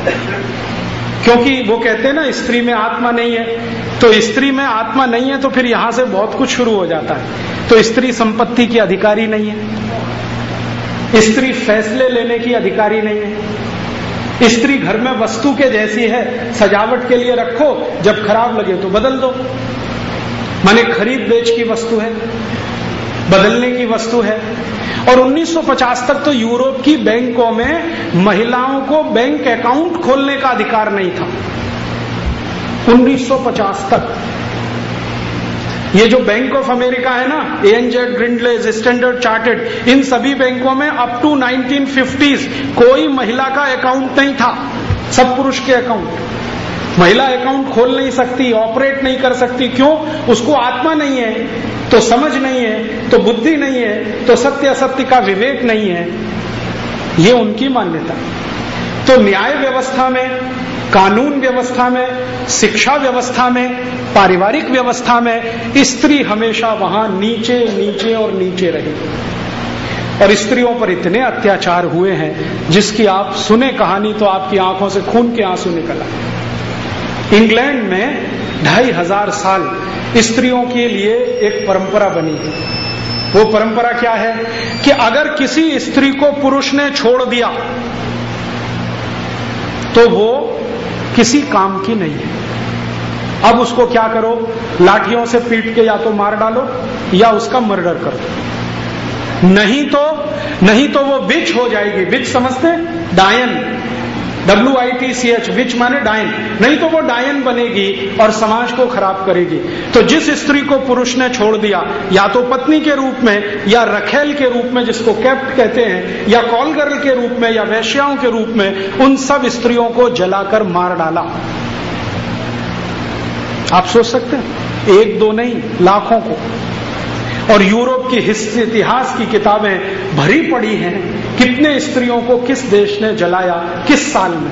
क्योंकि वो कहते हैं ना, स्त्री में आत्मा नहीं है। तो स्त्री में आत्मा नहीं है तो फिर यहाँ से बहुत कुछ शुरू हो जाता है। तो स्त्री संपत्ति की अधिकारी नहीं है। स्त्री फैसले लेने की अधिकारी नहीं है। स्त्री घर में वस्तु के जैसी है, सजावट के लिए रखो, जब खराब लगे तो बदल दो। माने खरीद बेच की वस्तु है, बदलने की वस्तु है। और 1950 तक तो यूरोप की बैंकों में महिलाओं को बैंक अकाउंट खोलने का अधिकार नहीं था। 1950 तक। ये जो बैंक ऑफ़ अमेरिका है ना एनजेड ग्रिंडलेज स्टैंडर्ड चार्टेड इन सभी बैंकों में अप टू 1950s कोई महिला का अकाउंट नहीं था, सब पुरुष के अकाउंट। महिला अकाउंट खोल नहीं सकती, ऑपरेट नहीं कर सकती, क्यों? उसको आत्मा नहीं है तो समझ नहीं है तो बुद्धि नहीं है तो सत्य असत्य का विवेक नहीं है। ये उनकी मान्यता। तो न्याय व्यवस्था में, कानून व्यवस्था में, शिक्षा व्यवस्था में, पारिवारिक व्यवस्था में, स्त्री हमेशा वहाँ नीचे नीचे और नीचे रही। और स्त्रियों पर इतने अत्याचार हुए हैं, जिसकी आप सुने कहानी तो आपकी आँखों से खून के आँसू निकल आए। इंग्लैंड में ढाई हज़ार साल स्त्रियों के लिए एक परंपरा बनी है। वो परंपरा क्या है? कि अगर किसी स्त्री को पुरुष ने छोड़ दिया तो वो किसी काम की नहीं है। अब उसको क्या करो? लाठियों से पीट के या तो मार डालो, या उसका मर्डर कर दो। नहीं तो नहीं तो वो बिच हो जाएगी। बिच समझते डायन। W I T C H witch माने डायन नहीं तो वो डायन बनेगी और समाज को खराब करेगी। तो जिस स्त्री को पुरुष ने छोड़ दिया, या तो पत्नी के रूप में, या रखेल के रूप में, जिसको कैप्ट कहते हैं, या कॉल गर्ल के रूप में, या वैश्याओं के रूप में, उन सब स्त्रियों को जलाकर मार डाला। आप सोच सकते हैं? एक दो नहीं, लाखों को। और यूरोप की इतिहास की किताबें भरी पड़ी हैं। कितने स्त्रियों को किस देश ने जलाया, किस साल में?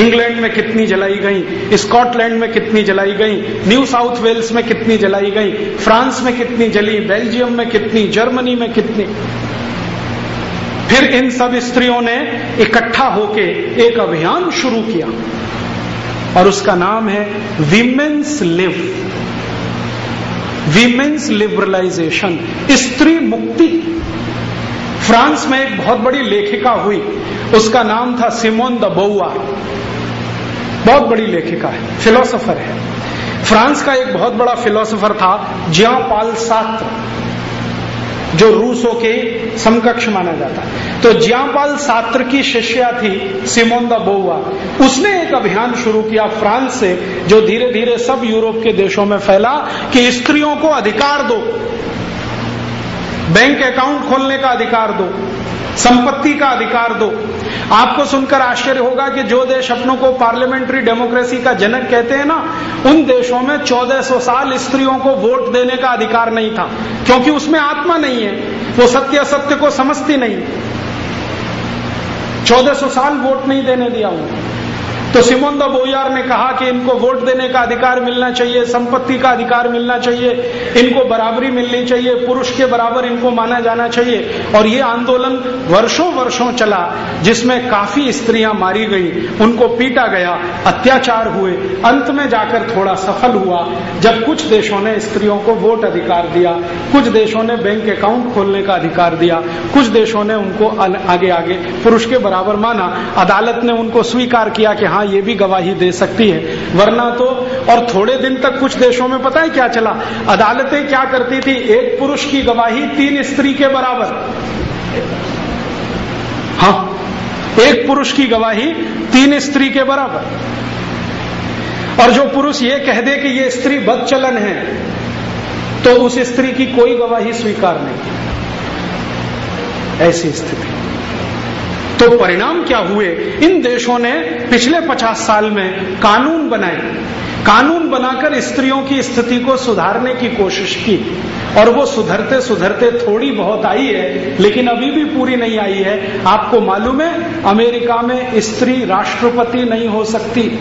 इंग्लैंड में कितनी जलाई गई? स्कॉटलैंड में कितनी जलाई गई? न्यू साउथ वेल्स में कितनी जलाई गई? फ्रांस में कितनी जली? बेल्जियम में कितनी? जर्मनी में कितनी? फिर इन सब स्त्रियों ने इकट्ठा होके एक अभियान शुरू किया। और उसका नाम है विमेन्स लिव वीमेन्स लिबरलाइजेशन स्त्री मुक्ति। फ्रांस में एक बहुत बड़ी लेखिका हुई। उसका नाम था सिमोन द बउआ बहुत बड़ी लेखिका है फिलोसोफर है। फ्रांस का एक बहुत बड़ा फिलोसोफर था जिया पाल सात्र, जो रूसों के समकक्ष माना जाता है। तो ज्यापाल सात्र की शिष्या थी सिमोन द बोवा। उसने एक अभियान शुरू किया फ्रांस से, जो धीरे धीरे सब यूरोप के देशों में फैला कि स्त्रियों को अधिकार दो। बैंक अकाउंट खोलने का अधिकार दो, संपत्ति का अधिकार दो। आपको सुनकर आश्चर्य होगा कि जो देश अपनों को पार्लियामेंट्री डेमोक्रेसी का जनक कहते हैं ना, उन देशों में 1400 साल स्त्रियों को वोट देने का अधिकार नहीं था, क्योंकि उसमें आत्मा नहीं है, वो सत्य असत्य को समझती नहीं। 1400 साल वोट नहीं देने दिया उन्हें तो सिमोन द बोयार ने कहा कि इनको वोट देने का अधिकार मिलना चाहिए, संपत्ति का अधिकार मिलना चाहिए, इनको बराबरी मिलनी चाहिए, पुरुष के बराबर इनको माना जाना चाहिए। और ये आंदोलन वर्षों वर्षों चला, जिसमें काफ़ी स्त्रियाँ मारी गई, उनको पीटा गया, अत्याचार हुए, अंत में जाकर थोड़ा सफल हुआ। जब कुछ देशों ने स्त्रियों को वोट अधिकार दिया, कुछ देशों ने बैंक अकाउंट खोलने का अधिकार दिया, कुछ देशों ने उनको आगे आगे पुरुष के बराबर माना। अदालत ने उनको स्वीकार किया कि हाँ ये भी गवाही दे सकती है। वरना तो और थोड़े दिन तक कुछ देशों में पता है क्या चला? अदालतें क्या करती थी? एक पुरुष की गवाही तीन स्त्री के बराबर। हाँ एक पुरुष की गवाही तीन स्त्री के बराबर। और जो पुरुष ये कह दे कि ये स्त्री बदचलन है तो उस स्त्री की कोई गवाही स्वीकार नहीं। ऐसी स्थिति। तो परिणाम क्या हुए? इन देशों ने पिछले पचास साल में कानून बनाए। कानून बनाकर स्त्रियों की स्थिति को सुधारने की कोशिश की और वो सुधरते सुधरते थोड़ी बहुत आई है, लेकिन अभी भी पूरी नहीं आई है। आपको मालूम है, अमेरिका में स्त्री राष्ट्रपति नहीं हो सकती।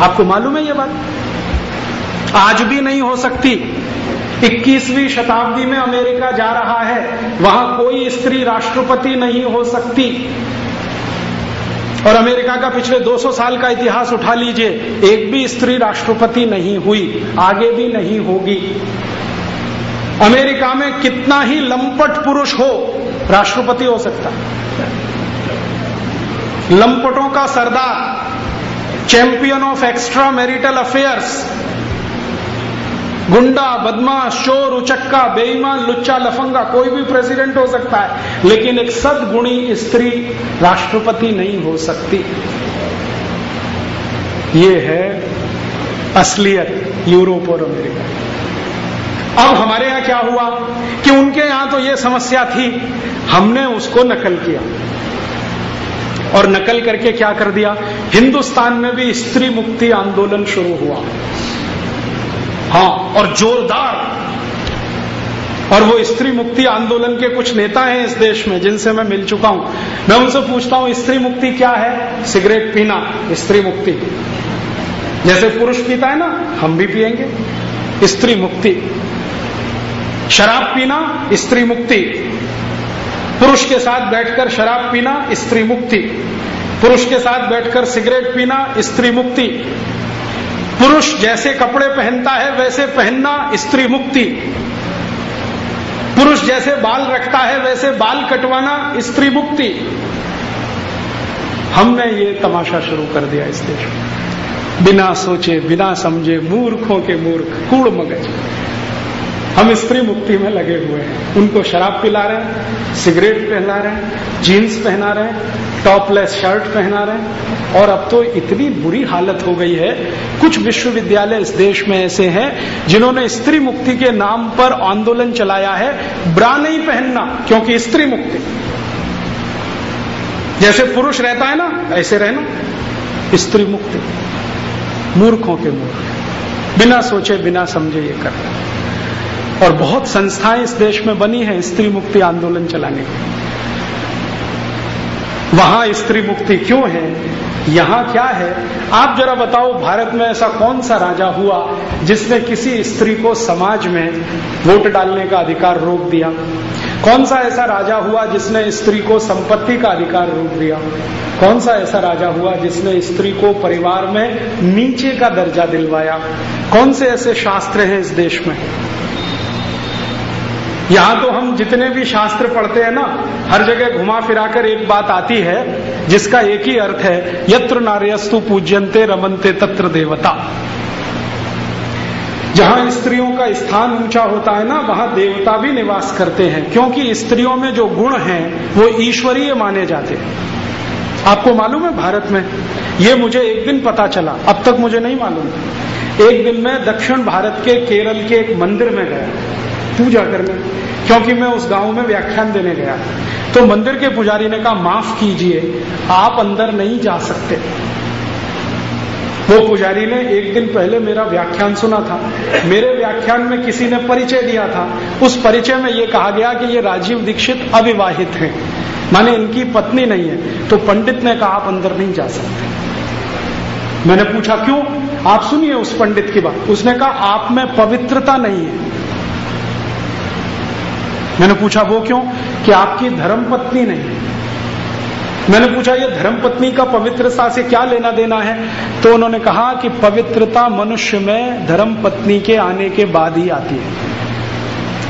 आपको मालूम है ये बात? आज भी नहीं हो सकती। 21वीं शताब्दी में अमेरिका जा रहा है। वहाँ कोई स्त्री राष्ट्रपति नहीं हो सकती। और अमेरिका का पिछले 200 साल का इतिहास उठा लीजिए, एक भी स्त्री राष्ट्रपति नहीं हुई, आगे भी नहीं होगी। अमेरिका में कितना ही लंपट पुरुष हो, राष्ट्रपति हो सकता। लंपटों का सरदार, champion of extra marital affairs गुंडा, बदमाश, चोर, उचक्का, बेईमान, लुच्चा, लफंगा, कोई भी प्रेसिडेंट हो सकता है, लेकिन एक सदगुणी स्त्री राष्ट्रपति नहीं हो सकती। ये है असलियत यूरोप और अमेरिका। अब हमारे यहाँ क्या हुआ कि उनके यहाँ तो ये समस्या थी, हमने उसको नकल किया। और नकल करके क्या कर दिया? हिंदुस्तान में भी स्त्री मुक्ति आंदोलन शुरू हुआ। हाँ और जोरदार। और वो स्त्री मुक्ति आंदोलन के कुछ नेता हैं इस देश में, जिनसे मैं मिल चुका हूँ। मैं उनसे पूछता हूँ, स्त्री मुक्ति क्या है? सिगरेट पीना, स्त्री मुक्ति। जैसे पुरुष पीता है ना, हम भी पिएँगे स्त्री मुक्ति। शराब पीना, स्त्री मुक्ति। पुरुष के साथ बैठकर शराब पीना, स्त्री मुक्ति। पुरुष के साथ बैठकर सिगरेट पीना, स्त्री मुक्ति। पुरुष जैसे कपड़े पहनता है, वैसे पहनना स्त्री मुक्ति। पुरुष जैसे बाल रखता है, वैसे बाल कटवाना स्त्री मुक्ति। हमने ये तमाशा शुरू कर दिया इस देश में। बिना सोचे, बिना समझे, मूर्खों के मूर्ख, कूड़ मगज। हम स्त्री मुक्ति में लगे हुए हैं। उनको शराब पिला रहे हैं, सिगरेट पहना रहे हैं, जीन्स पहना रहे हैं, टॉपलेस शर्ट पहना रहे हैं। और अब तो इतनी बुरी हालत हो गई है। कुछ विश्वविद्यालय इस देश में ऐसे हैं जिन्होंने स्त्री मुक्ति के नाम पर आंदोलन चलाया है। ब्रा नहीं पहनना, क्योंकि स्त्री मुक्ति। जैसे पुरुष रहता है ना, ऐसे रहना। स्त्री मुक्ति। मूर्खों के मूर्ख। बिना सोचे, बिना समझे ये करना। और बहुत संस्थाएँ इस देश में बनी है स्त्री मुक्ति आंदोलन चलाने की वहाँ स्त्री मुक्ति क्यों है? यहाँ क्या है? आप जरा बताओ, भारत में ऐसा कौन सा राजा हुआ जिसने किसी स्त्री को समाज में वोट डालने का अधिकार रोक दिया? कौन सा ऐसा राजा हुआ जिसने स्त्री को संपत्ति का अधिकार रोक दिया? कौन सा ऐसा राजा हुआ जिसने स्त्री को परिवार में नीचे का दर्जा दिलवाया? कौन से ऐसे शास्त्र हैं इस देश में? यहाँ तो हम जितने भी शास्त्र पढ़ते हैं ना, हर जगह घुमा फिराकर एक बात आती है, जिसका एक ही अर्थ है, यत्र नार्यस्तु पूज्यंते रमनते तत्र देवता। जहाँ स्त्रियों का स्थान ऊँचा होता है ना, वहाँ देवता भी निवास करते हैं, क्योंकि स्त्रियों में जो गुण हैं, वो ईश्वरीय माने जाते हैं। आपको मालूम है भारत में? ये मुझे एक दिन पता चला, अब तक मुझे नहीं मालूम। एक दिन मैं दक्षिण भारत के केरल के एक मंदिर में गया। पूजा करने क्योंकि मैं उस गाँव में व्याख्यान देने गया। तो मंदिर के पुजारी ने कहा, माफ़ कीजिए, आप अंदर नहीं जा सकते। वो पुजारी ने एक दिन पहले मेरा व्याख्यान सुना था। मेरे व्याख्यान में किसी ने परिचय दिया था। उस परिचय में ये कहा गया कि ये राजीव दीक्षित अविवाहित हैं। माने इनकी पत्नी नहीं है। तो पंडित ने कहा, आप अंदर नहीं जा सकते। मैंने पूछा, क्यों? आप सुनिए उस पंडित की बात। उसने कहा, आप में पवित्रता नहीं है। मैंने पूछा, वो क्यों? कि आपकी धर्म पत्नी नहीं मैंने पूछा, ये धर्म पत्नी का पवित्रता से क्या लेना देना है? तो उन्होंने कहा कि पवित्रता मनुष्य में धर्म पत्नी के आने के बाद ही आती है।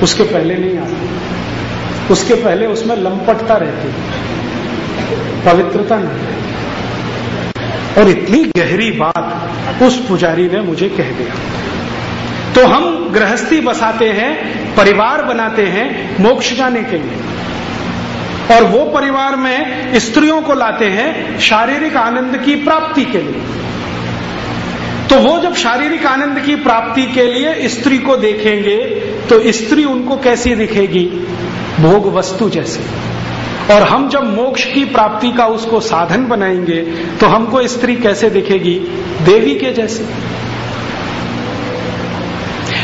उसके पहले नहीं आती। उसके पहले उसमें लंपटता रहती पवित्रता नहीं। और इतनी गहरी बात उस पुजारी ने मुझे कह दिया। तो हम गृहस्थी बसाते हैं, परिवार बनाते हैं मोक्ष जाने के लिए। और वो परिवार में स्त्रियों को लाते हैं शारीरिक आनंद की प्राप्ति के लिए। तो वो जब शारीरिक आनंद की प्राप्ति के लिए स्त्री को देखेंगे तो स्त्री उनको कैसी दिखेगी? भोग वस्तु जैसे। और हम जब मोक्ष की प्राप्ति का उसको साधन बनाएँगे तो हमको स्त्री कैसे दिखेगी? देवी के जैसे।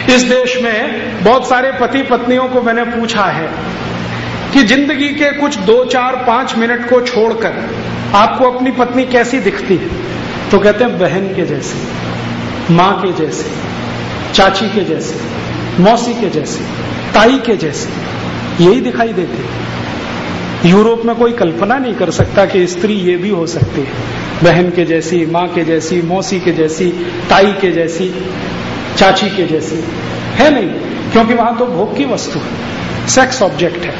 इस देश में बहुत सारे पति पत्नियों को मैंने पूछा है कि ज़िंदगी के कुछ दो, चार, पाँच मिनट को छोड़कर आपको अपनी पत्नी कैसी दिखती है? तो कहते हैं बहन के जैसे, माँ के जैसे, चाची के जैसे, मौसी के जैसे, ताई के जैसे, यही दिखाई देती है। यूरोप में कोई कल्पना नहीं कर सकता कि स्त्री ये भी हो सकती है। बहन के जैसी, माँ के जैसी, मौसी के जैसी, ताई के जैसी। चाची के जैसे। है नहीं? क्योंकि वहाँ तो भोग की वस्तु है। सेक्स ऑब्जेक्ट है।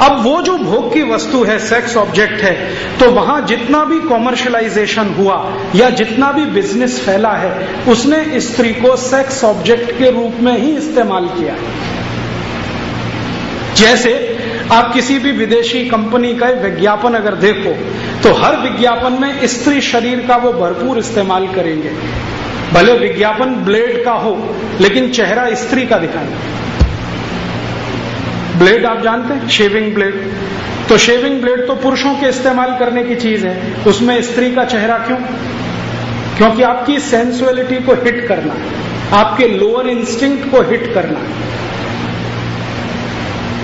अब वो जो भोग की वस्तु है सेक्स ऑब्जेक्ट है तो वहाँ जितना भी कॉमर्शलाइजेशन हुआ या जितना भी बिज़नेस फैला है, उसने स्त्री को सेक्स ऑब्जेक्ट के रूप में ही इस्तेमाल किया। जैसे आप किसी भी विदेशी कंपनी का विज्ञापन अगर देखो तो हर विज्ञापन में स्त्री शरीर का वो भरपूर इस्तेमाल करेंगे। भले विज्ञापन ब्लेड का हो, लेकिन चेहरा स्त्री का दिखाए। ब्लेड आप जानते हैं? Shaving blade. तो शेविंग ब्लेड तो पुरुषों के इस्तेमाल करने की चीज़ है। उसमें स्त्री का चेहरा क्यों? क्योंकि आपकी सेंसुअलिटी को हिट करना आपके लोअर इंस्टिंक्ट को हिट करना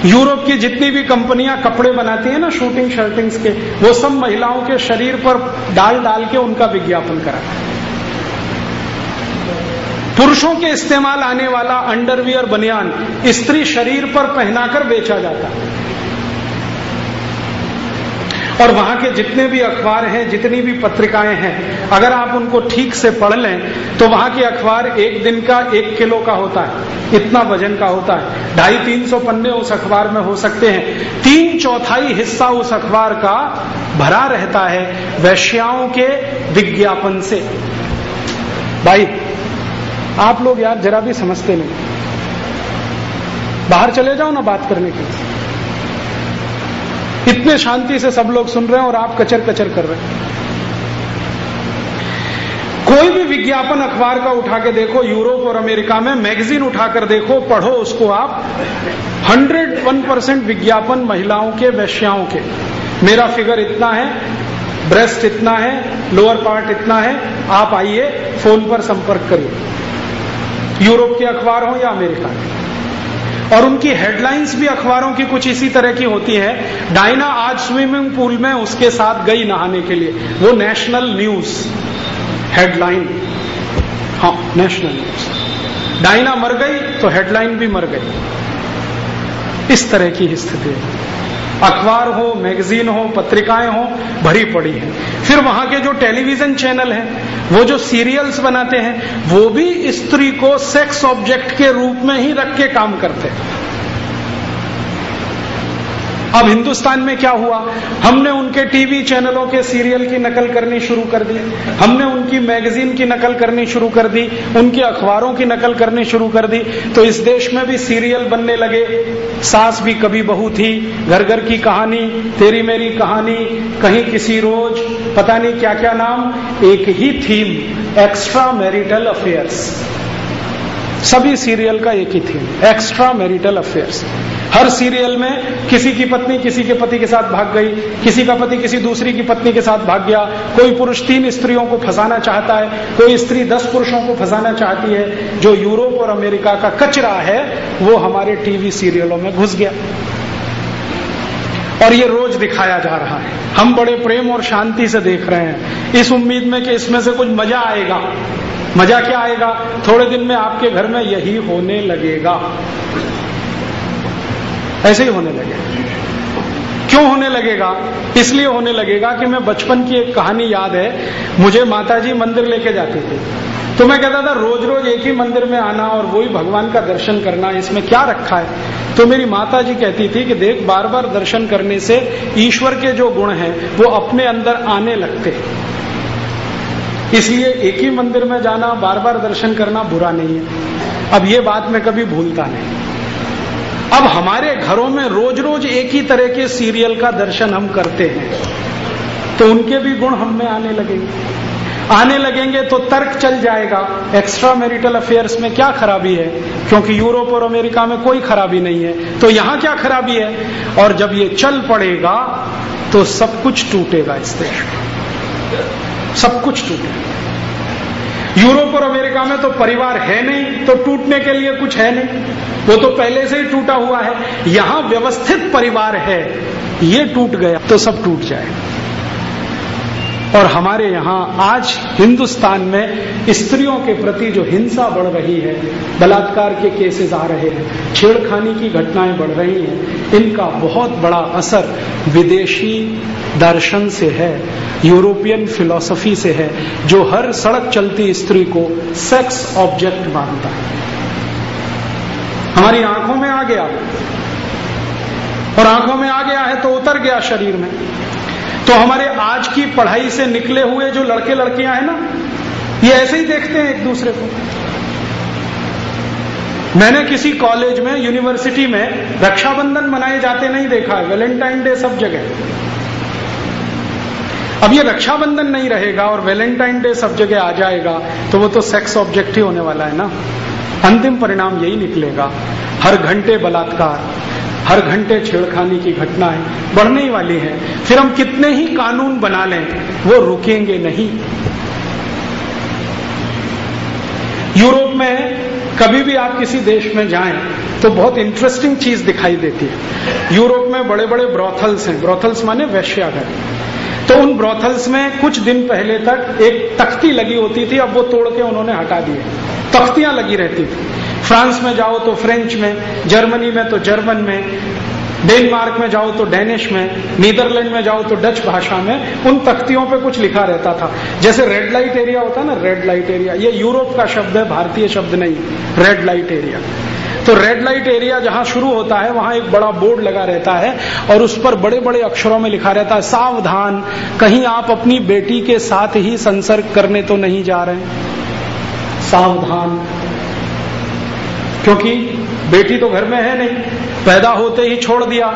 यूरोप की जितनी भी कंपनियाँ कपड़े बनाती हैं ना, शूटिंग शर्टिंग्स के, वो सब महिलाओं के शरीर पर डाल डाल के उनका विज्ञापन कराते हैं। पुरुषों के इस्तेमाल आने वाला अंडरवियर बनियान स्त्री शरीर पर पहनाकर बेचा जाता और वहाँ के जितने भी अखबार हैं, जितनी भी पत्रिकाएँ हैं, अगर आप उनको ठीक से पढ़ लें तो वहाँ के अखबार एक दिन का एक किलो का होता है। इतना वज़न का होता है। ढाई तीन सौ पन्ने उस अखबार में हो सकते हैं। तीन चौथाई हिस्सा उस अखबार का भरा रहता है वैश्याओं के विज्ञापन से। भाई आप लोग यार जरा भी समझते नहीं। बाहर चले जाओ ना बात करने के लिए। इतने शांति से सब लोग सुन रहे हैं और आप कचर कचर कर रहे हैं। कोई भी विज्ञापन अखबार का उठा के देखो, यूरोप और अमेरिका में मैगजीन उठाकर देखो, पढ़ो उसको आप। 101 परसेंट विज्ञापन महिलाओं के, वैश्याओं के। मेरा फिगर इतना है, ब्रेस्ट इतना है, लोअर पार्ट इतना है, आप आइए, फ़ोन पर संपर्क करिए। यूरोप के अखबार हो या अमेरिका के। और उनकी हेडलाइंस भी अखबारों की कुछ इसी तरह की होती है। डायना आज स्विमिंग पूल में उसके साथ गई नहाने के लिए। वो नेशनल न्यूज़ हेडलाइन। हाँ नेशनल न्यूज़। डायना मर गई तो हेडलाइन भी मर गई। इस तरह की स्थिति है। अखबार हो मैगजीन हो, पत्रिकाएँ हो, भरी पड़ी है। फिर वहाँ के जो टेलीविज़न चैनल हैं, वो जो सीरियल्स बनाते हैं, वो भी स्त्री को सेक्स ऑब्जेक्ट के रूप में ही रख के काम करते हैं। अब हिंदुस्तान में क्या हुआ? हमने उनके टीवी चैनलों के सीरियल की नकल करनी शुरू कर दी। हमने उनकी मैगजीन की नकल करनी शुरू कर दी। उनके अखबारों की नकल करनी शुरू कर दी। तो इस देश में भी सीरियल बनने लगे। सास भी कभी बहू थी। घर घर की कहानी, तेरी मेरी कहानी, कहीं किसी रोज, पता नहीं क्या क्या नाम, एक ही थीम एक्स्ट्रा मैरिटल अफेयर्स। सभी सीरियल का एक ही थीम एक्स्ट्रा मैरिटल अफेयर्स हर सीरियल में किसी की पत्नी किसी के पति के साथ भाग गई, किसी का पति किसी दूसरी की पत्नी के साथ भाग गया, कोई पुरुष तीन स्त्रियों को फंसाना चाहता है, कोई स्त्री दस पुरुषों को फंसाना चाहती है, जो यूरोप और अमेरिका का कचरा है, वो हमारे टीवी सीरियलों में घुस गया। और ये रोज दिखाया जा रहा है। हम बड़े प्रेम और शांति से देख रहे हैं। इस उम्मीद में कि इसमें से कुछ मज़ा आएगा। मज़ा क्या आएगा? थोड़े दिन में आपके घर में यही होने लगेगा। ऐसे ही होने लगेगा क्यों होने लगेगा? इसलिए होने लगेगा कि मैं बचपन की एक कहानी याद है। मुझे माताजी मंदिर लेके जाती थी। तो मैं कहता था रोज रोज एक ही मंदिर में आना और वही भगवान का दर्शन करना, इसमें क्या रखा है? तो मेरी माता जी कहती थी कि देख बार बार दर्शन करने से ईश्वर के जो गुण हैं, वो अपने अंदर आने लगते। इसलिए एक ही मंदिर में जाना बार बार दर्शन करना बुरा नहीं है। अब ये बात मैं कभी भूलता नहीं। अब हमारे घरों में रोज रोज एक ही तरह के सीरियल का दर्शन हम करते हैं तो उनके भी गुण हम में आने लगेंगे आने लगेंगे तो तर्क चल जाएगा। एक्स्ट्रा मैरिटल अफेयर्स में क्या खराबी है? क्योंकि यूरोप और अमेरिका में कोई खराबी नहीं है। तो यहाँ क्या खराबी है? और जब ये चल पड़ेगा तो सब कुछ टूटेगा इस देश में। सब कुछ टूटेगा यूरोप और अमेरिका में तो परिवार है नहीं तो टूटने के लिए कुछ है नहीं। वो तो पहले से ही टूटा हुआ है। यहाँ व्यवस्थित परिवार है, ये टूट गया तो सब टूट जाए और हमारे यहाँ आज हिंदुस्तान में स्त्रियों के प्रति जो हिंसा बढ़ रही है, बलात्कार के केसेस आ रहे हैं, छेड़खानी की घटनाएँ बढ़ रही हैं, इनका बहुत बड़ा असर विदेशी दर्शन से है, यूरोपियन फिलॉसफी से है, जो हर सड़क चलती स्त्री को सेक्स ऑब्जेक्ट मानता है। हमारी आँखों में आ गया। और आँखों में आ गया है तो उतर गया शरीर में। तो हमारे आज की पढ़ाई से निकले हुए जो लड़के लड़कियाँ हैं ना, ये ऐसे ही देखते हैं एक दूसरे को। मैंने किसी कॉलेज में, यूनिवर्सिटी में रक्षाबंधन मनाए जाते नहीं देखा है वैलेंटाइन डे सब जगह। अब ये रक्षाबंधन नहीं रहेगा और वैलेंटाइन डे सब जगह आ जाएगा तो वो तो सेक्स ऑब्जेक्ट ही होने वाला है ना। अंतिम परिणाम यही निकलेगा। हर घंटे बलात्कार, हर घंटे छेड़खानी की घटनाएँ बढ़ने ही वाली है। फिर हम कितने ही कानून बना लें, वो रुकेंगे नहीं। यूरोप में कभी भी आप किसी देश में जाएँ तो बहुत इंटरेस्टिंग चीज़ दिखाई देती है। यूरोप में बड़े बड़े ब्रॉथल्स हैं। ब्रॉथल्स माने वैश्याघर तो उन ब्रॉथल्स में कुछ दिन पहले तक एक तख्ती लगी होती थी, अब वो तोड़ के उन्होंने हटा दिए। तख्तियाँ लगी रहती थी। फ्रांस में जाओ तो फ्रेंच में, जर्मनी में तो जर्मन में, डेनमार्क में जाओ तो डेनिश में, नीदरलैंड में जाओ तो डच भाषा में, उन तख्तियों पे कुछ लिखा रहता था। जैसे रेड लाइट एरिया होता है ना रेड लाइट एरिया ये यूरोप का शब्द है, भारतीय शब्द नहीं रेड लाइट एरिया तो रेड लाइट एरिया जहाँ शुरू होता है, वहाँ एक बड़ा बोर्ड लगा रहता है और उस पर बड़े बड़े अक्षरों में लिखा रहता है, सावधान, कहीं आप अपनी बेटी के साथ ही संसर्ग करने तो नहीं जा रहे सावधान। क्योंकि बेटी तो घर में है नहीं, पैदा होते ही छोड़ दिया,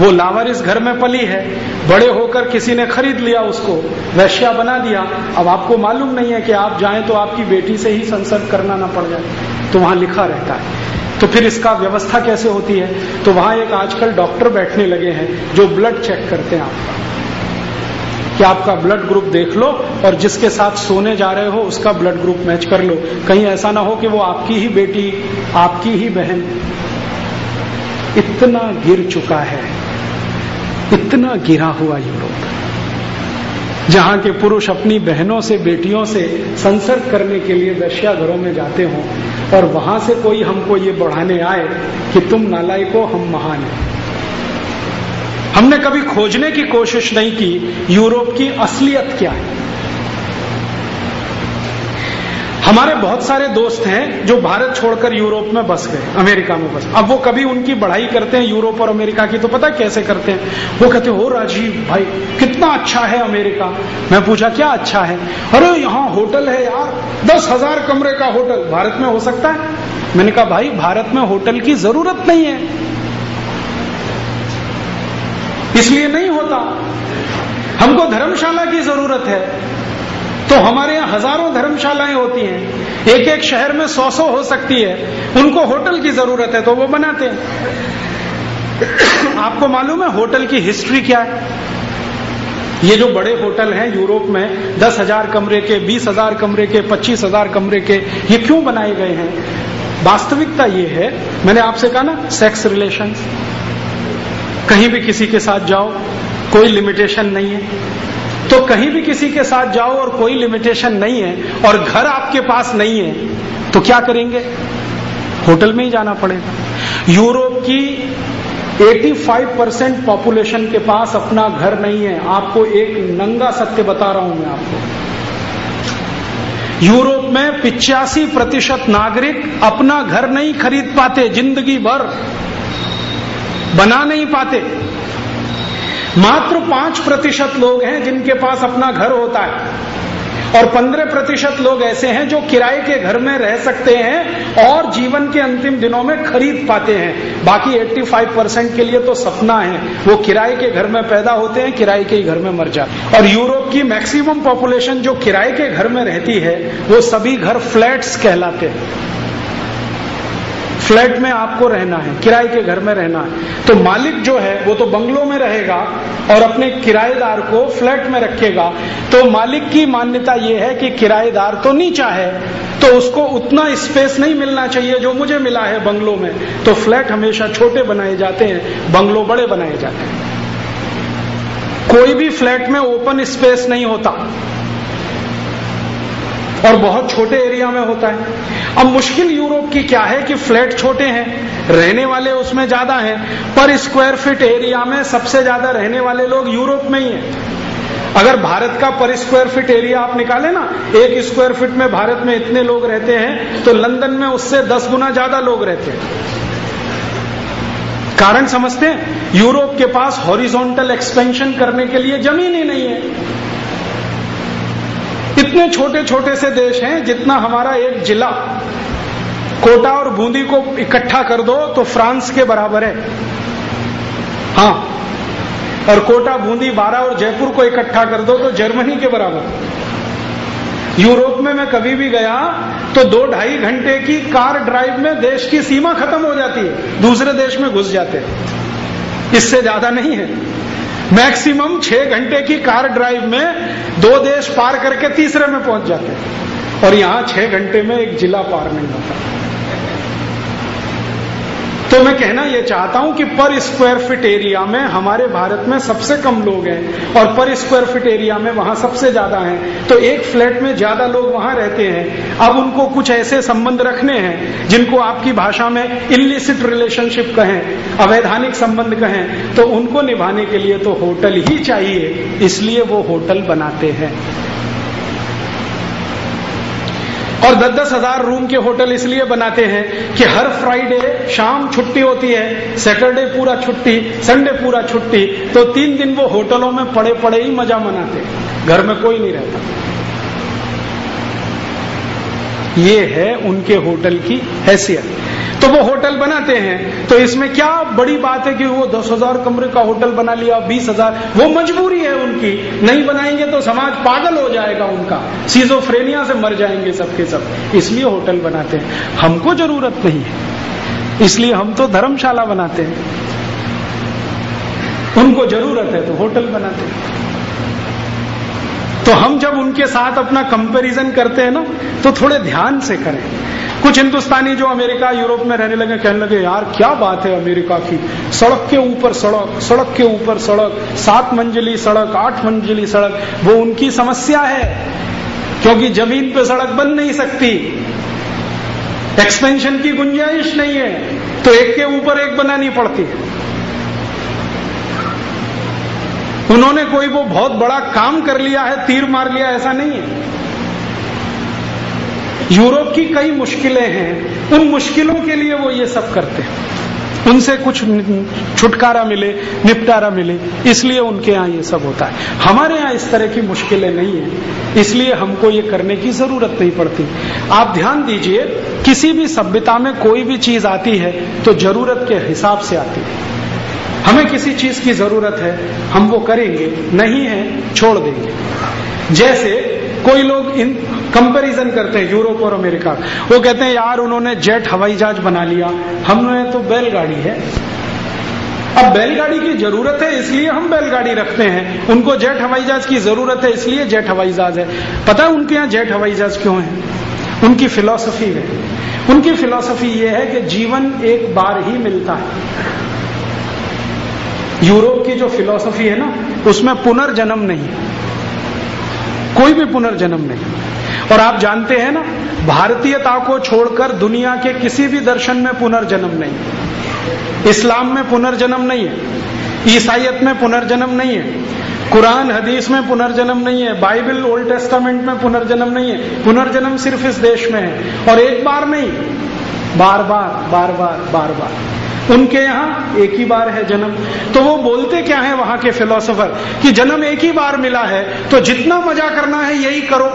वो लावारिस घर में पली है, बड़े होकर किसी ने खरीद लिया उसको, वैश्या बना दिया। अब आपको मालूम नहीं है कि आप जाएँ तो आपकी बेटी से ही संसर्ग करना ना पड़ जाए। तो वहाँ लिखा रहता है तो फिर इसका व्यवस्था कैसे होती है? तो वहाँ एक आजकल डॉक्टर बैठने लगे हैं, जो ब्लड चेक करते हैं आपका। कि आपका ब्लड ग्रुप देख लो और जिसके साथ सोने जा रहे हो, उसका ब्लड ग्रुप मैच कर लो। कहीं ऐसा ना हो कि वो आपकी ही बेटी, आपकी ही बहन इतना गिर चुका है, इतना गिरा हुआ यूरोप। जहाँ के पुरुष अपनी बहनों से, बेटियों से संसर्ग करने के लिए दशिया घरों में जाते हों, और वहाँ से कोई हमको ये बढ़ाने आए कि तुम नालायको, हम महान हैं। हमने कभी खोजने की कोशिश नहीं की, यूरोप की असलियत क्या है? हमारे बहुत सारे दोस्त हैं जो भारत छोड़कर यूरोप में बस गए, अमेरिका में बस अब वो कभी उनकी बढ़ाई करते हैं, यूरोप और अमेरिका की तो पता कैसे करते हैं? वो कहते हो राजीव भाई, कितना अच्छा है अमेरिका। मैं पूछा, क्या अच्छा है? अरे, यहाँ होटल है यार, दस हज़ार कमरे का होटल, भारत में हो सकता है? मैंने कहा, भाई, भारत में होटल की ज़रूरत नहीं है, इसलिए नहीं होता। हमको धर्मशाला की ज़रूरत है तो हमारे यहाँ हज़ारों धर्मशालाएँ होती हैं। एक एक शहर में सौ सौ हो सकती है। उनको होटल की ज़रूरत है तो वो बनाते हैं। आपको मालूम है होटल की हिस्ट्री क्या है? ये जो बड़े होटल हैं यूरोप में, दस हज़ार कमरे के, बीस हज़ार कमरे के, पच्चीस हज़ार कमरे के, ये क्यों बनाए गए हैं? वास्तविकता ये है, मैंने आपसे कहा ना सेक्स रिलेशन कहीं भी किसी के साथ जाओ, कोई लिमिटेशन नहीं है। तो कहीं भी किसी के साथ जाओ और कोई लिमिटेशन नहीं है और घर आपके पास नहीं है तो क्या करेंगे? होटल में ही जाना पड़ेगा। यूरोप की 85 परसेंट पॉपुलेशन के पास अपना घर नहीं है। आपको एक नंगा सत्य बता रहा हूँ मैं आपको। यूरोप में पिचासी प्रतिशत नागरिक अपना घर नहीं खरीद पाते, ज़िंदगी भर बना नहीं पाते। मात्र पाँच प्रतिशत लोग हैं जिनके पास अपना घर होता है। और पंद्रह प्रतिशत लोग ऐसे हैं जो किराए के घर में रह सकते हैं और जीवन के अंतिम दिनों में खरीद पाते हैं। बाकी 85 परसेंट के लिए तो सपना है। वो किराए के घर में पैदा होते हैं, किराए के ही घर में मर जाते और यूरोप की मैक्सिमम पॉपुलेशन जो किराए के घर में रहती है, वो सभी घर फ्लैट्स कहलाते हैं। फ्लैट में आपको रहना है, किराए के घर में रहना है। तो मालिक जो है, वो तो बंगलों में रहेगा और अपने किराएदार को फ्लैट में रखेगा। तो मालिक की मान्यता ये है कि किराएदार तो नीचा है तो उसको उतना स्पेस नहीं मिलना चाहिए जो मुझे मिला है बंगलों में। तो फ्लैट हमेशा छोटे बनाए जाते हैं, बंगलो बड़े बनाए जाते हैं। कोई भी फ्लैट में ओपन स्पेस नहीं होता। और बहुत छोटे एरिया में होता है। अब मुश्किल यूरोप की क्या है कि फ्लैट छोटे हैं, रहने वाले उसमें ज़्यादा हैं, पर स्क्वायर फीट एरिया में सबसे ज़्यादा रहने वाले लोग यूरोप में ही हैं। अगर भारत का पर स्क्वायर फीट एरिया आप निकाले ना, एक स्क्वायर फीट में भारत में इतने लोग रहते हैं तो लंदन में उससे दस गुना ज़्यादा लोग रहते हैं। कारण समझते हैं, यूरोप के पास हॉरिजॉन्टल एक्सपेंशन करने के लिए ज़मीन ही नहीं है। इतने छोटे छोटे से देश हैं, जितना हमारा एक जिला, कोटा और बूंदी को इकट्ठा कर दो तो फ्रांस के बराबर है। हाँ और कोटा, बूंदी बारह और जयपुर को इकट्ठा कर दो तो जर्मनी के बराबर। यूरोप में मैं कभी भी गया तो दो ढाई घंटे की कार ड्राइव में देश की सीमा खत्म हो जाती है, दूसरे देश में घुस जाते हैं। इससे ज़्यादा नहीं है। मैक्सिमम छह घंटे की कार ड्राइव में दो देश पार करके तीसरे में पहुँच जाते हैं। और यहाँ छह घंटे में एक जिला पार नहीं होता। तो मैं कहना यह चाहता हूँ कि पर स्क्वायर फिट एरिया में हमारे भारत में सबसे कम लोग हैं और पर स्क्वायर फिट एरिया में वहाँ सबसे ज़्यादा हैं। तो एक फ्लैट में ज़्यादा लोग वहाँ रहते हैं। अब उनको कुछ ऐसे संबंध रखने हैं जिनको आपकी भाषा में इलिसिट रिलेशनशिप कहें, अवैधानिक संबंध कहें तो उनको निभाने के लिए तो होटल ही चाहिए, इसलिए वो होटल बनाते हैं। और दस दस हज़ार रूम के होटल इसलिए बनाते हैं कि हर फ्राइडे शाम छुट्टी होती है, सैटरडे पूरा छुट्टी, संडे पूरा छुट्टी तो तीन दिन वो होटलों में पड़े पड़े ही मज़ा मनाते घर में कोई नहीं रहता। ये है उनके होटल की हैसियत। तो वो होटल बनाते हैं। तो इसमें क्या बड़ी बात है कि वो दस हज़ार कमरे का होटल बना लिया, बीस हज़ार। वो मजबूरी है उनकी। नहीं बनाएँगे तो समाज पागल हो जाएगा उनका। सीजोफ्रेनिया से मर जाएँगे सबके सब। इसलिए होटल बनाते हैं। हमको ज़रूरत नहीं है। इसलिए हम तो धर्मशाला बनाते हैं। उनको ज़रूरत है तो होटल बनाते हैं। तो हम जब उनके साथ अपना कंपैरिजन करते हैं ना तो थोड़े ध्यान से करें। कुछ हिंदुस्तानी जो अमेरिका, यूरोप में रहने लगे, कहने लगे, यार, क्या बात है अमेरिका की। सड़क के ऊपर सड़क सड़क के ऊपर सड़क, सात मंजिली सड़क, आठ मंजिली सड़क, वो उनकी समस्या है। क्योंकि ज़मीन पे सड़क बन नहीं सकती। एक्सपेंशन की गुंजाइश नहीं है। तो एक के ऊपर एक बनानी पड़ती है। उन्होंने कोई वो बहुत बड़ा काम कर लिया है, तीर मार लिया ऐसा नहीं है। यूरोप की कई मुश्किलें हैं, उन मुश्किलों के लिए वो ये सब करते हैं। उनसे कुछ छुटकारा मिले, निपटारा मिले, इसलिए उनके यहाँ ये सब होता है। हमारे यहाँ इस तरह की मुश्किलें नहीं है, इसलिए हमको ये करने की ज़रूरत नहीं पड़ती। आप ध्यान दीजिए, किसी भी सभ्यता में कोई भी चीज़ आती है तो ज़रूरत के हिसाब से आती है। हमें किसी चीज़ की ज़रूरत है, हम वो करेंगे, नहीं है, छोड़ देंगे। जैसे कोई लोग इन कंपैरिजन करते हैं, यूरोप और अमेरिका। वो कहते हैं, यार, उन्होंने जेट हवाई जहाज़ बना लिया, हमने तो बैलगाड़ी है। अब बैलगाड़ी की ज़रूरत है, इसलिए हम बैलगाड़ी रखते हैं। उनको जेट हवाई जहाज़ की ज़रूरत है, इसलिए जेट हवाई जहाज़ है। पता है उनके यहाँ जेट हवाई जहाज़ क्यों है? उनकी फिलॉसफी है। उनकी फिलॉसफी ये है कि जीवन एक बार ही मिलता है। यूरोप की जो फिलॉसफी है ना, उसमें पुनर्जन्म नहीं। कोई भी पुनर्जन्म नहीं। और आप जानते हैं ना, भारतीयता को छोड़कर दुनिया के किसी भी दर्शन में पुनर्जन्म नहीं। इस्लाम में पुनर्जन्म नहीं है। ईसाइत में पुनर्जन्म नहीं है। कुरान, हदीस में पुनर्जन्म नहीं है। बाइबल, ओल्ड टेस्टामेंट में पुनर्जन्म नहीं है। पुनर्जन्म सिर्फ़ इस देश में है। और एक बार नहीं, बार बार बार बार बार बार। उनके यहाँ एक ही बार है जन्म। तो वो बोलते क्या है वहाँ के फिलोसोफर कि जन्म एक ही बार मिला है तो जितना मज़ा करना है यही करो।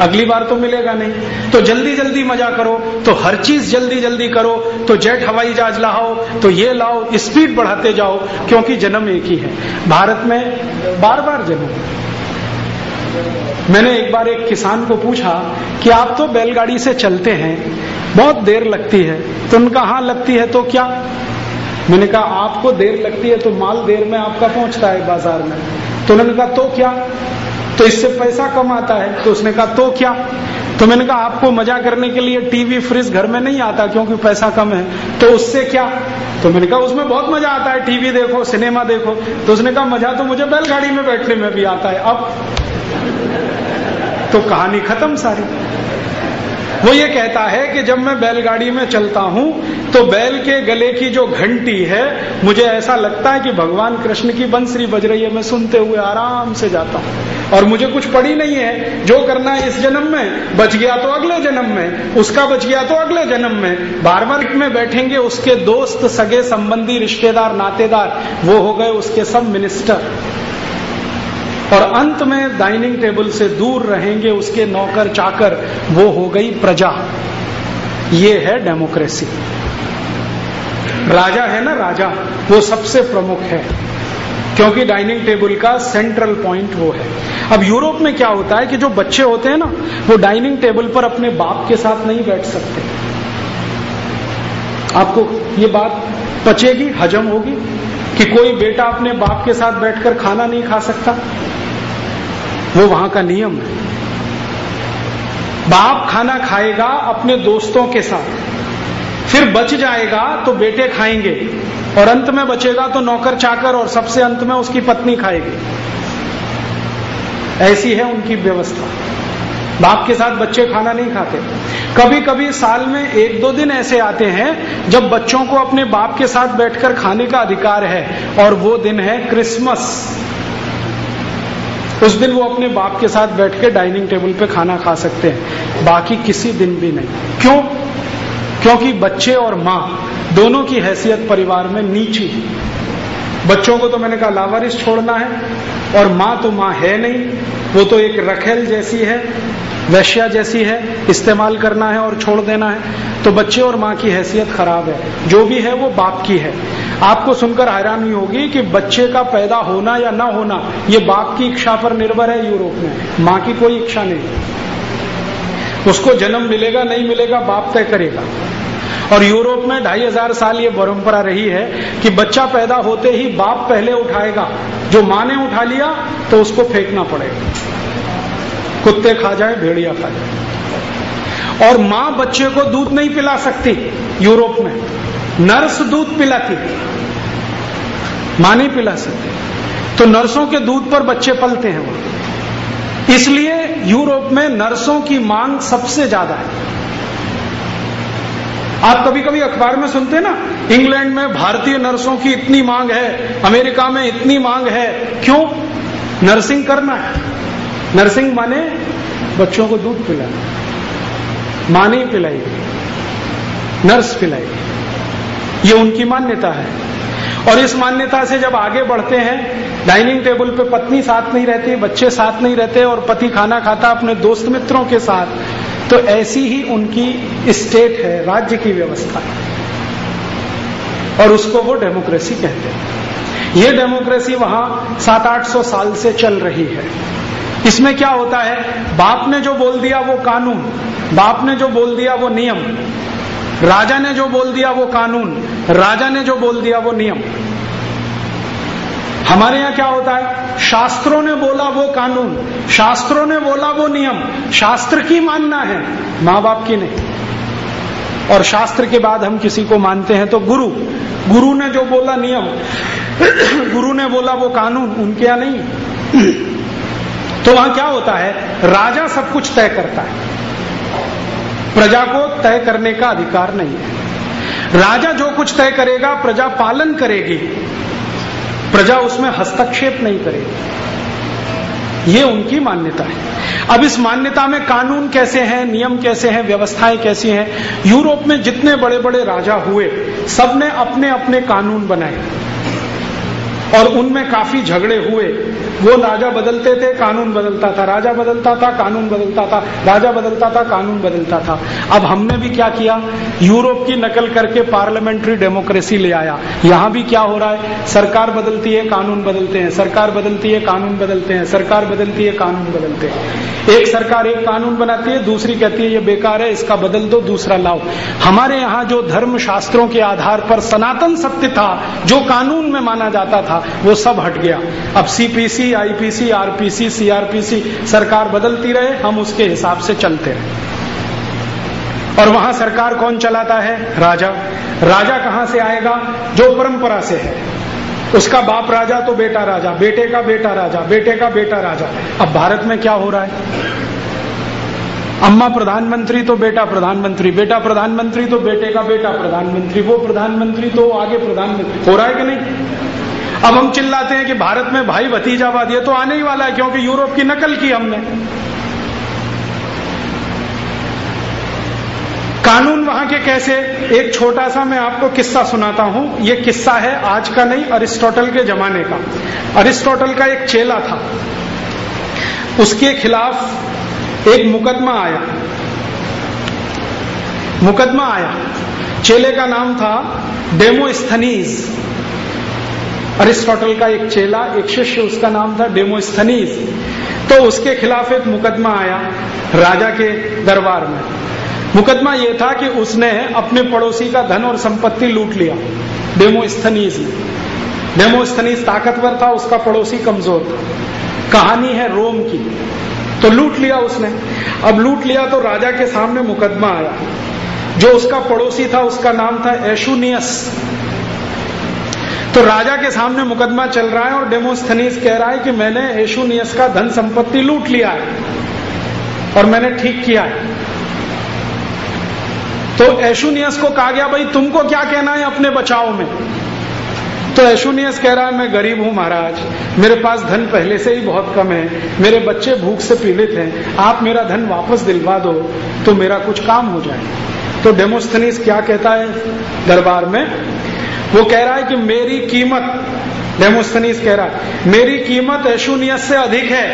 अगली बार तो मिलेगा नहीं। तो जल्दी जल्दी मज़ा करो तो हर चीज़ जल्दी जल्दी करो तो जेट हवाई जहाज़ लाओ तो ये लाओ, स्पीड बढ़ाते जाओ, क्योंकि जन्म एक ही है। भारत में बार बार जन्म। मैंने एक बार एक किसान को पूछा कि आप तो बैलगाड़ी से चलते हैं, बहुत देर लगती है। तो उनका हाँ लगती है तो क्या? मैंने कहा, आपको देर लगती है तो माल देर में आपका पहुँचता है बाज़ार में। तो उन्होंने कहा तो क्या? तो इससे पैसा कम आता है। तो उसने कहा तो क्या? तो मैंने कहा, आपको मज़ा करने के लिए टीवी, फ्रिज घर में नहीं आता क्योंकि पैसा कम है। तो उससे क्या? तो मैंने कहा, उसमें बहुत मज़ा आता है, टीवी देखो, सिनेमा देखो। तो उसने कहा, मज़ा तो मुझे बैलगाड़ी में बैठने में भी आता है। अब तो कहानी खत्म सारी। वो ये कहता है कि जब मैं बैलगाड़ी में चलता हूँ तो बैल के गले की जो घंटी है, मुझे ऐसा लगता है कि भगवान कृष्ण की बंसरी बज रही है, मैं सुनते हुए आराम से जाता हूँ। और मुझे कुछ पड़ी नहीं है, जो करना है इस जन्म में, बच गया तो अगले जन्म में, उसका बच गया तो अगले जन्म में। बार बार में बैठेंगे उसके दोस्त, सगे संबंधी, रिश्तेदार, नातेदार, वो हो गए उसके सब मिनिस्टर। और अंत में डाइनिंग टेबल से दूर रहेंगे, उसके नौकर चाकर, वो हो गई प्रजा। ये है डेमोक्रेसी राजा है ना राजा, वो सबसे प्रमुख है, क्योंकि डाइनिंग टेबल का सेंट्रल पॉइंट वो है। अब यूरोप में क्या होता है कि जो बच्चे होते हैं ना, वो डाइनिंग टेबल पर अपने बाप के साथ नहीं बैठ सकते। आपको ये बात पचेगी, हजम होगी? कि कोई बेटा अपने बाप के साथ बैठकर खाना नहीं खा सकता? वो वहाँ का नियम है। बाप खाना खाएगा अपने दोस्तों के साथ, फिर बच जाएगा तो बेटे खाएँगे, और अंत में बचेगा तो नौकर चाकर, और सबसे अंत में उसकी पत्नी खाएगी। ऐसी है उनकी व्यवस्था। बाप के साथ बच्चे खाना नहीं खाते। कभी कभी साल में एक दो दिन ऐसे आते हैं, जब बच्चों को अपने बाप के साथ बैठकर खाने का अधिकार है, और वो दिन है क्रिसमस। उस दिन वो अपने बाप के साथ बैठ के डाइनिंग टेबल पे खाना खा सकते हैं। बाकी किसी दिन भी नहीं। क्यों? क्योंकि बच्चे और माँ दोनों की हैसियत परिवार में नीची बच्चों को तो मैंने कहा, लावारिस छोड़ना है, और माँ तो माँ है नहीं, वो तो एक रखेल जैसी है, वैश्या जैसी है, इस्तेमाल करना है और छोड़ देना है। तो बच्चे और माँ की हैसियत खराब है। जो भी है वो बाप की है। आपको सुनकर हैरानी होगी कि बच्चे का पैदा होना या ना होना, ये बाप की इच्छा पर निर्भर है यूरोप में। माँ की कोई इच्छा नहीं। उसको जन्म मिलेगा, नहीं मिलेगा, बाप तय करेगा। और यूरोप में ढाई हज़ार साल ये परंपरा रही है कि बच्चा पैदा होते ही बाप पहले उठाएगा। जो माँ ने उठा लिया तो उसको फेंकना पड़ेगा। कुत्ते खा जाए, भेड़िया खा जाए। और माँ बच्चे को दूध नहीं पिला सकती यूरोप में। नर्स दूध पिलाती। माँ नहीं पिला सकती। तो नर्सों के दूध पर बच्चे पलते हैं वहाँ। इसलिए यूरोप में नर्सों की मांग सबसे ज़्यादा है। आप कभी कभी अखबार में सुनते ना, इंग्लैंड में भारतीय नर्सों की इतनी मांग है, अमेरिका में इतनी मांग है, क्यों? नर्सिंग करना है। नर्सिंग माने बच्चों को दूध पिलाना माँ नहीं पिलाएगी नर्स पिलाएगी ये उनकी मान्यता है। और इस मान्यता से जब आगे बढ़ते हैं, डाइनिंग टेबल पे पत्नी साथ नहीं रहती, बच्चे साथ नहीं रहते, और पति खाना खाता अपने दोस्त मित्रों के साथ तो ऐसी ही उनकी स्टेट है, राज्य की व्यवस्था। है और उसको वो डेमोक्रेसी कहते हैं। ये डेमोक्रेसी वहाँ सात आठ सौ साल से चल रही है। इसमें क्या होता है? बाप ने जो बोल दिया वो कानून, बाप ने जो बोल दिया वो नियम, राजा ने जो बोल दिया वो कानून, राजा ने जो बोल दिया वो नियम। हमारे यहाँ क्या होता है? शास्त्रों ने बोला वो कानून, शास्त्रों ने बोला वो नियम, शास्त्र की मानना है माँ बाप की नहीं। और शास्त्र के बाद हम किसी को मानते हैं तो गुरु गुरु ने जो बोला नियम, गुरु ने बोला वो कानून, उनके यहाँ नहीं। तो वहाँ क्या होता है? राजा सब कुछ तय करता है। प्रजा को तय करने का अधिकार नहीं है। राजा जो कुछ तय करेगा, प्रजा पालन करेगी। प्रजा उसमें हस्तक्षेप नहीं करेगी। ये उनकी मान्यता है। अब इस मान्यता में कानून कैसे हैं, नियम कैसे हैं, व्यवस्थाएँ कैसी हैं? यूरोप में जितने बड़े बड़े राजा हुए, सबने अपने अपने कानून बनाए। और उनमें काफ़ी झगड़े हुए। वो राजा बदलते थे, कानून बदलता था। राजा बदलता था, कानून बदलता था। राजा बदलता था, कानून बदलता था। अब हमने भी क्या किया? यूरोप की नकल करके पार्लियामेंट्री डेमोक्रेसी ले आया। यहाँ भी क्या हो रहा है? सरकार बदलती है, कानून बदलते हैं। सरकार बदलती है, कानून बदलते हैं। सरकार बदलती है, कानून बदलते हैं। एक सरकार एक कानून बनाती है, दूसरी कहती है, ये बेकार है, इसका बदल दो, दूसरा लाओ। हमारे यहाँ जो धर्म शास्त्रों के आधार पर सनातन सत्य था, जो कानून में माना जाता था वो सब हट गया। अब सीपीसी आईपीसी आरपीसी सीआरपीसी सरकार बदलती रहे, हम उसके हिसाब से चलते रहे। और वहाँ सरकार कौन चलाता है? राजा। राजा कहाँ से आएगा? जो परंपरा से है। उसका बाप राजा तो बेटा राजा। बेटे का बेटा राजा। बेटे का बेटा राजा। अब भारत में क्या हो रहा है? अम्मा प्रधानमंत्री तो बेटा प्रधानमंत्री। बेटा प्रधानमंत्री तो बेटे का बेटा प्रधानमंत्री। वो प्रधानमंत्री तो आगे प्रधानमंत्री। हो रहा है कि नहीं? अब हम चिल्लाते हैं कि भारत में भाई भतीजावाद ये तो आने ही वाला है, क्योंकि यूरोप की नकल की हमने। कानून वहाँ के कैसे, एक छोटा सा मैं आपको किस्सा सुनाता हूँ, ये किस्सा है आज का नहीं, अरिस्टोटल के जमाने का। अरिस्टोटल का एक चेला था। उसके खिलाफ एक मुकदमा आया। मुकदमा आया। चेले का नाम था डेमोस्थनीज। अरिस्टोटल का एक चेला, एक शिष्य, उसका नाम था डेमोस्थनीज। तो उसके खिलाफ एक मुकदमा आया राजा के दरबार में। मुकदमा यह था कि उसने अपने पड़ोसी का धन और संपत्ति लूट लिया, डेमोस्थनीज डेमोस्थनीज ताकतवर था, उसका पड़ोसी कमज़ोर था। कहानी है रोम की। तो लूट लिया उसने। अब लूट लिया तो राजा के सामने मुकदमा आया। जो उसका पड़ोसी था, उसका नाम था एशुनियस। तो राजा के सामने मुकदमा चल रहा है और डेमोस्थनीस कह रहा है कि मैंने एशुनियस का धन संपत्ति लूट लिया है और मैंने ठीक किया है। तो एशुनियस को कहा गया, भाई तुमको क्या कहना है अपने बचाव में? तो एशुनियस कह रहा है, मैं गरीब हूँ महाराज। मेरे पास धन पहले से ही बहुत कम है। मेरे बच्चे भूख से पीड़ित हैं। आप मेरा धन वापस दिलवा दो तो मेरा कुछ काम हो जाए। तो डेमोस्थनीस क्या कहता है दरबार में? वो कह रहा है कि मेरी कीमत, डेमोस्थनीस कह रहा है, मेरी कीमत एशुनियस से अधिक है,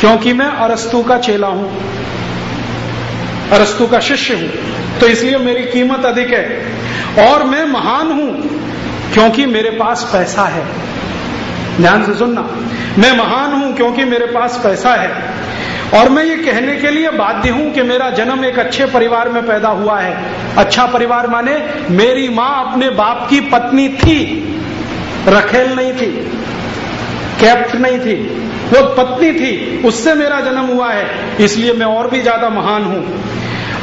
क्योंकि मैं अरस्तु का चेला हूँ। अरस्तु का शिष्य हूँ। तो इसलिए मेरी कीमत अधिक है। और मैं महान हूँ। क्योंकि मेरे पास पैसा है। ध्यान से सुनना। मैं महान हूँ क्योंकि मेरे पास पैसा है। और मैं ये कहने के लिए बाध्य हूँ कि मेरा जन्म एक अच्छे परिवार में पैदा हुआ है। अच्छा परिवार माने मेरी माँ अपने बाप की पत्नी थी। रखेल नहीं थी। कैप्ट नहीं थी। वो पत्नी थी। उससे मेरा जन्म हुआ है। इसलिए मैं और भी ज़्यादा महान हूँ।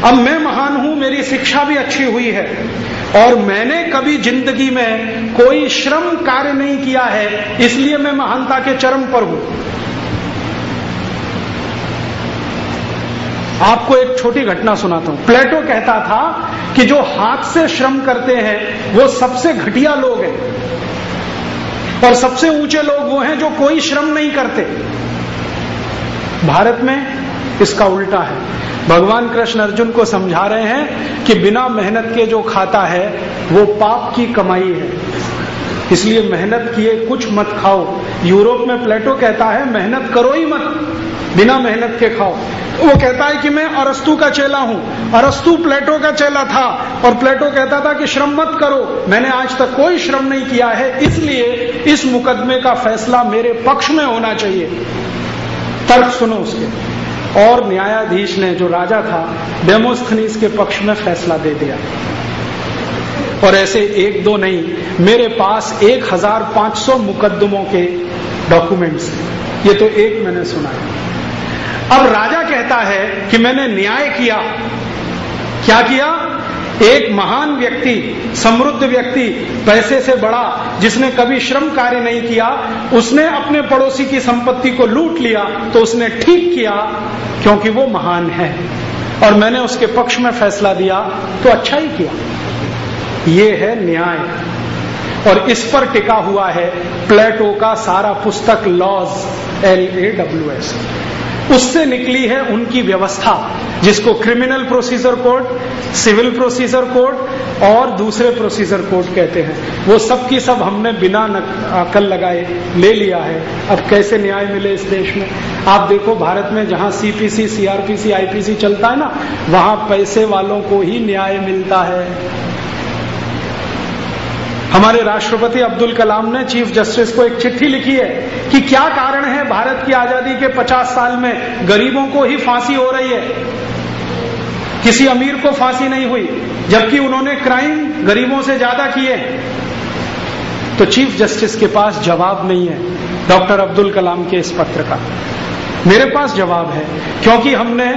अब मैं महान हूँ, मेरी शिक्षा भी अच्छी हुई है। और मैंने कभी ज़िंदगी में कोई श्रम कार्य नहीं किया है, इसलिए मैं महानता के चरम पर हूँ। आपको एक छोटी घटना सुनाता हूँ। प्लेटो कहता था कि जो हाथ से श्रम करते हैं, वो सबसे घटिया लोग हैं। और सबसे ऊँचे लोग वो हैं जो कोई श्रम नहीं करते। भारत में इसका उल्टा है। भगवान कृष्ण अर्जुन को समझा रहे हैं कि बिना मेहनत के जो खाता है, वो पाप की कमाई है। इसलिए मेहनत किए कुछ मत खाओ। यूरोप में प्लेटो कहता है, मेहनत करो ही मत, बिना मेहनत के खाओ। वो कहता है कि मैं अरस्तु का चेला हूँ। अरस्तु प्लेटो का चेला था और प्लेटो कहता था कि श्रम मत करो। मैंने आज तक कोई श्रम नहीं किया है, इसलिए इस मुकदमे का फैसला मेरे पक्ष में होना चाहिए। तर्क सुनो उसके। और न्यायाधीश ने जो राजा था, डेमोस्थनीस के पक्ष में फैसला दे दिया। और ऐसे एक दो नहीं, मेरे पास एक हज़ार पाँच सौ मुकदमों के डॉक्यूमेंट्स ये तो एक मैंने सुना है। अब राजा कहता है कि मैंने न्याय किया। क्या किया? एक महान व्यक्ति, समृद्ध व्यक्ति, पैसे से बड़ा, जिसने कभी श्रम कार्य नहीं किया, उसने अपने पड़ोसी की संपत्ति को लूट लिया तो उसने ठीक किया, क्योंकि वो महान है। और मैंने उसके पक्ष में फैसला दिया तो अच्छा ही किया। ये है न्याय। और इस पर टिका हुआ है प्लेटो का सारा पुस्तक, laws L A W S उससे निकली है उनकी व्यवस्था, जिसको criminal procedure code civil procedure code और दूसरे प्रोसीजर कोड कहते हैं। वो सब की सब हमने बिना अकल लगाए ले लिया है। अब कैसे न्याय मिले इस देश में? आप देखो, भारत में जहाँ सीपीसी सीआरपीसी आईपीसी चलता है ना, वहाँ पैसे वालों को ही न्याय मिलता है। हमारे राष्ट्रपति अब्दुल कलाम ने चीफ जस्टिस को एक चिट्ठी लिखी है कि क्या कारण है भारत की आज़ादी के 50 साल में गरीबों को ही फांसी हो रही है? किसी अमीर को फांसी नहीं हुई, जबकि उन्होंने क्राइम गरीबों से ज़्यादा किए तो चीफ जस्टिस के पास जवाब नहीं है, डॉक्टर अब्दुल कलाम के इस पत्र का। मेरे पास जवाब है, क्योंकि हमने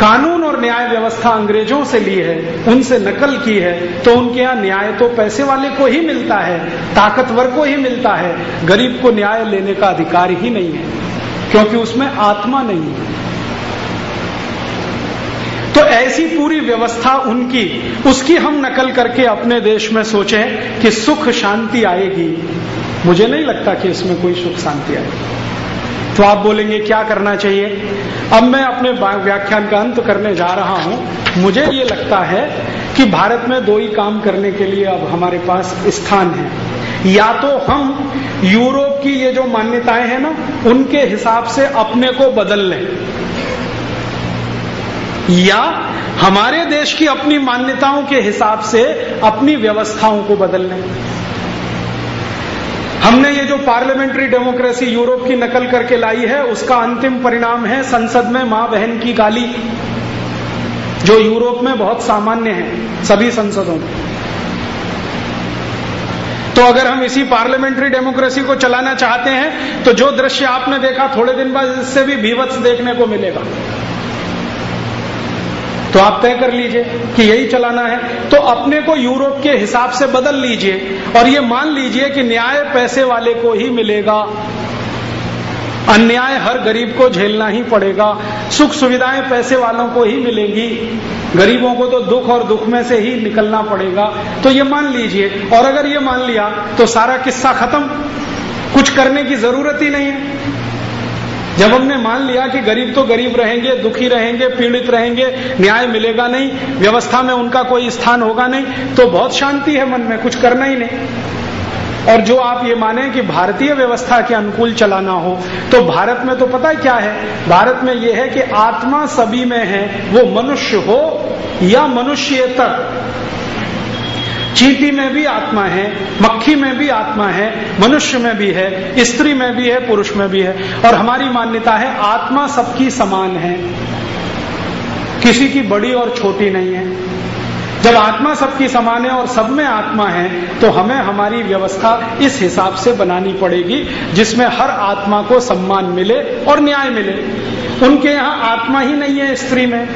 कानून और न्याय व्यवस्था अंग्रेज़ों से ली है, उनसे नकल की है तो उनके यहाँ न्याय तो पैसे वाले को ही मिलता है, ताकतवर को ही मिलता है, गरीब को न्याय लेने का अधिकार ही नहीं है, क्योंकि उसमें आत्मा नहीं है। तो ऐसी पूरी व्यवस्था उनकी, उसकी हम नकल करके अपने देश में सोचें कि सुख शांति आएगी। मुझे नहीं लगता कि इसमें कोई सुख शांति आएगी। तो आप बोलेंगे, क्या करना चाहिए? अब मैं अपने व्याख्यान का अंत करने जा रहा हूँ। मुझे ये लगता है कि भारत में दो ही काम करने के लिए अब हमारे पास स्थान है। या तो हम यूरोप की ये जो मान्यताएँ हैं ना, उनके हिसाब से अपने को बदल लें। या हमारे देश की अपनी मान्यताओं के हिसाब से अपनी व्यवस्थाओं को बदल लें। हमने ये जो पार्लियामेंट्री डेमोक्रेसी यूरोप की नकल करके लाई है, उसका अंतिम परिणाम है संसद में माँ बहन की गाली, जो यूरोप में बहुत सामान्य है, सभी संसदों में। तो अगर हम इसी पार्लियामेंट्री डेमोक्रेसी को चलाना चाहते हैं तो जो दृश्य आपने देखा, थोड़े दिन बाद इससे भी भीवत्स देखने को मिलेगा। तो आप तय कर लीजिए कि यही चलाना है। तो अपने को यूरोप के हिसाब से बदल लीजिए और ये मान लीजिए कि न्याय पैसे वाले को ही मिलेगा। अन्याय हर गरीब को झेलना ही पड़ेगा। सुख सुविधाएँ पैसे वालों को ही मिलेंगी। गरीबों को तो दुख और दुख में से ही निकलना पड़ेगा। तो ये मान लीजिए। और अगर ये मान लिया तो सारा किस्सा खत्म। कुछ करने की ज़रूरत ही नहीं है। जब हमने मान लिया कि गरीब तो गरीब रहेंगे, दुखी रहेंगे, पीड़ित रहेंगे, न्याय मिलेगा नहीं, व्यवस्था में उनका कोई स्थान होगा नहीं तो बहुत शांति है मन में, कुछ करना ही नहीं। और जो आप ये माने कि भारतीय व्यवस्था के अनुकूल चलाना हो तो भारत में तो पता है क्या है? भारत में ये है कि आत्मा सभी में है, वो मनुष्य हो या मनुष्यतर। चीटी में भी आत्मा है, मक्खी में भी आत्मा है, मनुष्य में भी है, स्त्री में भी है, पुरुष में भी है। और हमारी मान्यता है आत्मा सबकी समान है। किसी की बड़ी और छोटी नहीं है। जब आत्मा सबकी समान है और सब में आत्मा है तो हमें हमारी व्यवस्था इस हिसाब से बनानी पड़ेगी, जिसमें हर आत्मा को सम्मान मिले और न्याय मिले। उनके यहाँ आत्मा ही नहीं है स्त्री में।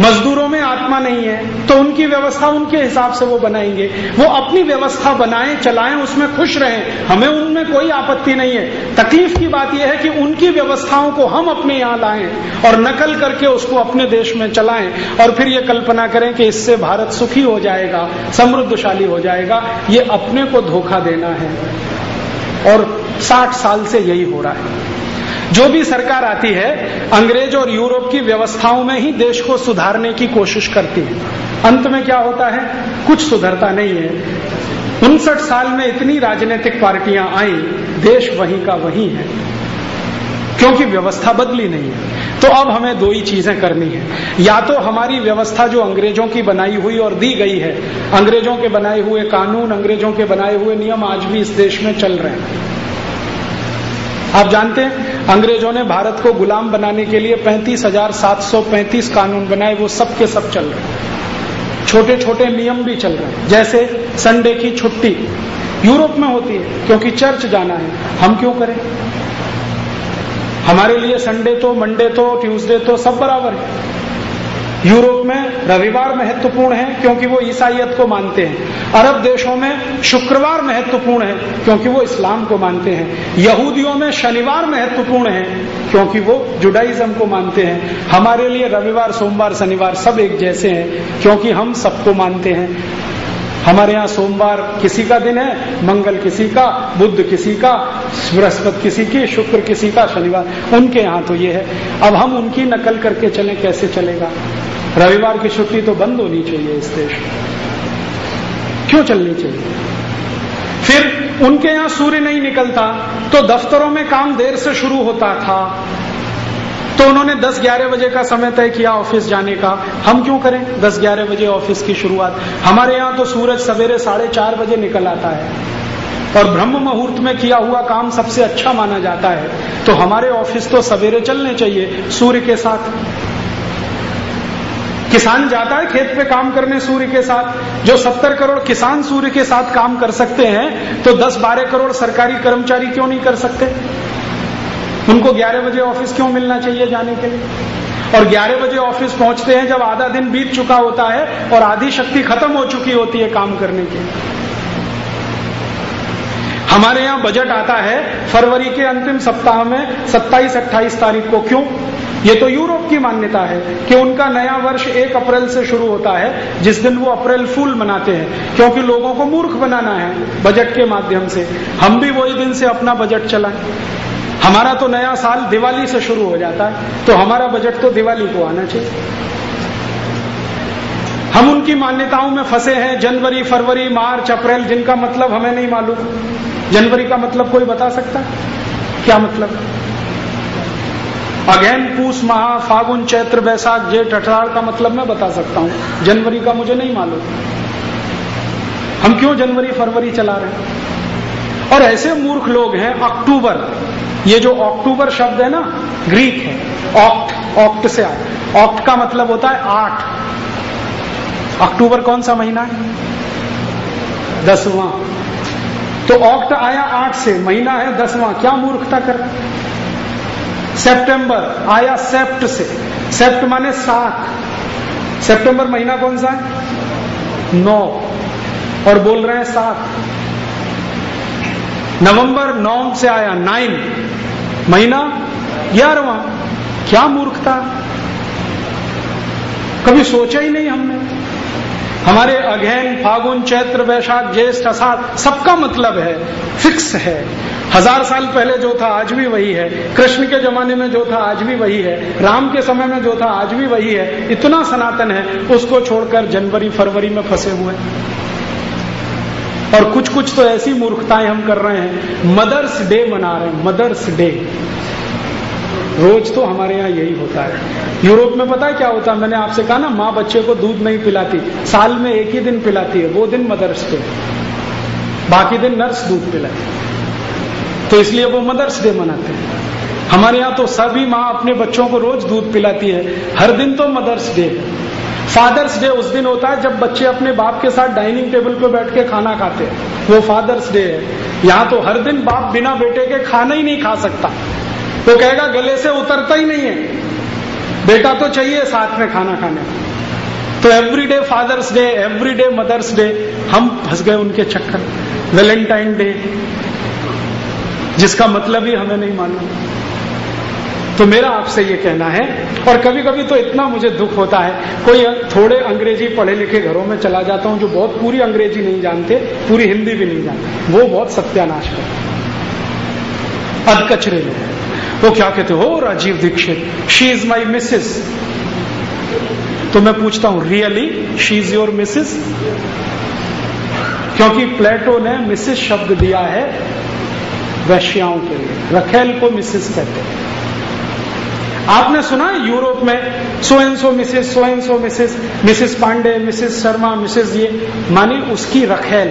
मजदूरों में आत्मा नहीं है तो उनकी व्यवस्था उनके हिसाब से वो बनाएँगे। वो अपनी व्यवस्था बनाएँ, चलाएँ, उसमें खुश रहें। हमें उनमें कोई आपत्ति नहीं है। तकलीफ़ की बात यह है कि उनकी व्यवस्थाओं को हम अपने यहाँ लाएँ और नकल करके उसको अपने देश में चलाएँ और फिर ये कल्पना करें कि इससे भारत सुखी हो जाएगा, समृद्धशाली हो जाएगा। ये अपने को धोखा देना है और साठ साल से यही हो रहा है। जो भी सरकार आती है, अंग्रेज़ और यूरोप की व्यवस्थाओं में ही देश को सुधारने की कोशिश करती है। अंत में क्या होता है? कुछ सुधरता नहीं है। उनसठ साल में इतनी राजनीतिक पार्टियाँ आई, देश वहीं का वहीं है। क्योंकि व्यवस्था बदली नहीं है। तो अब हमें दो ही चीज़ें करनी है। या तो हमारी व्यवस्था जो अंग्रेज़ों की बनाई हुई और दी गई है, अंग्रेज़ों के बनाए हुए कानून, अंग्रेज़ों के बनाए हुए नियम आज भी इस देश में चल रहे हैं। आप जानते हैं, अंग्रेज़ों ने भारत को गुलाम बनाने के लिए पैंतीस हज़ार सात सौ पैंतीस कानून बनाए, वो सब के सब चल रहे छोटे छोटे नियम भी चल रहे हैं। जैसे संडे की छुट्टी यूरोप में होती है, क्योंकि चर्च जाना है। हम क्यों करें? हमारे लिए संडे तो मंडे तो ट्यूसडे तो सब बराबर है। यूरोप में रविवार महत्वपूर्ण है क्योंकि वो ईसाइत को मानते हैं। अरब देशों में शुक्रवार महत्वपूर्ण है क्योंकि वो इस्लाम को मानते हैं। यहूदियों में शनिवार महत्वपूर्ण है क्योंकि वो जुडाइज्म को मानते हैं। हमारे लिए रविवार, सोमवार, शनिवार सब एक जैसे हैं क्योंकि हम सबको मानते हैं। हमारे यहाँ सोमवार किसी का दिन है, मंगल किसी का बुद्ध किसी का, बृहस्पति किसी की, शुक्र किसी का, शनिवार। उनके यहाँ तो ये है। अब हम उनकी नकल करके चले, कैसे चलेगा? रविवार की छुट्टी तो बंद होनी चाहिए इस देश क्यों चलनी चाहिए? फिर उनके यहाँ सूर्य नहीं निकलता तो दफ्तरों में काम देर से शुरू होता था। तो उन्होंने 10-11 बजे का समय तय किया ऑफ़िस जाने का। हम क्यों करें? 10-11 बजे ऑफ़िस की शुरुआत। हमारे यहाँ तो सूरज सवेरे साढ़े चार बजे निकल आता है। और ब्रह्म मुहूर्त में किया हुआ काम सबसे अच्छा माना जाता है। तो हमारे ऑफ़िस तो सवेरे चलने चाहिए, सूर्य के साथ। किसान जाता है खेत पे काम करने सूर्य के साथ। जो सत्तर करोड़ किसान सूर्य के साथ काम कर सकते हैं तो दस बारह करोड़ सरकारी कर्मचारी क्यों नहीं कर सकते? उनको ग्यारह बजे ऑफ़िस क्यों मिलना चाहिए जाने के लिए? और ग्यारह बजे ऑफ़िस पहुँचते हैं जब आधा दिन बीत चुका होता है और आधी शक्ति खत्म हो चुकी होती है काम करने की हमारे यहाँ बजट आता है फरवरी के अंतिम सप्ताह में 27-28 तारीख को। क्यों? ये तो यूरोप की मान्यता है कि उनका नया वर्ष एक अप्रैल से शुरू होता है, जिस दिन वो अप्रैल फूल मनाते हैं, क्योंकि लोगों को मूर्ख बनाना है बजट के माध्यम से। हम भी वही दिन से अपना बजट चलाएँ। हमारा तो नया साल दिवाली से शुरू हो जाता है तो हमारा बजट तो दिवाली को आना चाहिए। हम उनकी मान्यताओं में फंसे हैं, जनवरी, फरवरी, मार्च, अप्रैल, जिनका मतलब हमें नहीं मालूम। जनवरी का मतलब कोई बता सकता? क्या मतलब? अगैन पूस, महा, फागुन, चैत्र, बैसाख, जेठ अठारह का मतलब मैं बता सकता हूँ। जनवरी का मुझे नहीं मालूम। हम क्यों जनवरी, फरवरी चला रहे हैं? और ऐसे मूर्ख लोग हैं, अक्टूबर। ये जो अक्टूबर शब्द है ना, ग्रीक है। ऑक्ट ऑक्ट से आया ऑक्ट का मतलब होता है आठ। अक्टूबर कौन सा महीना है? दसवां। तो ऑक्ट आया आठ से, महीना है दसवां। क्या मूर्खता कर सेप्टेम्बर आया सेप्ट से। सेप्ट माने साख। सितंबर महीना कौन सा है? नौ। और बोल रहे हैं सात नवंबर नौ से आया, नाइन महीना, ग्यारहवा। क्या मूर्खता? कभी सोचा ही नहीं हमने। हमारे अघैन, फागुन, चैत्र, वैशाख, ज्येष्ठ, असाध, सबका मतलब है, फिक्स है। हज़ार साल पहले जो था, आज भी वही है। कृष्ण के जमाने में जो था, आज भी वही है। राम के समय में जो था, आज भी वही है। इतना सनातन है, उसको छोड़कर जनवरी, फरवरी में फंसे हुए और कुछ कुछ तो ऐसी मूर्खताएँ हम कर रहे हैं। मदर्स डे मना रहे हैं, मदर्स डे। रोज तो हमारे यहाँ यही होता है। यूरोप में पता है क्या होता है? मैंने आपसे कहा ना, माँ बच्चे को दूध नहीं पिलाती। साल में एक ही दिन पिलाती है, वो दिन मदर्स डे। बाकी दिन नर्स दूध पिलाती तो इसलिए वो मदर्स डे मनाते हैं। हमारे यहाँ तो सभी माँ अपने बच्चों को रोज दूध पिलाती है। हर दिन तो मदर्स डे। है फादर्स डे उस दिन होता है जब बच्चे अपने बाप के साथ डाइनिंग टेबल पर बैठ के खाना खाते हैं। वो फादर्स डे है। यहाँ तो हर दिन बाप बिना बेटे के खाना ही नहीं खा सकता। वो तो कहेगा, गले से उतरता ही नहीं है। बेटा तो चाहिए साथ में खाना खाने। तो every day father's day every day mother's day हम फंस गए उनके चक्कर। वैलेंटाइन डे जिसका मतलब ही हमें नहीं मालूम। तो मेरा आपसे ये कहना है, और कभी कभी तो इतना मुझे दुख होता है। कोई थोड़े अंग्रेज़ी पढ़े लिखे घरों में चला जाता हूँ जो बहुत पूरी अंग्रेज़ी नहीं जानते, पूरी हिंदी भी नहीं जानते, वो बहुत सत्यानाश करते अध कचरे में वो क्या कहते हो Rajiv Dixit she is my Mrs तो मैं पूछता हूँ really she is your Mrs क्योंकि प्लेटो ने मिसेस शब्द दिया है वैश्याओं के लिए। रखेल को मिसेस कहते हैं। आपने सुना यूरोप में so and so Mrs so and so Mrs Mrs Pandey Mrs Sharma Mrs ये, माने उसकी रखेल।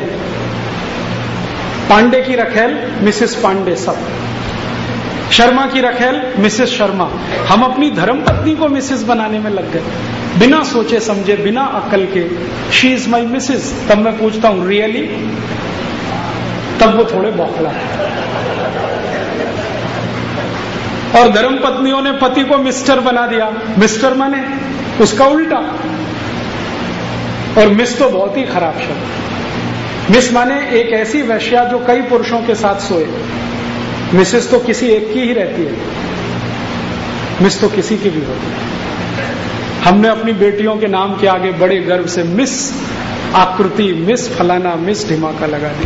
पांडे की रखेल मिसेस पांडे सब। शर्मा की रखेल मिसेस शर्मा। हम अपनी धर्म पत्नी को मिसेस बनाने में लग गए। बिना सोचे समझे, बिना अकल के। शी इज़ माई मिसेस तब मैं पूछता हूँ रियली तब वो थोड़े बौखला और धर्म पत्नियों ने पति को मिस्टर बना दिया। मिस्टर माने उसका उल्टा। और मिस तो बहुत ही खराब शब्द। मिस माने एक ऐसी वैश्या जो कई पुरुषों के साथ सोए। मिसेस तो किसी एक की ही रहती है। मिस तो किसी की भी होती है। हमने अपनी बेटियों के नाम के आगे बड़े गर्व से मिस आकृति, मिस फलाना, मिस ढिमाका लगा दी।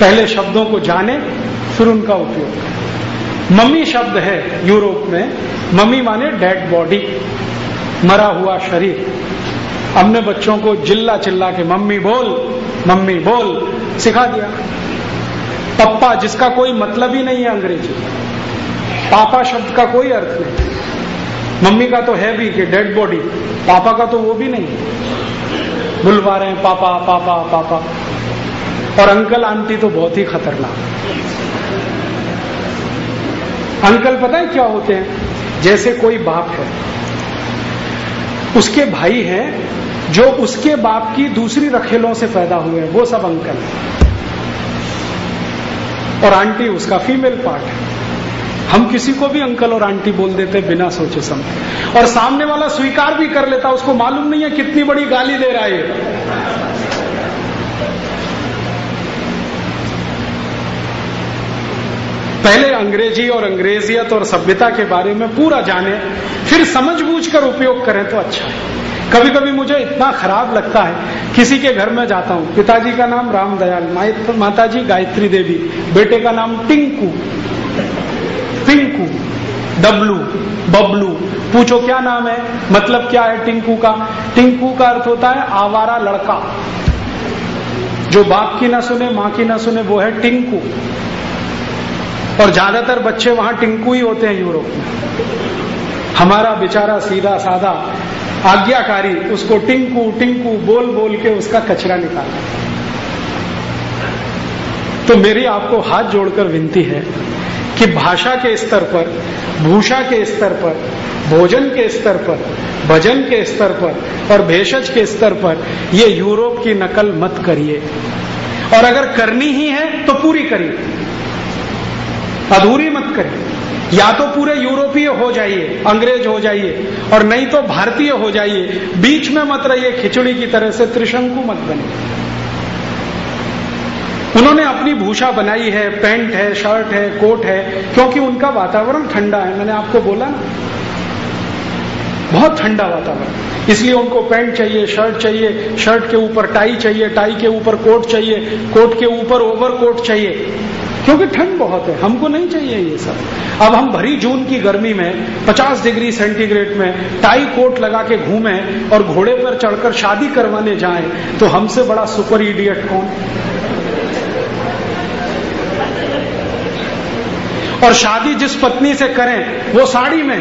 पहले शब्दों को जाने, फिर उनका उपयोग। करें मम्मी शब्द है यूरोप में। मम्मी माने डेड बॉडी मरा हुआ शरीर। हमने बच्चों को जिल्ला चिल्ला के मम्मी बोल मम्मी बोल, सिखा दिया। पप्पा, जिसका कोई मतलब ही नहीं है अंग्रेज़ी, पापा शब्द का कोई अर्थ नहीं। मम्मी का तो है भी कि डेड बॉडी पापा का तो वो भी नहीं। बुलवा रहे हैं, पापा पापा पापा। और अंकल, आंटी तो बहुत ही खतरनाक। अंकल पता है क्या होते हैं? जैसे कोई बाप है, उसके भाई हैं, जो उसके बाप की दूसरी रखेलों से पैदा हुए हैं, वो सब अंकल है। और आंटी उसका फीमेल पार्ट है। हम किसी को भी अंकल और आंटी बोल देते बिना सोचे समझे। और सामने वाला स्वीकार भी कर लेता, उसको मालूम नहीं है कितनी बड़ी गाली दे रहा है पहले अंग्रेज़ी और अंग्रेजियत और सभ्यता के बारे में पूरा जाने, फिर समझ बूझ कर उपयोग करें तो अच्छा है। कभी कभी मुझे इतना खराब लगता है, किसी के घर में जाता हूँ, पिताजी का नाम रामदयाल माता जी गायत्री देवी, बेटे का नाम टिंकू टिंकू, डब्लू, बबलू। पूछो क्या नाम है मतलब क्या है टिंकू का? टिंकू का अर्थ होता है आवारा लड़का। जो बाप की ना सुने, माँ की ना सुने, वो है टिंकू। और ज़्यादातर बच्चे वहाँ टिंकू ही होते हैं यूरोप में। हमारा बेचारा सीधा साधा आज्ञाकारी उसको टिंकू टिंकू बोल बोल के उसका कचरा निकाला। तो मेरी आपको हाथ जोड़कर विनती है कि भाषा के स्तर पर, भूषा के स्तर पर, भोजन के स्तर पर, भजन के स्तर पर और भेषज के स्तर पर ये यूरोप की नकल मत करिए। और अगर करनी ही है तो पूरी करिए। अधूरी मत करें या तो पूरे यूरोपीय हो जाइए, अंग्रेज़ हो जाइए, और नहीं तो भारतीय हो जाइए। बीच में मत रहिए, खिचड़ी की तरह से त्रिशंकु मत बने उन्होंने अपनी भूषा बनाई है, पैंट है, शर्ट है, कोट है, क्योंकि उनका वातावरण ठंडा है। मैंने आपको बोला ना, बहुत ठंडा वातावरण। इसलिए उनको पैंट चाहिए, शर्ट चाहिए, शर्ट के ऊपर टाई चाहिए, टाई के ऊपर कोट चाहिए, कोट के ऊपर ओवर कोट चाहिए। क्योंकि ठंड बहुत है, हमको नहीं चाहिए ये सब। अब हम भरी जून की गर्मी में 50 डिग्री सेंटीग्रेड में, टाई कोट लगा के घूमे और घोड़े पर चढ़कर शादी करवाने जाएँ तो हमसे बड़ा सुपर इडियट कौन? और शादी जिस पत्नी से करें, वो साड़ी में,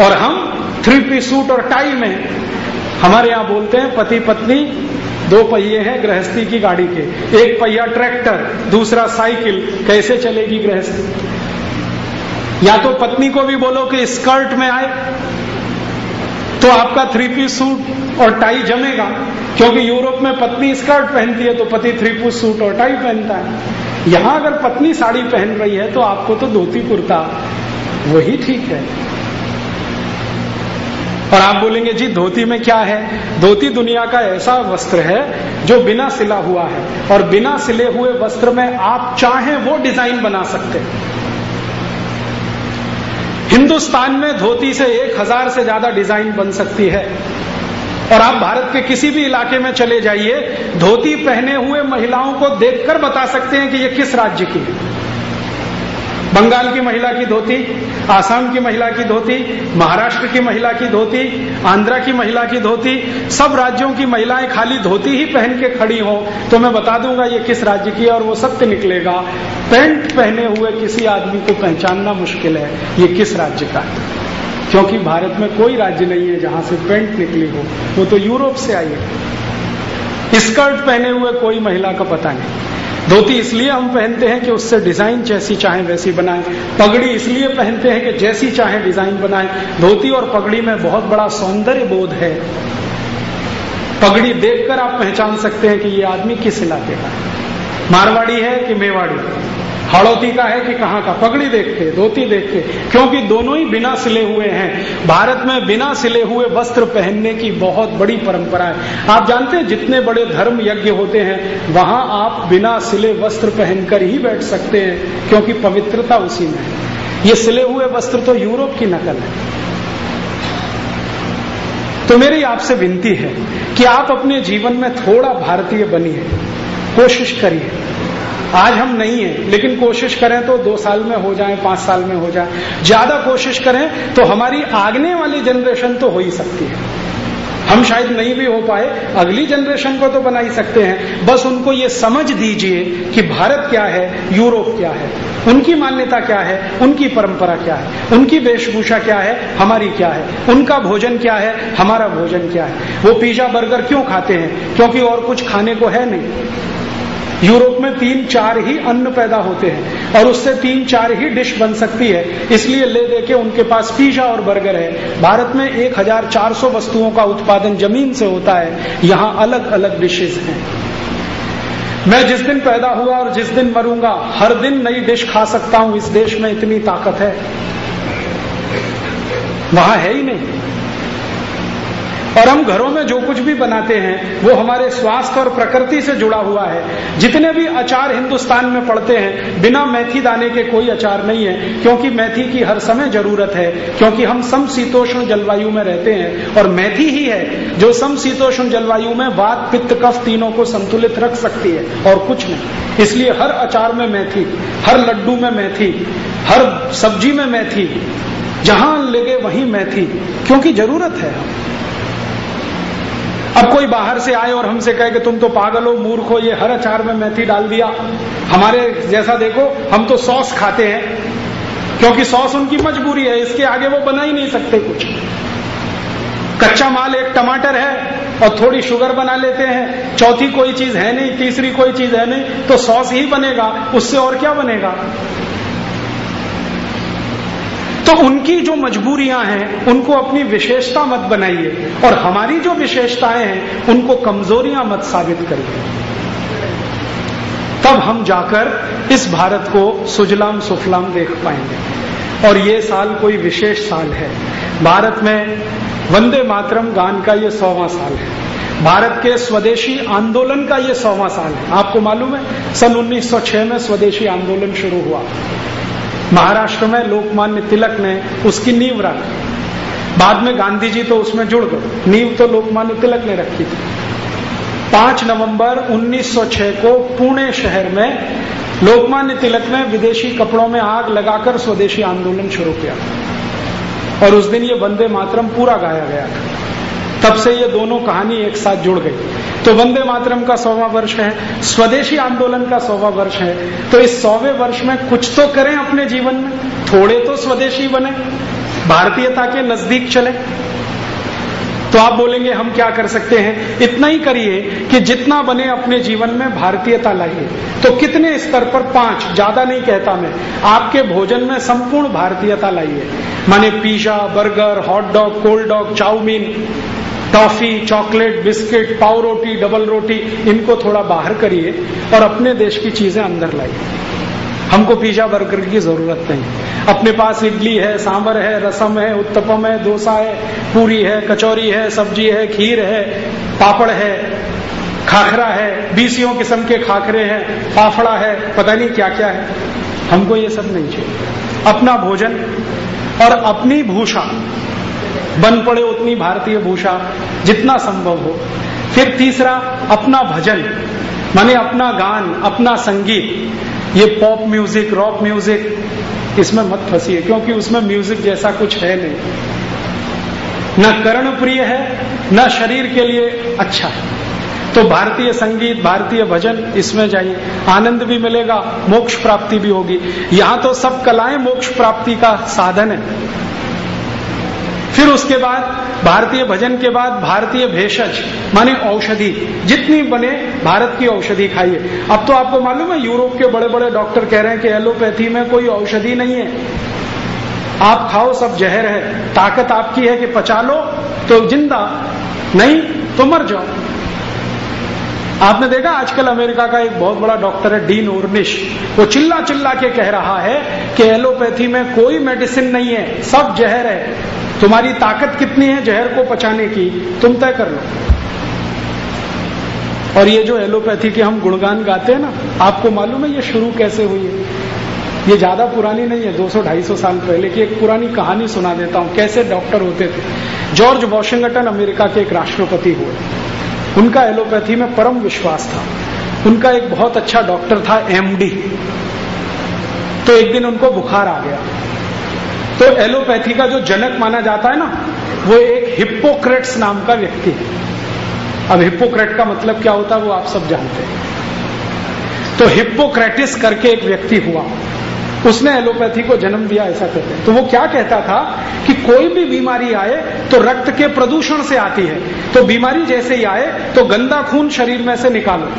और हम थ्री पीस सूट और टाई में। हमारे यहाँ बोलते हैं पति पत्नी दो पहिए हैं गृहस्थी की गाड़ी के। एक पहिया ट्रैक्टर, दूसरा साइकिल। कैसे चलेगी गृहस्थी? या तो पत्नी को भी बोलो कि स्कर्ट में आए तो आपका थ्री पीस सूट और टाई जमेगा। क्योंकि यूरोप में पत्नी स्कर्ट पहनती है तो पति थ्री पीस सूट और टाई पहनता है। यहाँ अगर पत्नी साड़ी पहन रही है तो आपको तो धोती कुर्ता। वही ठीक है। और आप बोलेंगे, जी, धोती में क्या है? धोती दुनिया का ऐसा वस्त्र है जो बिना सिला हुआ है। और बिना सिले हुए वस्त्र में आप चाहें वो डिज़ाइन बना सकते हैं। हिंदुस्तान में धोती से एक हज़ार से ज़्यादा डिज़ाइन बन सकती है। और आप भारत के किसी भी इलाके में चले जाइए, धोती पहने हुए महिलाओं को देखकर बता सकते हैं कि ये किस राज्य की है। बंगाल की महिला की धोती, आसाम की महिला की धोती, महाराष्ट्र की महिला की धोती, आंध्रा की महिला की धोती, सब राज्यों की महिलाएँ खाली धोती ही पहन के खड़ी हो तो मैं बता दूँगा ये किस राज्य की है और वो सत्य निकलेगा। पैंट पहने हुए किसी आदमी को पहचानना मुश्किल है, ये किस राज्य का है? क्योंकि भारत में कोई राज्य नहीं है जहाँ से पेंट निकली हो, वो तो यूरोप से आई है। स्कर्ट पहने हुए कोई महिला का पता नहीं। धोती इसलिए हम पहनते हैं कि उससे डिज़ाइन जैसी चाहे वैसी बनाएँ। पगड़ी इसलिए पहनते हैं कि जैसी चाहे डिज़ाइन बनाएँ। धोती और पगड़ी में बहुत बड़ा सौंदर्य बोध है। पगड़ी देखकर आप पहचान सकते हैं कि ये आदमी किस इलाके का है। मारवाड़ी है कि मेवाड़ी? हड़ौती का है कि कहाँ का? पगड़ी देख के धोती देख के क्योंकि दोनों ही बिना सिले हुए हैं। भारत में बिना सिले हुए वस्त्र पहनने की बहुत बड़ी परंपरा है। आप जानते हैं, जितने बड़े धर्म यज्ञ होते हैं, वहाँ आप बिना सिले वस्त्र पहनकर ही बैठ सकते हैं, क्योंकि पवित्रता उसी में है। ये सिले हुए वस्त्र तो यूरोप की नकल है। तो मेरी आपसे विनती है कि आप अपने जीवन में थोड़ा भारतीय बनिए, कोशिश करिए। आज हम नहीं है, लेकिन कोशिश करें तो दो साल में हो जाए, पाँच साल में हो जाए। ज़्यादा कोशिश करें तो हमारी आगने वाली जनरेशन तो हो ही सकती है। हम शायद नहीं भी हो पाए, अगली जनरेशन को तो बना ही सकते हैं। बस उनको ये समझ दीजिए कि भारत क्या है, यूरोप क्या है, उनकी मान्यता क्या है, उनकी परंपरा क्या है, उनकी वेशभूषा क्या है, हमारी क्या है, उनका भोजन क्या है, हमारा भोजन क्या है। वो पिज्जा, बर्गर क्यों खाते हैं? क्योंकि और कुछ खाने को है नहीं। यूरोप में तीन चार ही अन्न पैदा होते हैं और उससे तीन चार ही डिश बन सकती है। इसलिए ले दे के उनके पास पिज्जा और बर्गर है। भारत में एक हज़ार चार सौ वस्तुओं का उत्पादन ज़मीन से होता है। यहाँ अलग अलग डिशेज हैं। मैं जिस दिन पैदा हुआ और जिस दिन मरूँगा, हर दिन नई डिश खा सकता हूँ। इस देश में इतनी ताकत है। वहाँ है ही नहीं। और हम घरों में जो कुछ भी बनाते हैं, वो हमारे स्वास्थ्य और प्रकृति से जुड़ा हुआ है। जितने भी अचार हिंदुस्तान में पड़ते हैं, बिना मेथी दाने के कोई अचार नहीं है, क्योंकि मेथी की हर समय ज़रूरत है, क्योंकि हम समशीतोष्ण जलवायु में रहते हैं, और मेथी ही है जो समशीतोष्ण जलवायु में वात, पित्त, कफ तीनों को संतुलित रख सकती है, और कुछ नहीं। इसलिए हर अचार में मेथी, हर लड्डू में मेथी, हर सब्ज़ी में मेथी, जहाँ लगे वहीं मेथी, क्योंकि ज़रूरत है। अब कोई बाहर से आए और हमसे कहे कि तुम तो पागल हो, मूर्ख हो, ये हर अचार में मेथी डाल दिया। हमारे जैसा देखो, हम तो सॉस खाते हैं, क्योंकि सॉस उनकी मजबूरी है, इसके आगे वो बना ही नहीं सकते कुछ। कच्चा माल एक टमाटर है, और थोड़ी शुगर बना लेते हैं, चौथी कोई चीज़ है नहीं, तीसरी कोई चीज़ है नहीं तो सॉस ही बनेगा, उससे और क्या बनेगा? तो उनकी जो मजबूरियाँ हैं, उनको अपनी विशेषता मत बनाइए और हमारी जो विशेषताएँ हैं, उनको कमजोरियाँ मत साबित करिए। तब हम जाकर इस भारत को सुजलाम सुफलाम देख पाएँगे। और ये साल कोई विशेष साल है। भारत में वंदे मातरम गान का ये सौवा साल है। भारत के स्वदेशी आंदोलन का ये सौवा साल है। आपको मालूम है, सन 1906 में स्वदेशी आंदोलन शुरू हुआ। महाराष्ट्र में लोकमान्य तिलक ने उसकी नींव रखी। बाद में गांधी जी तो उसमें जुड़ गए। नींव तो लोकमान्य तिलक ने रखी थी। पाँच नवंबर 1906 को पुणे शहर में लोकमान्य तिलक ने विदेशी कपड़ों में आग लगाकर स्वदेशी आंदोलन शुरू किया और उस दिन ये वंदे मातरम पूरा गाया गया था। तब से ये दोनों कहानी एक साथ जुड़ गई। तो वंदे मातरम का सौवा वर्ष है, स्वदेशी आंदोलन का सौवा वर्ष है। तो इस सौवे वर्ष में कुछ तो करें अपने जीवन में, थोड़े तो स्वदेशी बने, भारतीयता के नज़दीक चले। तो आप बोलेंगे, हम क्या कर सकते हैं? इतना ही करिए कि जितना बने अपने जीवन में भारतीयता लाइए। तो कितने स्तर पर? पाँच। ज़्यादा नहीं कहता मैं। आपके भोजन में संपूर्ण भारतीयता लाइए। माने pizza, burger hot dog cold dog chow mein, toffee, chocolate, biscuit, पाव रोटी डबल रोटी, इनको थोड़ा बाहर करिए और अपने देश की चीज़ें अंदर लाइए। हमको पिज्जा, बर्गर की ज़रूरत नहीं। अपने पास इडली है सांबर है, रसम है, उत्तपम है, डोसा है, पूरी है, कचौरी है, सब्ज़ी है, खीर है, पापड़ है, खाखरा है, बीसियों किस्म के खाखरे हैं फाफड़ा है, पता नहीं क्या क्या है। हमको ये सब नहीं चाहिए। अपना भोजन और अपनी भूषा, बन पड़े उतनी भारतीय भूषा, जितना संभव हो। फिर तीसरा, अपना भजन, माने अपना गान, अपना संगीत। ये पॉप म्यूज़िक रॉक म्यूज़िक इसमें मत फंसिए, क्योंकि उसमें म्यूज़िक जैसा कुछ है नहीं। ना कर्ण प्रिय है, ना शरीर के लिए अच्छा है। तो भारतीय संगीत, भारतीय भजन, इसमें जाइए। आनंद भी मिलेगा, मोक्ष प्राप्ति भी होगी। यहाँ तो सब कलाएँ मोक्ष प्राप्ति का साधन है। फिर उसके बाद भारतीय भजन के बाद भारतीय भेषज, माने औषधि, जितनी बने भारत की औषधि खाइए। अब तो आपको मालूम है, यूरोप के बड़े बड़े डॉक्टर कह रहे हैं कि एलोपैथी में कोई औषधि नहीं है। आप खाओ, सब जहर है। ताकत आपकी है कि पचा लो तो ज़िंदा। नहीं तो मर जाओ। आपने देखा, आजकल अमेरिका का एक बहुत बड़ा डॉक्टर है, डीन ओर्निश वो चिल्ला चिल्ला के कह रहा है कि एलोपैथी में कोई मेडिसिन नहीं है, सब जहर है। तुम्हारी ताकत कितनी है जहर को पचाने की? तुम तय कर लो। और ये जो एलोपैथी के हम गुणगान गाते हैं ना, आपको मालूम है ये शुरू कैसे हुई है? ये ज़्यादा पुरानी नहीं है 200-250 साल पहले की एक पुरानी कहानी सुना देता हूँ, कैसे डॉक्टर होते थे। जॉर्ज वॉशिंगटन अमेरिका के एक राष्ट्रपति हुए। उनका एलोपैथी में परम विश्वास था। उनका एक बहुत अच्छा डॉक्टर था एमडी तो एक दिन उनको बुखार आ गया। तो एलोपैथी का जो जनक माना जाता है ना, वो एक हिप्पोक्रेट्स नाम का व्यक्ति है। अब हिप्पोक्रेट का मतलब क्या होता है वो आप सब जानते हैं। तो हिप्पोक्रेटिस करके एक व्यक्ति हुआ। उसने एलोपैथी को जन्म दिया, ऐसा कहते हैं। तो वो क्या कहता था कि कोई भी बीमारी आए तो रक्त के प्रदूषण से आती है। तो बीमारी जैसे ही आए तो गंदा खून शरीर में से निकालो।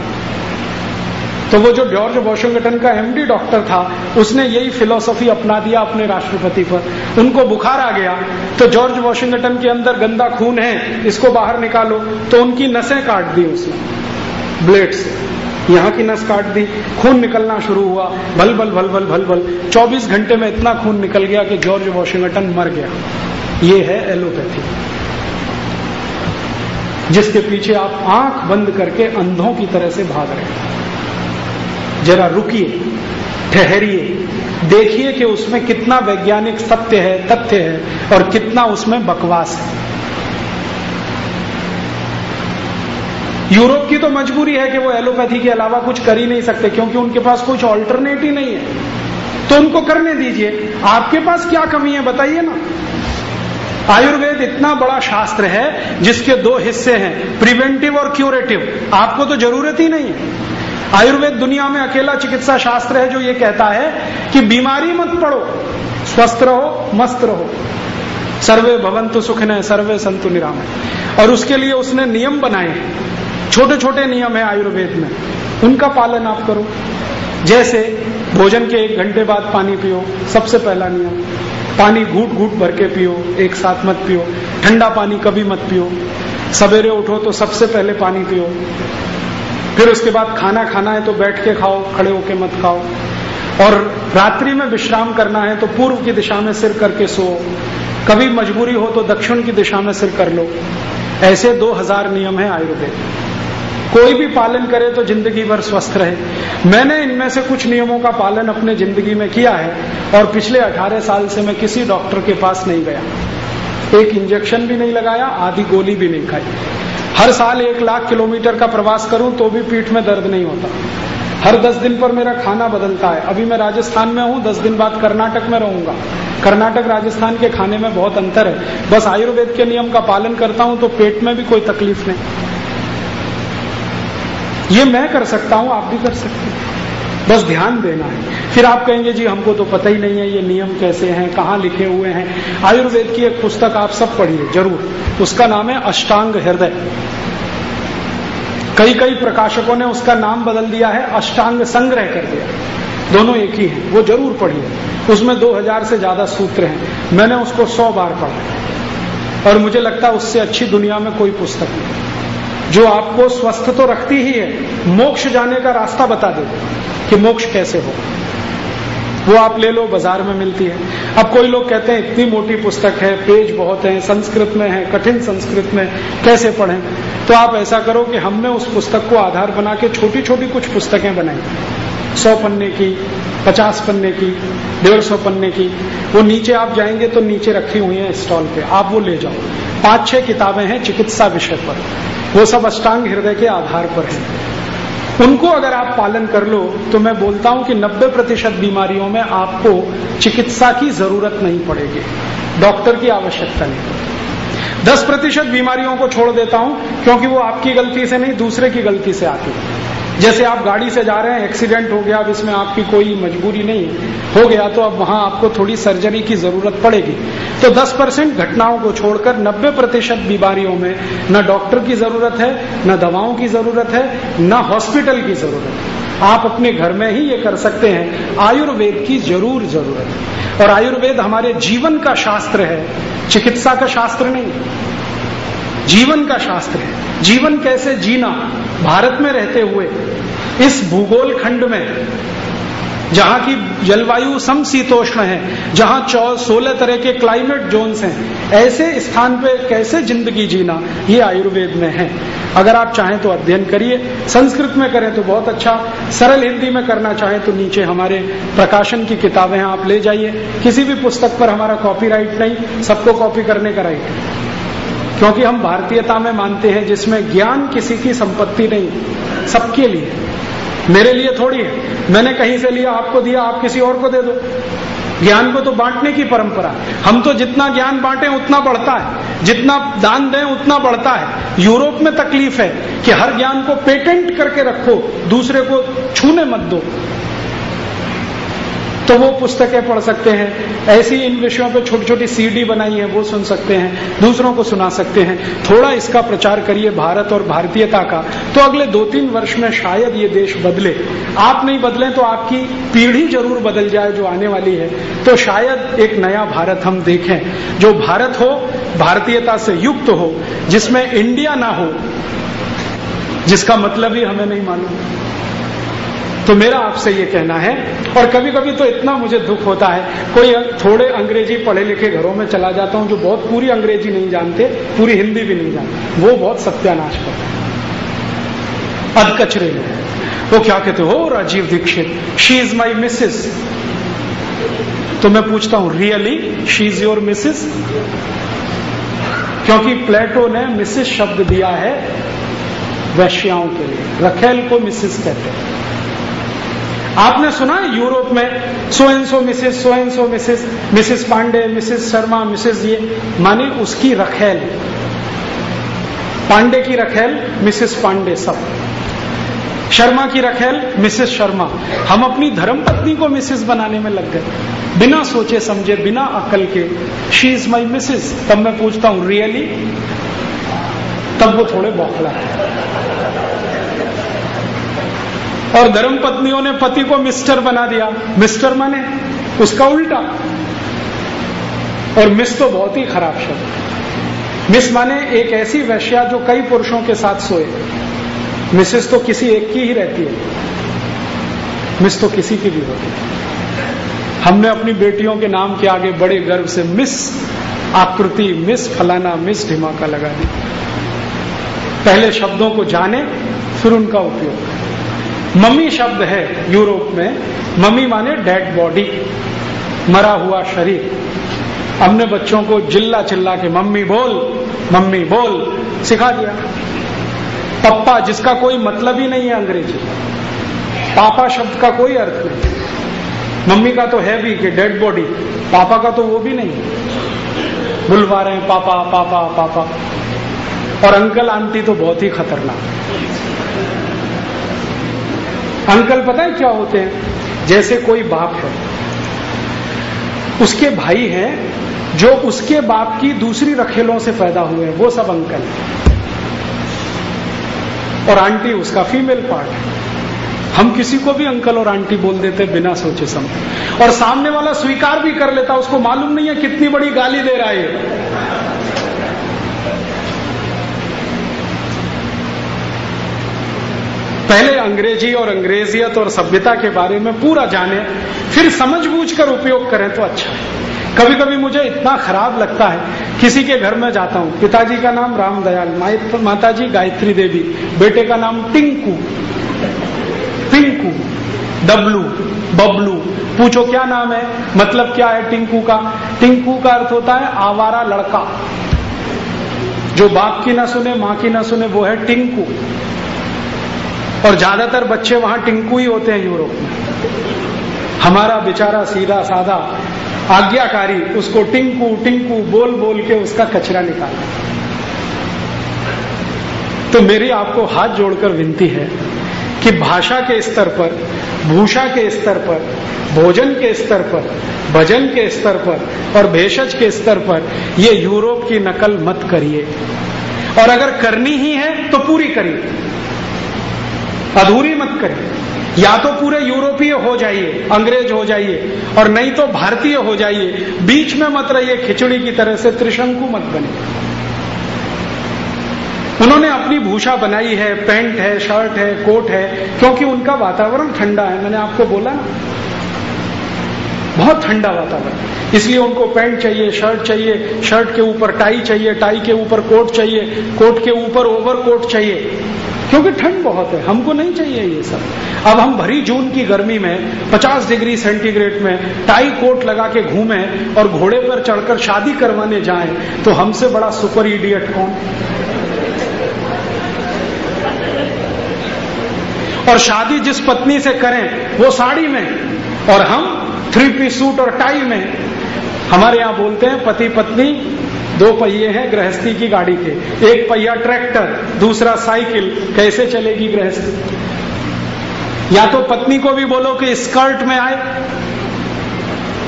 तो वो जो जॉर्ज वॉशिंगटन का एमडी डॉक्टर था, उसने यही फिलोसफी अपना दिया अपने राष्ट्रपति पर। उनको बुखार आ गया तो जॉर्ज वॉशिंगटन के अंदर गंदा खून है, इसको बाहर निकालो तो उनकी नसें काट दी उसने। ब्लेड से यहाँ की नस काट दी, खून निकलना शुरू हुआ भल भल भल भल भल भल 24 घंटे में इतना खून निकल गया कि जॉर्ज वॉशिंगटन मर गया। ये है एलोपैथी जिसके पीछे आप आँख बंद करके अंधों की तरह से भाग रहे हैं। जरा रुकिए, ठहरिए, देखिए कि उसमें कितना वैज्ञानिक सत्य है, तथ्य है और कितना उसमें बकवास है। यूरोप की तो मजबूरी है कि वो एलोपैथी के अलावा कुछ कर ही नहीं सकते, क्योंकि उनके पास कुछ ऑल्टरनेट ही नहीं है। तो उनको करने दीजिए। आपके पास क्या कमी है बताइए ना। आयुर्वेद इतना बड़ा शास्त्र है, जिसके दो हिस्से हैं, प्रिवेंटिव और क्यूरेटिव। आपको तो ज़रूरत ही नहीं है। आयुर्वेद दुनिया में अकेला चिकित्सा शास्त्र है जो ये कहता है कि बीमारी मत पड़ो, स्वस्थ रहो, मस्त रहो। सर्वे भवंतु सुख न सर्वे संतु निराम और उसके लिए उसने नियम बनाए छोटे छोटे नियम है आयुर्वेद में। उनका पालन आप करो। जैसे भोजन के एक घंटे बाद पानी पियो, सबसे पहला नियम, पानी घूट घूट भर के पियो, एक साथ मत पियो। ठंडा पानी कभी मत पियो। सवेरे उठो तो सबसे पहले पानी पियो। फिर उसके बाद खाना खाना है तो बैठ के खाओ, खड़े होके मत खाओ। और रात्रि में विश्राम करना है तो पूर्व की दिशा में सिर करके सो। कभी मजबूरी हो तो दक्षिण की दिशा में सिर कर लो। ऐसे दो हज़ार नियम है आयुर्वेद। कोई भी पालन करे तो ज़िंदगी भर स्वस्थ रहे। मैंने इनमें से कुछ नियमों का पालन अपने ज़िंदगी में किया है और पिछले 18 साल से मैं किसी डॉक्टर के पास नहीं गया। एक इंजेक्शन भी नहीं लगाया, आधी गोली भी नहीं खाई। हर साल एक लाख किलोमीटर का प्रवास करूँ तो भी पीठ में दर्द नहीं होता। हर दस दिन पर मेरा खाना बदलता है। अभी मैं राजस्थान में हूँ, दस दिन बाद कर्नाटक में रहूँगा। कर्नाटक राजस्थान के खाने में बहुत अंतर है। बस आयुर्वेद के नियम का पालन करता हूँ तो पेट में भी कोई तकलीफ़ नहीं। ये मैं कर सकता हूँ, आप भी कर सकते हैं। बस ध्यान देना है। फिर आप कहेंगे, जी, हमको तो पता ही नहीं है, ये नियम कैसे हैं, कहाँ लिखे हुए हैं? आयुर्वेद की एक पुस्तक आप सब पढ़िए, ज़रूर। उसका नाम है अष्टांग हृदय। कई कई प्रकाशकों ने उसका नाम बदल दिया है, अष्टांग संग्रह कर दिया। दोनों एक ही हैं, वो ज़रूर पढ़िए। उसमें 2000 से ज़्यादा सूत्र हैं। मैंने उसको 100 बार पढ़ा और मुझे लगता है उससे अच्छी दुनिया में कोई पुस्तक नहीं। जो आपको स्वस्थ तो रखती ही है, मोक्ष जाने का रास्ता बता दे कि मोक्ष कैसे हो वो आप ले लो, बाज़ार में मिलती है। अब कोई लोग कहते हैं, इतनी मोटी पुस्तक है, पेज बहुत है, संस्कृत में है, कठिन संस्कृत में, कैसे पढ़ें? तो आप ऐसा करो कि हमने उस पुस्तक को आधार बना के छोटी छोटी कुछ पुस्तकें बनाई। सौ पन्ने की, पचास पन्ने की, डेढ़ सौ पन्ने की। वो नीचे आप जाएँगे तो नीचे रखी हुई है स्टॉल पे। आप वो ले जाओ। पाँच छह किताबें हैं चिकित्सा विषय पर। वो सब अष्टांग हृदय के आधार पर है। उनको अगर आप पालन कर लो तो मैं बोलता हूँ कि 90 प्रतिशत बीमारियों में आपको चिकित्सा की ज़रूरत नहीं पड़ेगी। डॉक्टर की आवश्यकता नहीं पड़ेगी। दस प्रतिशत बीमारियों को छोड़ देता हूँ, क्योंकि वो आपकी गलती से नहीं, दूसरे की गलती से आती है। जैसे आप गाड़ी से जा रहे हैं एक्सीडेंट हो गया, अब इसमें आपकी कोई मजबूरी नहीं हो। गया तो अब वहाँ आपको थोड़ी सर्जरी की ज़रूरत पड़ेगी। तो 10 परसेंट घटनाओं को छोड़कर 90 प्रतिशत बीमारियों में न डॉक्टर की ज़रूरत है, न दवाओं की ज़रूरत है, न हॉस्पिटल की ज़रूरत है। आप अपने घर में ही ये कर सकते हैं। आयुर्वेद की ज़रूर ज़रूरत है। और आयुर्वेद हमारे जीवन का शास्त्र है, चिकित्सा का शास्त्र नहीं जीवन का शास्त्र है। जीवन कैसे जीना? भारत में रहते हुए, इस भूगोल खंड में, जहाँ की जलवायु समशीतोष्ण है, जहाँ चौ सोलह तरह के क्लाइमेट जोन्स हैं, ऐसे स्थान पे कैसे ज़िंदगी जीना? ये आयुर्वेद में है। अगर आप चाहें तो अध्ययन करिए। संस्कृत में करें तो बहुत अच्छा। सरल हिंदी में करना चाहें तो नीचे हमारे प्रकाशन की किताबें आप ले जाइए। किसी भी पुस्तक पर हमारा कॉपीराइट नहीं, सबको कॉपी करने का राइट है। क्योंकि हम भारतीयता में मानते हैं जिसमें ज्ञान किसी की संपत्ति नहीं, सबके लिए। मेरे लिए थोड़ी है। मैंने कहीं से लिया, आपको दिया, आप किसी और को दे दो। ज्ञान को तो बांटने की परंपरा हम तो जितना ज्ञान बांटे, उतना बढ़ता है। जितना दान दें, उतना बढ़ता है। यूरोप में तकलीफ़ है कि हर ज्ञान को पेटेंट करके रखो, दूसरे को छूने मत दो। तो वो पुस्तकें पढ़ सकते हैं। ऐसी इन विषयों पे छोटी छोटी सीडी बनाई है, वो सुन सकते हैं, दूसरों को सुना सकते हैं। थोड़ा इसका प्रचार करिए भारत और भारतीयता का। तो अगले दो तीन वर्ष में शायद ये देश बदले। आप नहीं बदले तो आपकी पीढ़ी ज़रूर बदल जाए जो आने वाली है। तो शायद एक नया भारत हम देखें, जो भारत हो, भारतीयता से युक्त हो, जिसमें इंडिया ना हो, जिसका मतलब ही हमें नहीं मालूम। तो मेरा आपसे ये कहना है, और कभी कभी तो इतना मुझे दुख होता है। कोई थोड़े अंग्रेज़ी पढ़े लिखे घरों में चला जाता हूँ जो बहुत पूरी अंग्रेज़ी नहीं जानते, पूरी हिंदी भी नहीं जानते, वो बहुत सत्यानाश करते अध कचरे में वो क्या कहते हो? Rajiv Dixit she is my Mrs तो मैं पूछता हूँ really she is your Mrs क्योंकि प्लेटो ने मिसेस शब्द दिया है वैश्याओं के लिए। रखेल को मिसेस कहते हैं। आपने सुना यूरोप में so and so Mrs so and so Mrs Mrs Pandey Mrs Sharma Mrs ये, माने उसकी रखेल। पांडे की रखेल मिसेस पांडे सब। शर्मा की रखेल मिसेस शर्मा। हम अपनी धर्म पत्नी को मिसेस बनाने में लग गए। बिना सोचे समझे, बिना अकल के। शी इज़ माई मिसेस तब मैं पूछता हूँ रियली तब वो थोड़े बौखला और धर्म पत्नियों ने पति को मिस्टर बना दिया। मिस्टर माने उसका उल्टा। और मिस तो बहुत ही खराब शब्द। मिस माने एक ऐसी वैश्या जो कई पुरुषों के साथ सोए। मिसेस तो किसी एक की ही रहती है। मिस तो किसी की भी होती है। हमने अपनी बेटियों के नाम के आगे बड़े गर्व से मिस आकृति, मिस फलाना, मिस ढिमाका लगा दी। पहले शब्दों को जाने, फिर उनका उपयोग। मम्मी शब्द है यूरोप में। मम्मी माने डेड बॉडी मरा हुआ शरीर। हमने बच्चों को जिल्ला चिल्ला के मम्मी बोल मम्मी बोल, सिखा दिया। पप्पा, जिसका कोई मतलब ही नहीं है अंग्रेज़ी, पापा शब्द का कोई अर्थ नहीं। मम्मी का तो है भी कि डेड बॉडी पापा का तो वो भी नहीं बुलवा रहे हैं, पापा पापा पापा। और अंकल, आंटी तो बहुत ही खतरनाक। अंकल पता है क्या होते हैं? जैसे कोई बाप है। उसके भाई हैं, जो उसके बाप की दूसरी रखेलों से पैदा हुए हैं। वो सब अंकल है। और आंटी उसका फीमेल पार्ट है। हम किसी को भी अंकल और आंटी बोल देते बिना सोचे समझे। और सामने वाला स्वीकार भी कर लेता उसको मालूम नहीं है कितनी बड़ी गाली दे रहा है पहले अंग्रेज़ी और अंग्रेजियत और सभ्यता के बारे में पूरा जाने, फिर समझ बूझ कर उपयोग करें तो अच्छा है। कभी कभी मुझे इतना खराब लगता है, किसी के घर में जाता हूँ, पिताजी का नाम रामदयाल माता जी गायत्री देवी, बेटे का नाम टिंकू। टिंकू, डब्लू, बबलू। पूछो क्या नाम है मतलब क्या है टिंकू का? टिंकू का अर्थ होता है आवारा लड़का। जो बाप की ना सुने, माँ की ना सुने, वो है टिंकू। और ज़्यादातर बच्चे वहाँ टिंकू ही होते हैं यूरोप में। हमारा बेचारा सीधा साधा आज्ञाकारी उसको टिंकू टिंकू बोल बोल के उसका कचरा निकाला। तो मेरी आपको हाथ जोड़कर विनती है कि भाषा के स्तर पर, भूषा के स्तर पर, भोजन के स्तर पर, भजन के स्तर पर और भेषज के स्तर पर ये यूरोप की नकल मत करिए। और अगर करनी ही है तो पूरी करिए। अधूरी मत करें या तो पूरे यूरोपीय हो जाइए, अंग्रेज़ हो जाइए, और नहीं तो भारतीय हो जाइए। बीच में मत रहिए, खिचड़ी की तरह से त्रिशंकु मत बने। उन्होंने अपनी भूषा बनाई है, पैंट है, शर्ट है, कोट है, क्योंकि उनका वातावरण ठंडा है। मैंने आपको बोला ना बहुत ठंडा वातावरण। इसलिए उनको पैंट चाहिए, शर्ट चाहिए, शर्ट के ऊपर टाई चाहिए, टाई के ऊपर कोट चाहिए, कोट के ऊपर ओवर कोट चाहिए। क्योंकि ठंड बहुत है, हमको नहीं चाहिए ये सब। अब हम भरी जून की गर्मी में 50 डिग्री सेंटीग्रेड में, टाई कोट लगा के घूमे और घोड़े पर चढ़कर शादी करवाने जाएँ तो हमसे बड़ा सुपर इडियट कौन? और शादी जिस पत्नी से करें, वो साड़ी में। और हम थ्री पीस सूट और टाई में। हमारे यहाँ बोलते हैं, पति पत्नी, दो पहिए हैं गृहस्थी की गाड़ी के। एक पहिया ट्रैक्टर, दूसरा साइकिल, कैसे चलेगी गृहस्थी? या तो पत्नी को भी बोलो कि स्कर्ट में आए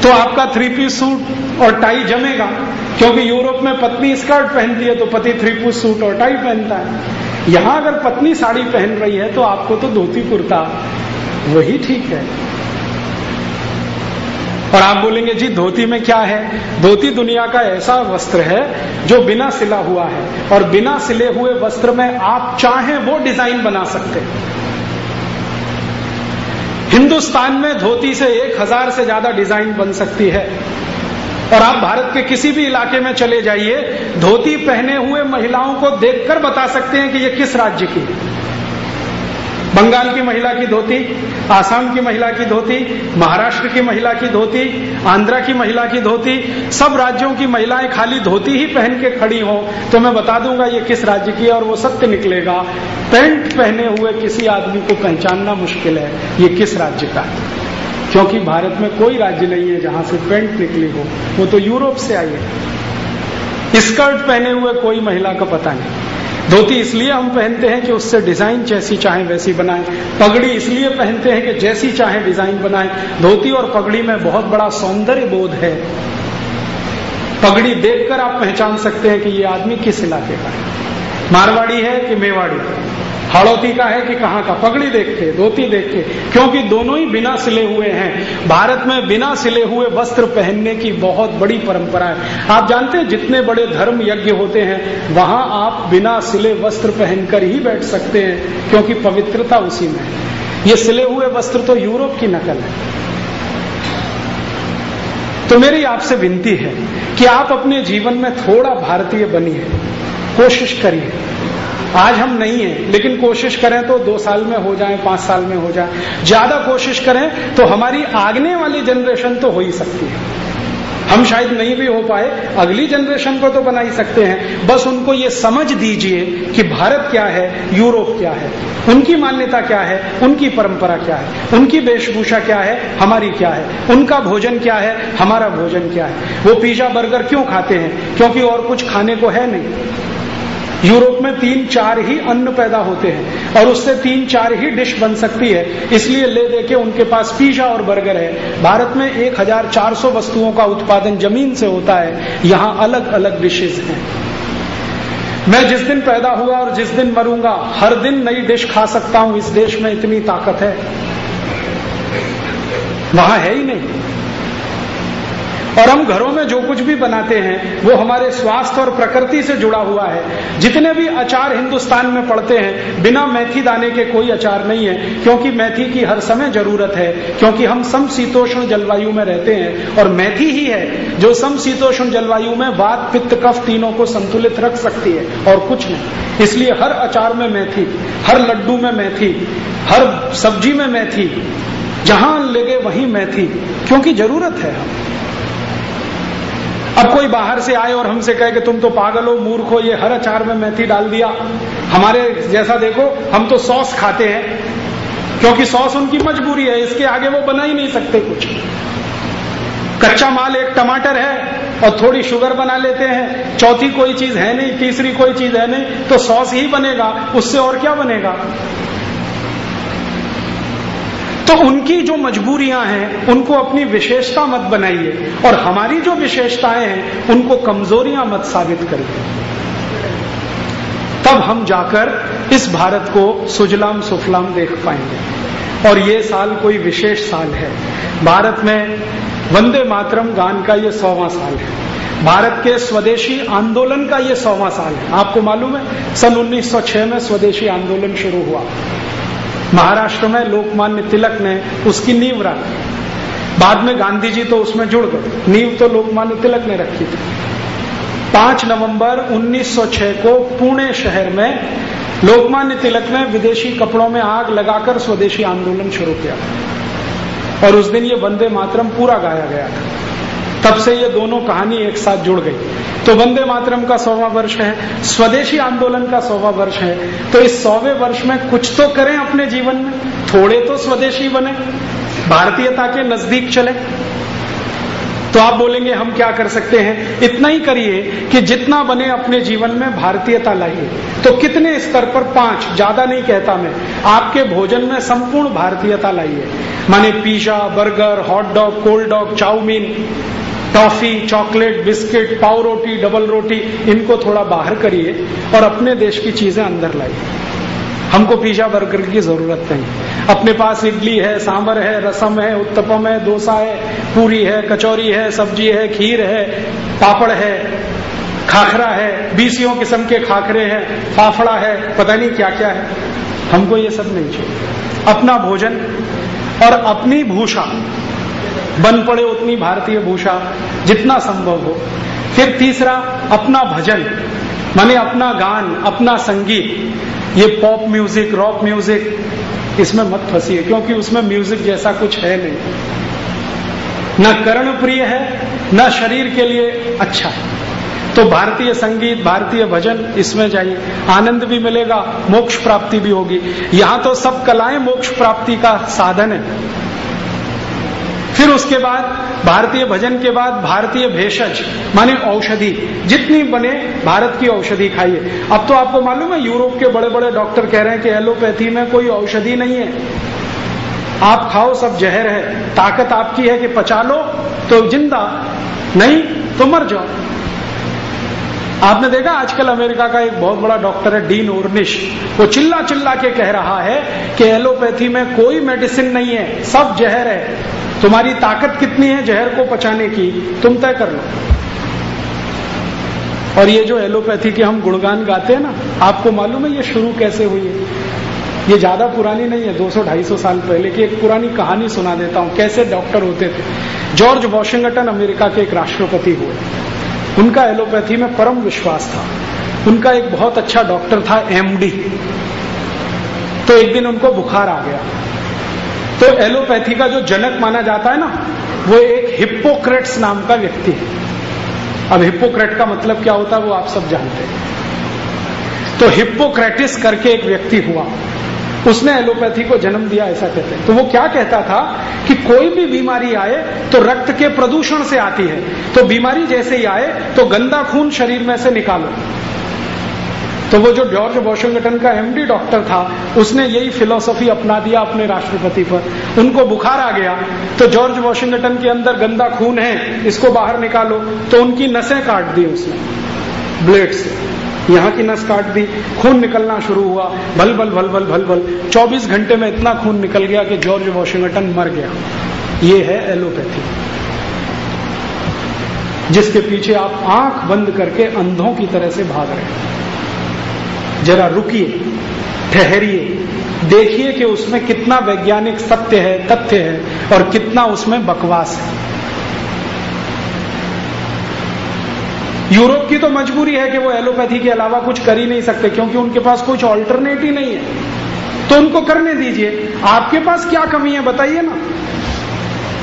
तो आपका थ्री पीस सूट और टाई जमेगा। क्योंकि यूरोप में पत्नी स्कर्ट पहनती है तो पति थ्री पीस सूट और टाई पहनता है। यहाँ अगर पत्नी साड़ी पहन रही है तो आपको तो धोती कुर्ता। वही ठीक है। और आप बोलेंगे, जी, धोती में क्या है? धोती दुनिया का ऐसा वस्त्र है जो बिना सिला हुआ है। और बिना सिले हुए वस्त्र में आप चाहें वो डिज़ाइन बना सकते हिंदुस्तान में धोती से एक हज़ार से ज़्यादा डिज़ाइन बन सकती है। और आप भारत के किसी भी इलाके में चले जाइए, धोती पहने हुए महिलाओं को देखकर बता सकते हैं कि ये किस राज्य की है। बंगाल की महिला की धोती, आसाम की महिला की धोती, महाराष्ट्र की महिला की धोती, आंध्रा की महिला की धोती, सब राज्यों की महिलाएँ खाली धोती ही पहन के खड़ी हो तो मैं बता दूँगा ये किस राज्य की है और वो सत्य निकलेगा। पेंट पहने हुए किसी आदमी को पहचानना मुश्किल है, ये किस राज्य का है? क्योंकि भारत में कोई राज्य नहीं है जहाँ से पेंट निकली हो, वो तो यूरोप से आई है। स्कर्ट पहने हुए कोई महिला का पता नहीं। धोती इसलिए हम पहनते हैं कि उससे डिज़ाइन जैसी चाहे वैसी बनाएँ। पगड़ी इसलिए पहनते हैं कि जैसी चाहे डिज़ाइन बनाएँ। धोती और पगड़ी में बहुत बड़ा सौंदर्य बोध है। पगड़ी देखकर आप पहचान सकते हैं कि ये आदमी किस इलाके का है। मारवाड़ी है कि मेवाड़ी? हड़ौती का है कि कहाँ का? पगड़ी देख के धोती देख के क्योंकि दोनों ही बिना सिले हुए हैं। भारत में बिना सिले हुए वस्त्र पहनने की बहुत बड़ी परंपरा है। आप जानते हैं, जितने बड़े धर्म यज्ञ होते हैं, वहाँ आप बिना सिले वस्त्र पहनकर ही बैठ सकते हैं, क्योंकि पवित्रता उसी में है। ये सिले हुए वस्त्र तो यूरोप की नकल है। तो मेरी आपसे विनती है कि आप अपने जीवन में थोड़ा भारतीय बनिए, कोशिश करिए। आज हम नहीं है, लेकिन कोशिश करें तो दो साल में हो जाए, पाँच साल में हो जाए। ज़्यादा कोशिश करें तो हमारी आगने वाली जनरेशन तो हो ही सकती है। हम शायद नहीं भी हो पाए, अगली जनरेशन को तो बना ही सकते हैं। बस उनको ये समझ दीजिए कि भारत क्या है, यूरोप क्या है, उनकी मान्यता क्या है, उनकी परंपरा क्या है, उनकी वेशभूषा क्या है, हमारी क्या है, उनका भोजन क्या है, हमारा भोजन क्या है। वो पिज्जा, बर्गर क्यों खाते हैं? क्योंकि और कुछ खाने को है नहीं। यूरोप में तीन चार ही अन्न पैदा होते हैं और उससे तीन चार ही डिश बन सकती है। इसलिए ले दे के उनके पास पिज्जा और बर्गर है। भारत में एक हज़ार चार सौ वस्तुओं का उत्पादन ज़मीन से होता है। यहाँ अलग अलग डिशेज हैं। मैं जिस दिन पैदा हुआ और जिस दिन मरूँगा, हर दिन नई डिश खा सकता हूँ। इस देश में इतनी ताकत है। वहाँ है ही नहीं। और हम घरों में जो कुछ भी बनाते हैं, वो हमारे स्वास्थ्य और प्रकृति से जुड़ा हुआ है। जितने भी अचार हिंदुस्तान में पड़ते हैं, बिना मेथी दाने के कोई अचार नहीं है, क्योंकि मेथी की हर समय ज़रूरत है, क्योंकि हम समशीतोष्ण जलवायु में रहते हैं, और मेथी ही है जो समशीतोष्ण जलवायु में वात, पित्त, कफ तीनों को संतुलित रख सकती है, और कुछ नहीं। इसलिए हर अचार में मेथी, हर लड्डू में मेथी, हर सब्ज़ी में मेथी, जहाँ लगे वहीं मेथी, क्योंकि ज़रूरत है। हम अब कोई बाहर से आए और हमसे कहे कि तुम तो पागल हो, मूर्ख हो, ये हर अचार में मेथी डाल दिया। हमारे जैसा देखो, हम तो सॉस खाते हैं, क्योंकि सॉस उनकी मजबूरी है, इसके आगे वो बना ही नहीं सकते कुछ। कच्चा माल एक टमाटर है, और थोड़ी शुगर बना लेते हैं, चौथी कोई चीज़ है नहीं, तीसरी कोई चीज़ है नहीं तो सॉस ही बनेगा, उससे और क्या बनेगा? तो उनकी जो मजबूरियाँ हैं, उनको अपनी विशेषता मत बनाइए और हमारी जो विशेषताएँ हैं, उनको कमजोरियाँ मत साबित करिए। तब हम जाकर इस भारत को सुजलाम सुफलाम देख पाएँगे। और ये साल कोई विशेष साल है। भारत में वंदे मातरम गान का ये सौवा साल है। भारत के स्वदेशी आंदोलन का ये सौवा साल है। आपको मालूम है, सन 1906 में स्वदेशी आंदोलन शुरू हुआ। महाराष्ट्र में लोकमान्य तिलक ने उसकी नींव रखी। बाद में गांधी जी तो उसमें जुड़ गए। नींव तो लोकमान्य तिलक ने रखी थी। पाँच नवंबर 1906 को पुणे शहर में लोकमान्य तिलक ने विदेशी कपड़ों में आग लगाकर स्वदेशी आंदोलन शुरू किया। और उस दिन ये वंदे मातरम पूरा गाया गया था। तब से ये दोनों कहानी एक साथ जुड़ गई। तो वंदे मातरम का सौवा वर्ष है, स्वदेशी आंदोलन का सौवा वर्ष है। तो इस सौवे वर्ष में कुछ तो करें अपने जीवन में, थोड़े तो स्वदेशी बने, भारतीयता के नज़दीक चले। तो आप बोलेंगे, हम क्या कर सकते हैं? इतना ही करिए कि जितना बने अपने जीवन में, भारतीयता लाइए। तो कितने स्तर पर? पाँच, ज़्यादा नहीं कहता मैं। आपके भोजन में संपूर्ण भारतीयता लाइए। माने pizza, burger, hot dog, cold dog, chow mein. Toffee, chocolate, biscuit, पाव रोटी, डबल रोटी, इनको थोड़ा बाहर करिए और अपने देश की चीज़ें अंदर लाइए। हमको पिज्जा, बर्गर की ज़रूरत नहीं। अपने पास इडली है सांबर है, रसम है, उत्तपम है, डोसा है, पूरी है, कचौरी है, सब्ज़ी है, खीर है, पापड़ है, खाखरा है, बीसियों किस्म के खाखरे हैं, फाफड़ा है, पता नहीं क्या क्या है। हमको ये सब नहीं चाहिए। अपना भोजन और अपनी भूषा बन पड़े उतनी भारतीय भूषा जितना संभव हो। फिर तीसरा, अपना भजन, माने अपना गान, अपना संगीत, ये पॉप म्यूज़िक रॉक म्यूज़िक इसमें मत फंसिए, क्योंकि उसमें म्यूज़िक जैसा कुछ है नहीं। न कर्ण प्रिय है, न शरीर के लिए अच्छा है। तो भारतीय संगीत, भारतीय भजन, इसमें जाइए। आनंद भी मिलेगा, मोक्ष प्राप्ति भी होगी। यहाँ तो सब कलाएँ मोक्ष प्राप्ति का साधन है। फिर उसके बाद भारतीय भजन के बाद भारतीय भेषज, माने औषधि, जितनी बने भारत की औषधि खाइए। अब तो आपको मालूम है, यूरोप के बड़े बड़े डॉक्टर कह रहे हैं कि एलोपैथी में कोई औषधि नहीं है। आप खाओ, सब जहर है। ताकत आपकी है कि पचा लो तो ज़िंदा। नहीं तो मर जाओ। आपने देखा आजकल अमेरिका का एक बहुत बड़ा डॉक्टर है, डीन ओर्निश वो चिल्ला चिल्ला के कह रहा है कि एलोपैथी में कोई मेडिसिन नहीं है, सब जहर है। तुम्हारी ताकत कितनी है जहर को पचाने की? तुम तय कर लो। और ये जो एलोपैथी के हम गुणगान गाते हैं ना, आपको मालूम है ये शुरू कैसे हुई है? ये ज़्यादा पुरानी नहीं है 200-250 साल पहले की एक पुरानी कहानी सुना देता हूँ, कैसे डॉक्टर होते थे। जॉर्ज वॉशिंगटन अमेरिका के एक राष्ट्रपति हुए। उनका एलोपैथी में परम विश्वास था। उनका एक बहुत अच्छा डॉक्टर था एमडी तो एक दिन उनको बुखार आ गया। तो एलोपैथी का जो जनक माना जाता है ना, वो एक हिप्पोक्रेट्स नाम का व्यक्ति है। अब हिप्पोक्रेट का मतलब क्या होता है वो आप सब जानते हैं। तो हिप्पोक्रेटिस करके एक व्यक्ति हुआ। उसने एलोपैथी को जन्म दिया, ऐसा कहते हैं। तो वो क्या कहता था कि कोई भी बीमारी आए तो रक्त के प्रदूषण से आती है। तो बीमारी जैसे ही आए तो गंदा खून शरीर में से निकालो। तो वो जो जॉर्ज वॉशिंगटन का एमडी डॉक्टर था, उसने यही फिलोसफी अपना दिया अपने राष्ट्रपति पर। उनको बुखार आ गया तो जॉर्ज वॉशिंगटन के अंदर गंदा खून है, इसको बाहर निकालो। तो उनकी नसें काट दी उसने ब्लेड से यहाँ की नस काट दी, खून निकलना शुरू हुआ। भल भल भल भल भल भल। 24 घंटे में इतना खून निकल गया कि जॉर्ज वॉशिंगटन मर गया। ये है एलोपैथी। जिसके पीछे आप आँख बंद करके अंधों की तरह से भाग रहे हैं। जरा रुकिए, ठहरिए, देखिए कि उसमें कितना वैज्ञानिक सत्य है, तथ्य है और कितना उसमें बकवास है। यूरोप की तो मजबूरी है कि वो एलोपैथी के अलावा कुछ कर ही नहीं सकते, क्योंकि उनके पास कुछ ऑल्टरनेट ही नहीं है। तो उनको करने दीजिए। आपके पास क्या कमी है, बताइए ना।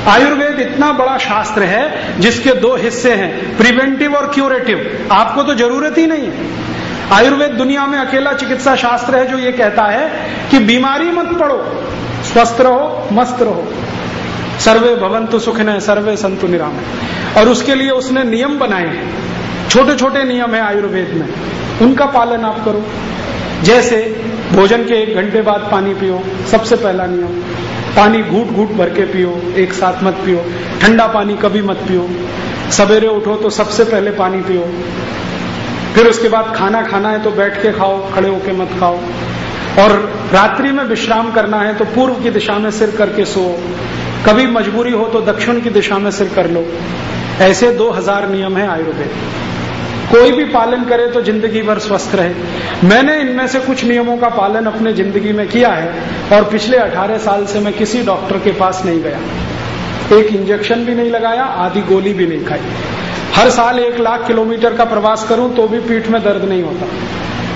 आयुर्वेद इतना बड़ा शास्त्र है, जिसके दो हिस्से हैं प्रिवेंटिव और क्यूरेटिव आपको तो ज़रूरत ही नहीं है। आयुर्वेद दुनिया में अकेला चिकित्सा शास्त्र है जो ये कहता है कि बीमारी मत पड़ो, स्वस्थ रहो, मस्त रहो। सर्वे भवंतु सुख न सर्वे संतु निराम और उसके लिए उसने नियम बनाए हैं। छोटे छोटे नियम है आयुर्वेद में। उनका पालन आप करो। जैसे भोजन के एक घंटे बाद पानी पियो, सबसे पहला नियम। पानी घूट घूट भर के पियो, एक साथ मत पियो। ठंडा पानी कभी मत पियो। सवेरे उठो तो सबसे पहले पानी पियो। फिर उसके बाद खाना खाना है तो बैठ के खाओ, खड़े होके मत खाओ। और रात्रि में विश्राम करना है तो पूर्व की दिशा में सिर करके सो। कभी मजबूरी हो तो दक्षिण की दिशा में सिर कर लो। ऐसे दो हज़ार नियम है आयुर्वेद। कोई भी पालन करे तो ज़िंदगी भर स्वस्थ रहे। मैंने इनमें से कुछ नियमों का पालन अपने ज़िंदगी में किया है और पिछले 18 साल से मैं किसी डॉक्टर के पास नहीं गया। एक इंजेक्शन भी नहीं लगाया, आधी गोली भी नहीं खाई। हर साल एक लाख किलोमीटर का प्रवास करूँ तो भी पीठ में दर्द नहीं होता।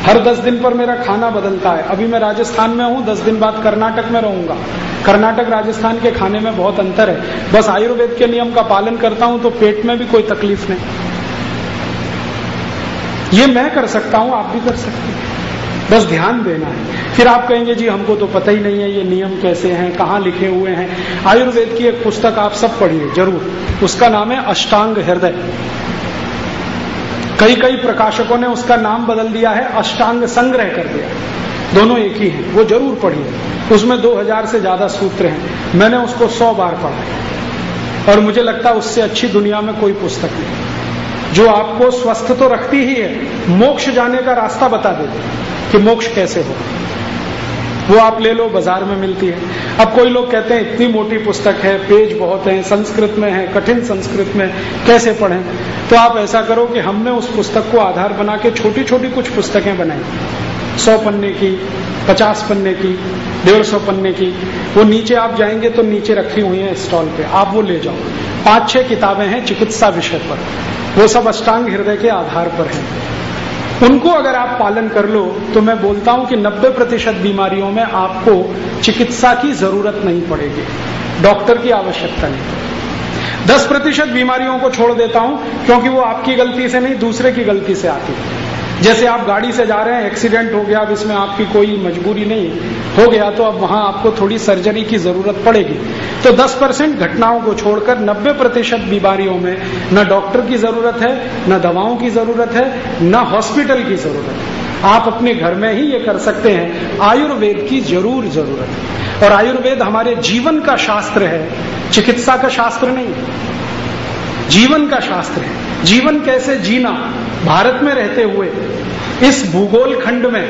हर दस दिन पर मेरा खाना बदलता है। अभी मैं राजस्थान में हूँ, दस दिन बाद कर्नाटक में रहूँगा। कर्नाटक राजस्थान के खाने में बहुत अंतर है। बस आयुर्वेद के नियम का पालन करता हूँ तो पेट में भी कोई तकलीफ़ नहीं। ये मैं कर सकता हूँ, आप भी कर सकते हैं। बस ध्यान देना है। फिर आप कहेंगे, जी, हमको तो पता ही नहीं है, ये नियम कैसे हैं, कहाँ लिखे हुए हैं? आयुर्वेद की एक पुस्तक आप सब पढ़िए, ज़रूर। उसका नाम है अष्टांग हृदय। कई कई प्रकाशकों ने उसका नाम बदल दिया है, अष्टांग संग्रह कर दिया। दोनों एक ही हैं, वो ज़रूर पढ़िए। उसमें 2000 से ज़्यादा सूत्र हैं। मैंने उसको 100 बार पढ़ा और मुझे लगता है उससे अच्छी दुनिया में कोई पुस्तक नहीं। जो आपको स्वस्थ तो रखती ही है, मोक्ष जाने का रास्ता बता देती कि मोक्ष कैसे हो वो आप ले लो, बाज़ार में मिलती है। अब कोई लोग कहते हैं, इतनी मोटी पुस्तक है, पेज बहुत है, संस्कृत में है, कठिन संस्कृत में, कैसे पढ़ें? तो आप ऐसा करो कि हमने उस पुस्तक को आधार बना के छोटी छोटी कुछ पुस्तकें बनाई। सौ पन्ने की, पचास पन्ने की, डेढ़ सौ पन्ने की। वो नीचे आप जाएँगे तो नीचे रखी हुई है स्टॉल पे। आप वो ले जाओ। पाँच छह किताबें हैं चिकित्सा विषय पर। वो सब अष्टांग हृदय के आधार पर हैं। उनको अगर आप पालन कर लो तो मैं बोलता हूँ कि 90 प्रतिशत बीमारियों में आपको चिकित्सा की ज़रूरत नहीं पड़ेगी। डॉक्टर की आवश्यकता नहीं। दस प्रतिशत बीमारियों को छोड़ देता हूँ, क्योंकि वो आपकी गलती से नहीं, दूसरे की गलती से आती है। जैसे आप गाड़ी से जा रहे हैं एक्सीडेंट हो गया, अब इसमें आपकी कोई मजबूरी नहीं हो। गया तो अब वहाँ आपको थोड़ी सर्जरी की ज़रूरत पड़ेगी। तो 10 परसेंट घटनाओं को छोड़कर 90 प्रतिशत बीमारियों में न डॉक्टर की ज़रूरत है, न दवाओं की ज़रूरत है, न हॉस्पिटल की ज़रूरत है। आप अपने घर में ही ये कर सकते हैं। आयुर्वेद की ज़रूर ज़रूरत है। और आयुर्वेद हमारे जीवन का शास्त्र है, चिकित्सा का शास्त्र नहीं जीवन का शास्त्र है। जीवन कैसे जीना? भारत में रहते हुए, इस भूगोल खंड में,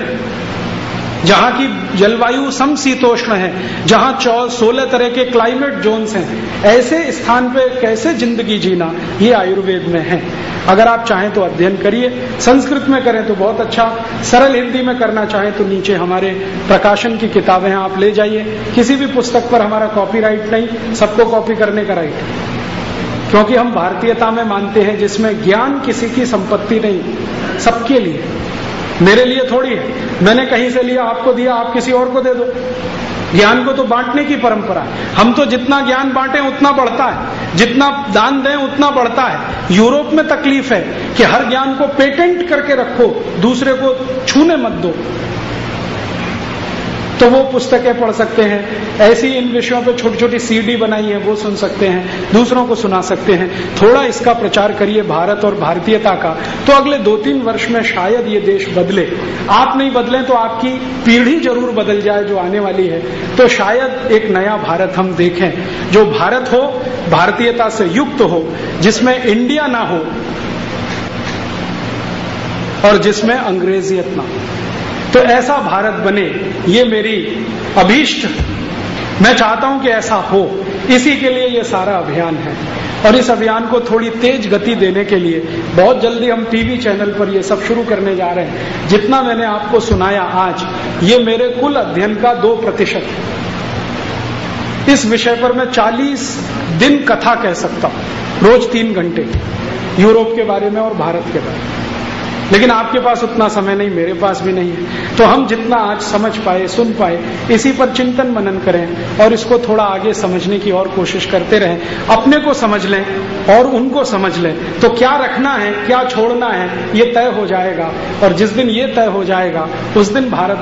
जहाँ की जलवायु समशीतोष्ण है, जहाँ सोलह तरह के क्लाइमेट जोन्स हैं, ऐसे स्थान पे कैसे ज़िंदगी जीना? ये आयुर्वेद में है। अगर आप चाहें तो अध्ययन करिए। संस्कृत में करें तो बहुत अच्छा। सरल हिंदी में करना चाहें तो नीचे हमारे प्रकाशन की किताबें आप ले जाइए। किसी भी पुस्तक पर हमारा कॉपीराइट नहीं, सबको कॉपी करने का राइट क्योंकि हम भारतीयता में मानते हैं, जिसमें ज्ञान किसी की संपत्ति नहीं, सबके लिए। मेरे लिए थोड़ी है। मैंने कहीं से लिया, आपको दिया, आप किसी और को दे दो। ज्ञान को तो बांटने की परंपरा है। हम तो जितना ज्ञान बांटे, उतना बढ़ता है। जितना दान दें, उतना बढ़ता है। यूरोप में तकलीफ़ है कि हर ज्ञान को पेटेंट करके रखो, दूसरे को छूने मत दो। तो वो पुस्तकें पढ़ सकते हैं। ऐसी इन विषयों पे छोटी छोटी सीडी बनाई है, वो सुन सकते हैं, दूसरों को सुना सकते हैं। थोड़ा इसका प्रचार करिए भारत और भारतीयता का। तो अगले दो तीन वर्ष में शायद ये देश बदले। आप नहीं बदले तो आपकी पीढ़ी ज़रूर बदल जाए जो आने वाली है। तो शायद एक नया भारत हम देखें, जो भारत हो, भारतीयता से युक्त हो, जिसमें इंडिया ना हो और जिसमें अंग्रेजियत ना हो। तो ऐसा भारत बने, ये मेरी अभीष्ट। मैं चाहता हूँ कि ऐसा हो। इसी के लिए ये सारा अभियान है। और इस अभियान को थोड़ी तेज गति देने के लिए बहुत जल्दी हम टीवी चैनल पर ये सब शुरू करने जा रहे हैं। जितना मैंने आपको सुनाया आज, ये मेरे कुल अध्ययन का दो प्रतिशत है। इस विषय पर मैं 40 दिन कथा कह सकता हूँ, रोज तीन घंटे, यूरोप के बारे में और भारत के बारे में। लेकिन आपके पास उतना समय नहीं, मेरे पास भी नहीं है। तो हम जितना आज समझ पाए, सुन पाए, इसी पर चिंतन मनन करें और इसको थोड़ा आगे समझने की और कोशिश करते रहें। अपने को समझ लें और उनको समझ लें। तो क्या रखना है, क्या छोड़ना है, ये तय हो जाएगा। और जिस दिन ये तय हो जाएगा, उस दिन भारत